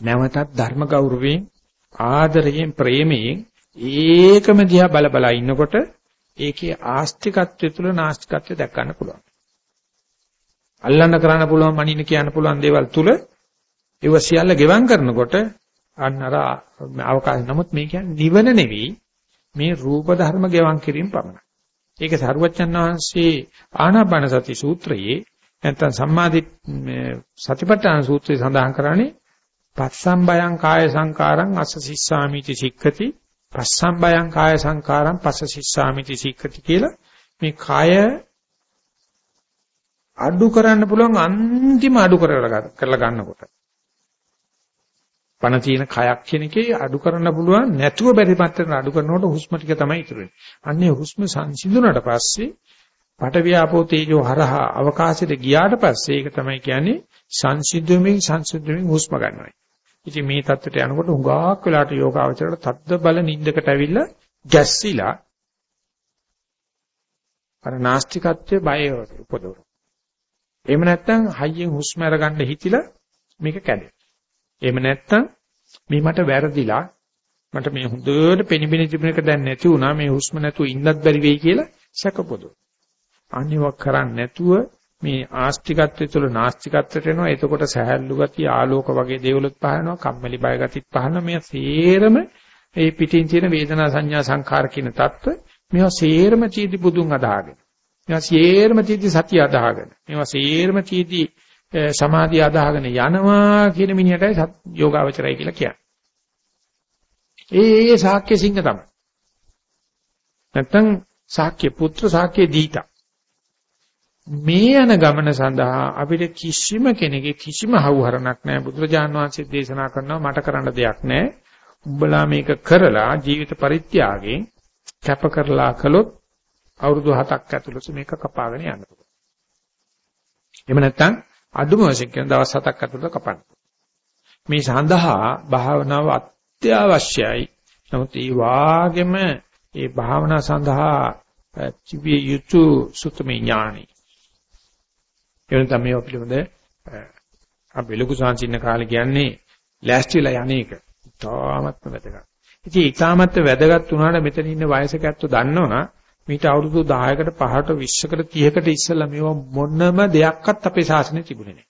නැවතත් ධර්ම ගෞරවයෙන් ආදරයෙන් ප්‍රේමයෙන් ඒකම දිහා බල බල ඉන්නකොට ඒකේ ආස්තිකත්වය තුළ නාස්තිකත්වය දැක් ගන්න පුළුවන්. අල්ලන්න කරන්න පුළුවන් මනින්න කියන්න පුළුවන් දේවල් තුල ඒව සියල්ල ගෙවම් කරනකොට අන්න අර අවකාශ නමුත් මේ කියන්නේ නිවන නෙවෙයි මේ රූප ධර්ම ගෙවම් කිරීම පමණයි. ඒක සරුවච්චන් වහන්සේ ආනාපාන සති සූත්‍රයේ නැත්නම් සම්මාදි සතිපට්ඨාන සූත්‍රයේ සඳහන් කරන්නේ පස්සම් බයං කාය සංකාරං අස්ස සිස්සාමිති සික්ඛති. පස්සම් බයං කාය සංකාරං පස්ස සිස්සාමිති සික්ඛති කියලා මේ කාය අඩු කරන්න පුළුවන් අන්තිම අඩු කරලා ගන්නකොට. පණ තියෙන කයක් කියන එකේ අඩු කරන්න පුළුවන් නැතුව බැරි මට්ටමට අඩු කරනකොට හුස්ම ටික තමයි ඉතුරු වෙන්නේ. අන්නේ හුස්ම සංසිඳුණාට පස්සේ පට වියාපෝ තේජෝ හරහා අවකාශයට ගියාට පස්සේ ඒක තමයි කියන්නේ සංසිඳුමින් සංසිඳුමින් හුස්ම ගන්නවා. ඉතින් මේ தත්ත්වයට යනකොට හුඟක් වෙලාට යෝගාවචරයට තද්ද බල නිින්දකට ඇවිල්ලා ගැස්සිලා අර නාස්තිකත්වයේ බය උපදවන. එහෙම නැත්නම් හයියෙන් හුස්ම අරගන්න හිතිලා මේක කැඩේ. එහෙම නැත්නම් මේ මට වැරදිලා මට මේ හොඳට පෙනිපෙනි තිබුණේක දැන් නැති වුණා මේ හුස්ම නැතුව ඉන්නත් බැරි වෙයි කියලා සැකපොදු. අනිවක් කරන්නේ නැතුව මේ ආස්තිකත්වය තුළ නාස්තිකත්වයට එනවා. එතකොට සහැල්ලු ගතිය, ආලෝක වගේ දේවලුත් පහරනවා, කම්මැලි බය ගතිත් පහරනවා. මේ සේරම මේ පිටින් තියෙන වේදනා සංඥා සංඛාර කියන தত্ত্ব මේවා සේරම චීති බුදුන් අදහාගෙන. මේවා සේරම චීති සතිය අදහාගෙන. මේවා සේරම චීති සමාධිය අදාගෙන යනවා කියන මිනිහටයි යෝගාවචරයි කියලා කියන්නේ. ඒ ඒ ශාක්‍ය සිංහ තමයි. නැත්තම් ශාක්‍ය පුත්‍ර ශාක්‍ය දීතා. මේ යන ගමන සඳහා අපිට කිසිම කෙනෙකුගේ කිසිම හවුහරණක් නැහැ. බුදුරජාණන් වහන්සේ දේශනා කරනවා මට කරන්න දෙයක් නැහැ. උඹලා මේක කරලා ජීවිත පරිත්‍යාගයෙන් කැප කරලා කළොත් අවුරුදු 7ක් ඇතුළත මේක කපාගෙන යන්න පුළුවන්. එහෙම නැත්නම් අදුම වශයෙන් කියන දවස් 7ක් ඇතුළත කපන්න. මේ සඳහා භාවනාව අත්‍යවශ්‍යයි. නමුත් ඒ වාගෙම ඒ භාවනා සඳහා තිබිය යුතු සුතමේ ඥානයි. එවන තමයි මේ පිළිබඳ අපි ලොකු සංසින්න කාලේ කියන්නේ ලෑස්තිලා යන්නේක. තාමත්ම වැදගත්. ඉතින් ඊටාමත් වැදගත් වුණාට මෙතන ඉන්න වයසක ඇත්තෝ දන්නවනම් මීට අවුරුදු 10කට 5කට 20කට 30කට ඉස්සෙල්ලා මේවා මොනම දෙයක්වත් අපේ ශාසනයේ තිබුණේ නැහැ.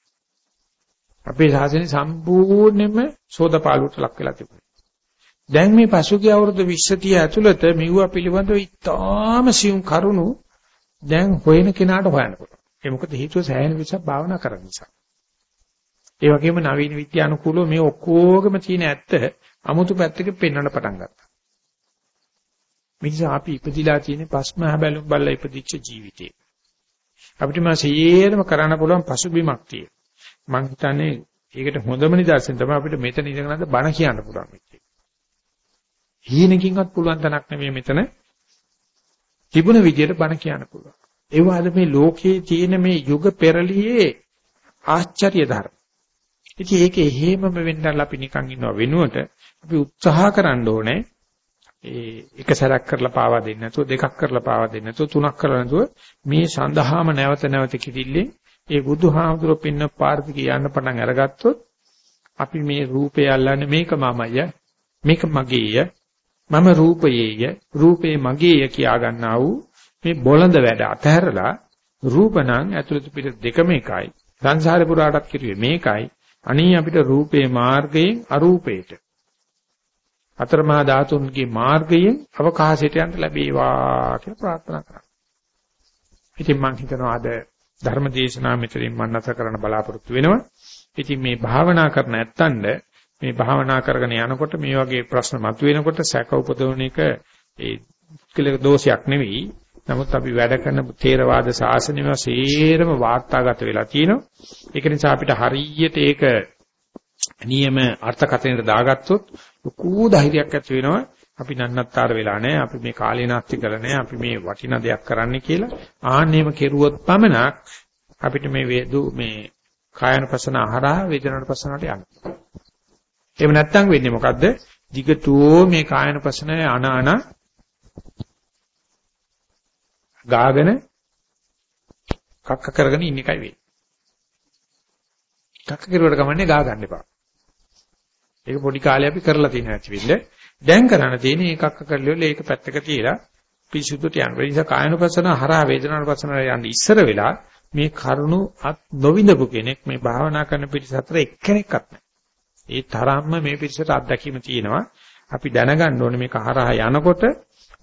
අපේ ශාසනය සම්පූර්ණයෙන්ම සෝදපාලුවට ලක් වෙලා තිබුණා. දැන් මේ පසුගිය අවුරුදු 20 30 ඇතුළත මෙවුවා පිළිබඳව ඉතාම සියුම් කරුණු දැන් හොයන කෙනාට හොයන්න පුළුවන්. ඒ මොකද හේතුව සෑහෙන විසක් භාවනා කරන නිසා. ඒ වගේම නවීන විද්‍යානුකූලව මේ ඔක්කොගම තියෙන ඇත්ත අමුතු පැත්තකින් පෙන්වන්න පටන් ගත්තා. මිනිසා අපි ඉපදිලා තියෙන පස්ම හැබැලුම් බල්ලා ඉපදිච්ච ජීවිතේ. අපිට මා සියරම කරන්න පුළුවන් පසුබිමක් තියෙනවා. මං හිතන්නේ ඒකට හොඳම නිදර්ශන තමයි අපිට මෙතන ඉඳගෙන අද බණ කියන්න පුළුවන් වෙච්ච එක. හීනකින්වත් පුළුවන් තනක් නෙමෙයි මෙතන තිබුණ විදියට බණ කියන්න පුළුවන්. ඒ වගේම මේ ලෝකයේ තියෙන මේ යුග පෙරළියේ ආශ්චර්ය ධර්ම. ඉතින් ඒකේ හේමම වෙන්නලා අපි නිකන් ඉන්නව වෙනුවට අපි උත්සාහ කරන්න ඕනේ ඒ එක සැරයක් කරලා පාවා දෙන්නේ නැතුව දෙකක් කරලා පාවා දෙන්නේ නැතුව තුනක් කරලා නැතුව මේ සඳහාම නැවත නැවත කිදිල්ලේ ඒ බුදුහාමුදුරුව පින්න පාර්ථි කියන්න පටන් අරගත්තොත් අපි මේ රූපය අල්ලන්නේ මේක මමය මේක මගේය මම රූපයේය රූපේ මගේය කියා ගන්නා වූ මේ බොළඳ වැඩ අතහැරලා රූපණං ඇතුළත පිට දෙකම එකයි. සංසාරේ පුරාටත් කිරුවේ මේකයි. අනී අපිට රූපේ මාර්ගයෙන් අරූපේට අතරමහා ධාතුන්ගේ මාර්ගයෙන් අවකාශයට යන්න ලැබේවා කියලා ප්‍රාර්ථනා කරා. ඉතින් මම හිතනවා අද ධර්ම දේශනාව මෙතනින් මම නැත කරන්න බලාපොරොත්තු වෙනවා. ඉතින් මේ භාවනා කරන ඇත්තන්ද මේ භාවනා කරගෙන යනකොට මේ වගේ ප්‍රශ්න මතුවෙනකොට සැක උපදවන එක ඒ කෙලෙක දෝෂයක් නෙවෙයි. නමුත් අපි වැඩ කරන තේරවාද ශාසනයම සේරම වාර්තාගත වෙලා තියෙනවා. ඒක නිසා අපිට හරියට ඒක නියම අර්ථකථනයට දාගත්තොත් ලකූ ධෛර්යයක් ඇති වෙනවා අපි නන්නත්තර වෙලා නැහැ අපි මේ කාලේ නාස්ති කරලා නැහැ අපි මේ වටිනා දෙයක් කරන්න කියලා ආන්නේම කෙරුවොත් පමණක් අපිට මේ වේදු මේ කායනපසන ආහාර වේදනානපසනට යන්න. එහෙම නැත්නම් වෙන්නේ මොකද්ද? දිගටෝ මේ කායනපසන අනාන ගාගෙන කක්ක කරගෙන ඉන්න එකයි වෙන්නේ. කක්ක කරුවට කමන්නේ ගා ගන්න එපා. ඒක පොඩි කාලේ අපි කරලා තියෙන හැටි වෙන්නේ. දැන් කරන්න තියෙන්නේ ඒකක්ක කරලිවල ඒක පැත්තක තියලා පිසුදුට යන. ඒ නිසා කායනුපසන හරහා වේදනානුපසන යන ඉස්සර වෙලා මේ කරුණු අත් නොවිඳපු කෙනෙක් මේ භාවනා කරන පිරිස අතර එක්කෙනෙක්වත් නැහැ. ඒ තරම්ම මේ පිරිසට අත්දැකීම තියෙනවා. අපි දැනගන්න ඕනේ මේක හරහා යනකොට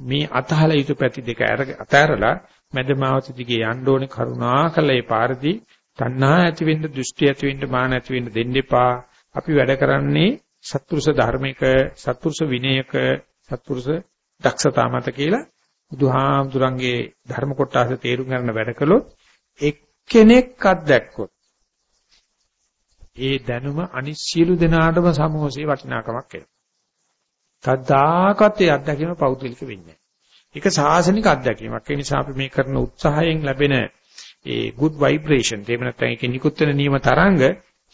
මේ අතහල යුතු පැති දෙක අතහැරලා මැදමාවත දිගේ යන්න ඕනේ කරුණා කළ ඒ පාරදී තණ්හා ඇති වෙන්න, දෘෂ්ටි ඇති වෙන්න, මාන ඇති වෙන්න දෙන්න එපා. අපි වැඩ කරන්නේ සත්පුරුෂ ධර්මික, සත්පුරුෂ විනයක, සත්පුරුෂ දක්ෂතා මත කියලා බුදුහාමුදුරන්ගේ ධර්ම කොටස තේරුම් ගන්න වැඩ කළොත් එක්කෙනෙක් අත්දැක්කොත් ඒ දැනුම අනිත් සියලු දෙනාටම සමෝසී වටිනාකමක් එනවා. කද්දාකත් ඒ අත්දැකීම පෞද්ගලික වෙන්නේ ඒක සාසනික අත්දැකීමක්. ඒ නිසා අපි මේ කරන උත්සාහයෙන් ලැබෙන ඒ good vibration එහෙම නැත්නම් ඒකේ නිකුත් වෙන නියම තරංග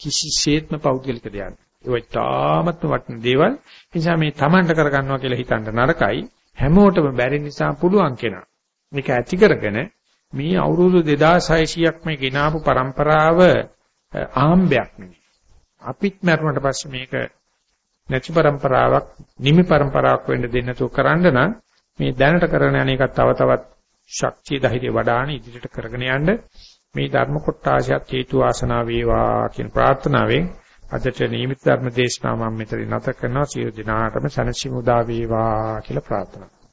කිසිසේත්ම පෞද්ගලික දෙයක්. ඒ වටාමත්ම වටින දේවල්. නිසා මේ Tamanට කරගන්නවා කියලා හිතන්න නරකයි. හැමෝටම බැරි නිසා පුළුවන් කෙනා. මේක ඇති කරගෙන මේ අවුරුදු 2600ක් මේ ගෙනාපු પરම්පරාව ආම්බයක් නෙවෙයි. අපිත් මරුණට පස්සේ මේක නැති પરම්පරාවක්, නිමි પરම්පරාවක් වෙන්න දෙන්න තෝ කරන්න නම් මේ දැනට කරගෙන යන එක තව තවත් ශක්තිය ධෛර්යය වඩාන ඉදිරියට කරගෙන යන්න මේ ධර්ම කොටාශයත් හේතු ආසනාව වේවා කියන ප්‍රාර්ථනාවෙන් අදට නියමිත ධර්ම දේශනාව මම මෙතන නැත කරනවා. සියලු දිනාටම සනසිමුදා වේවා කියලා ප්‍රාර්ථනා.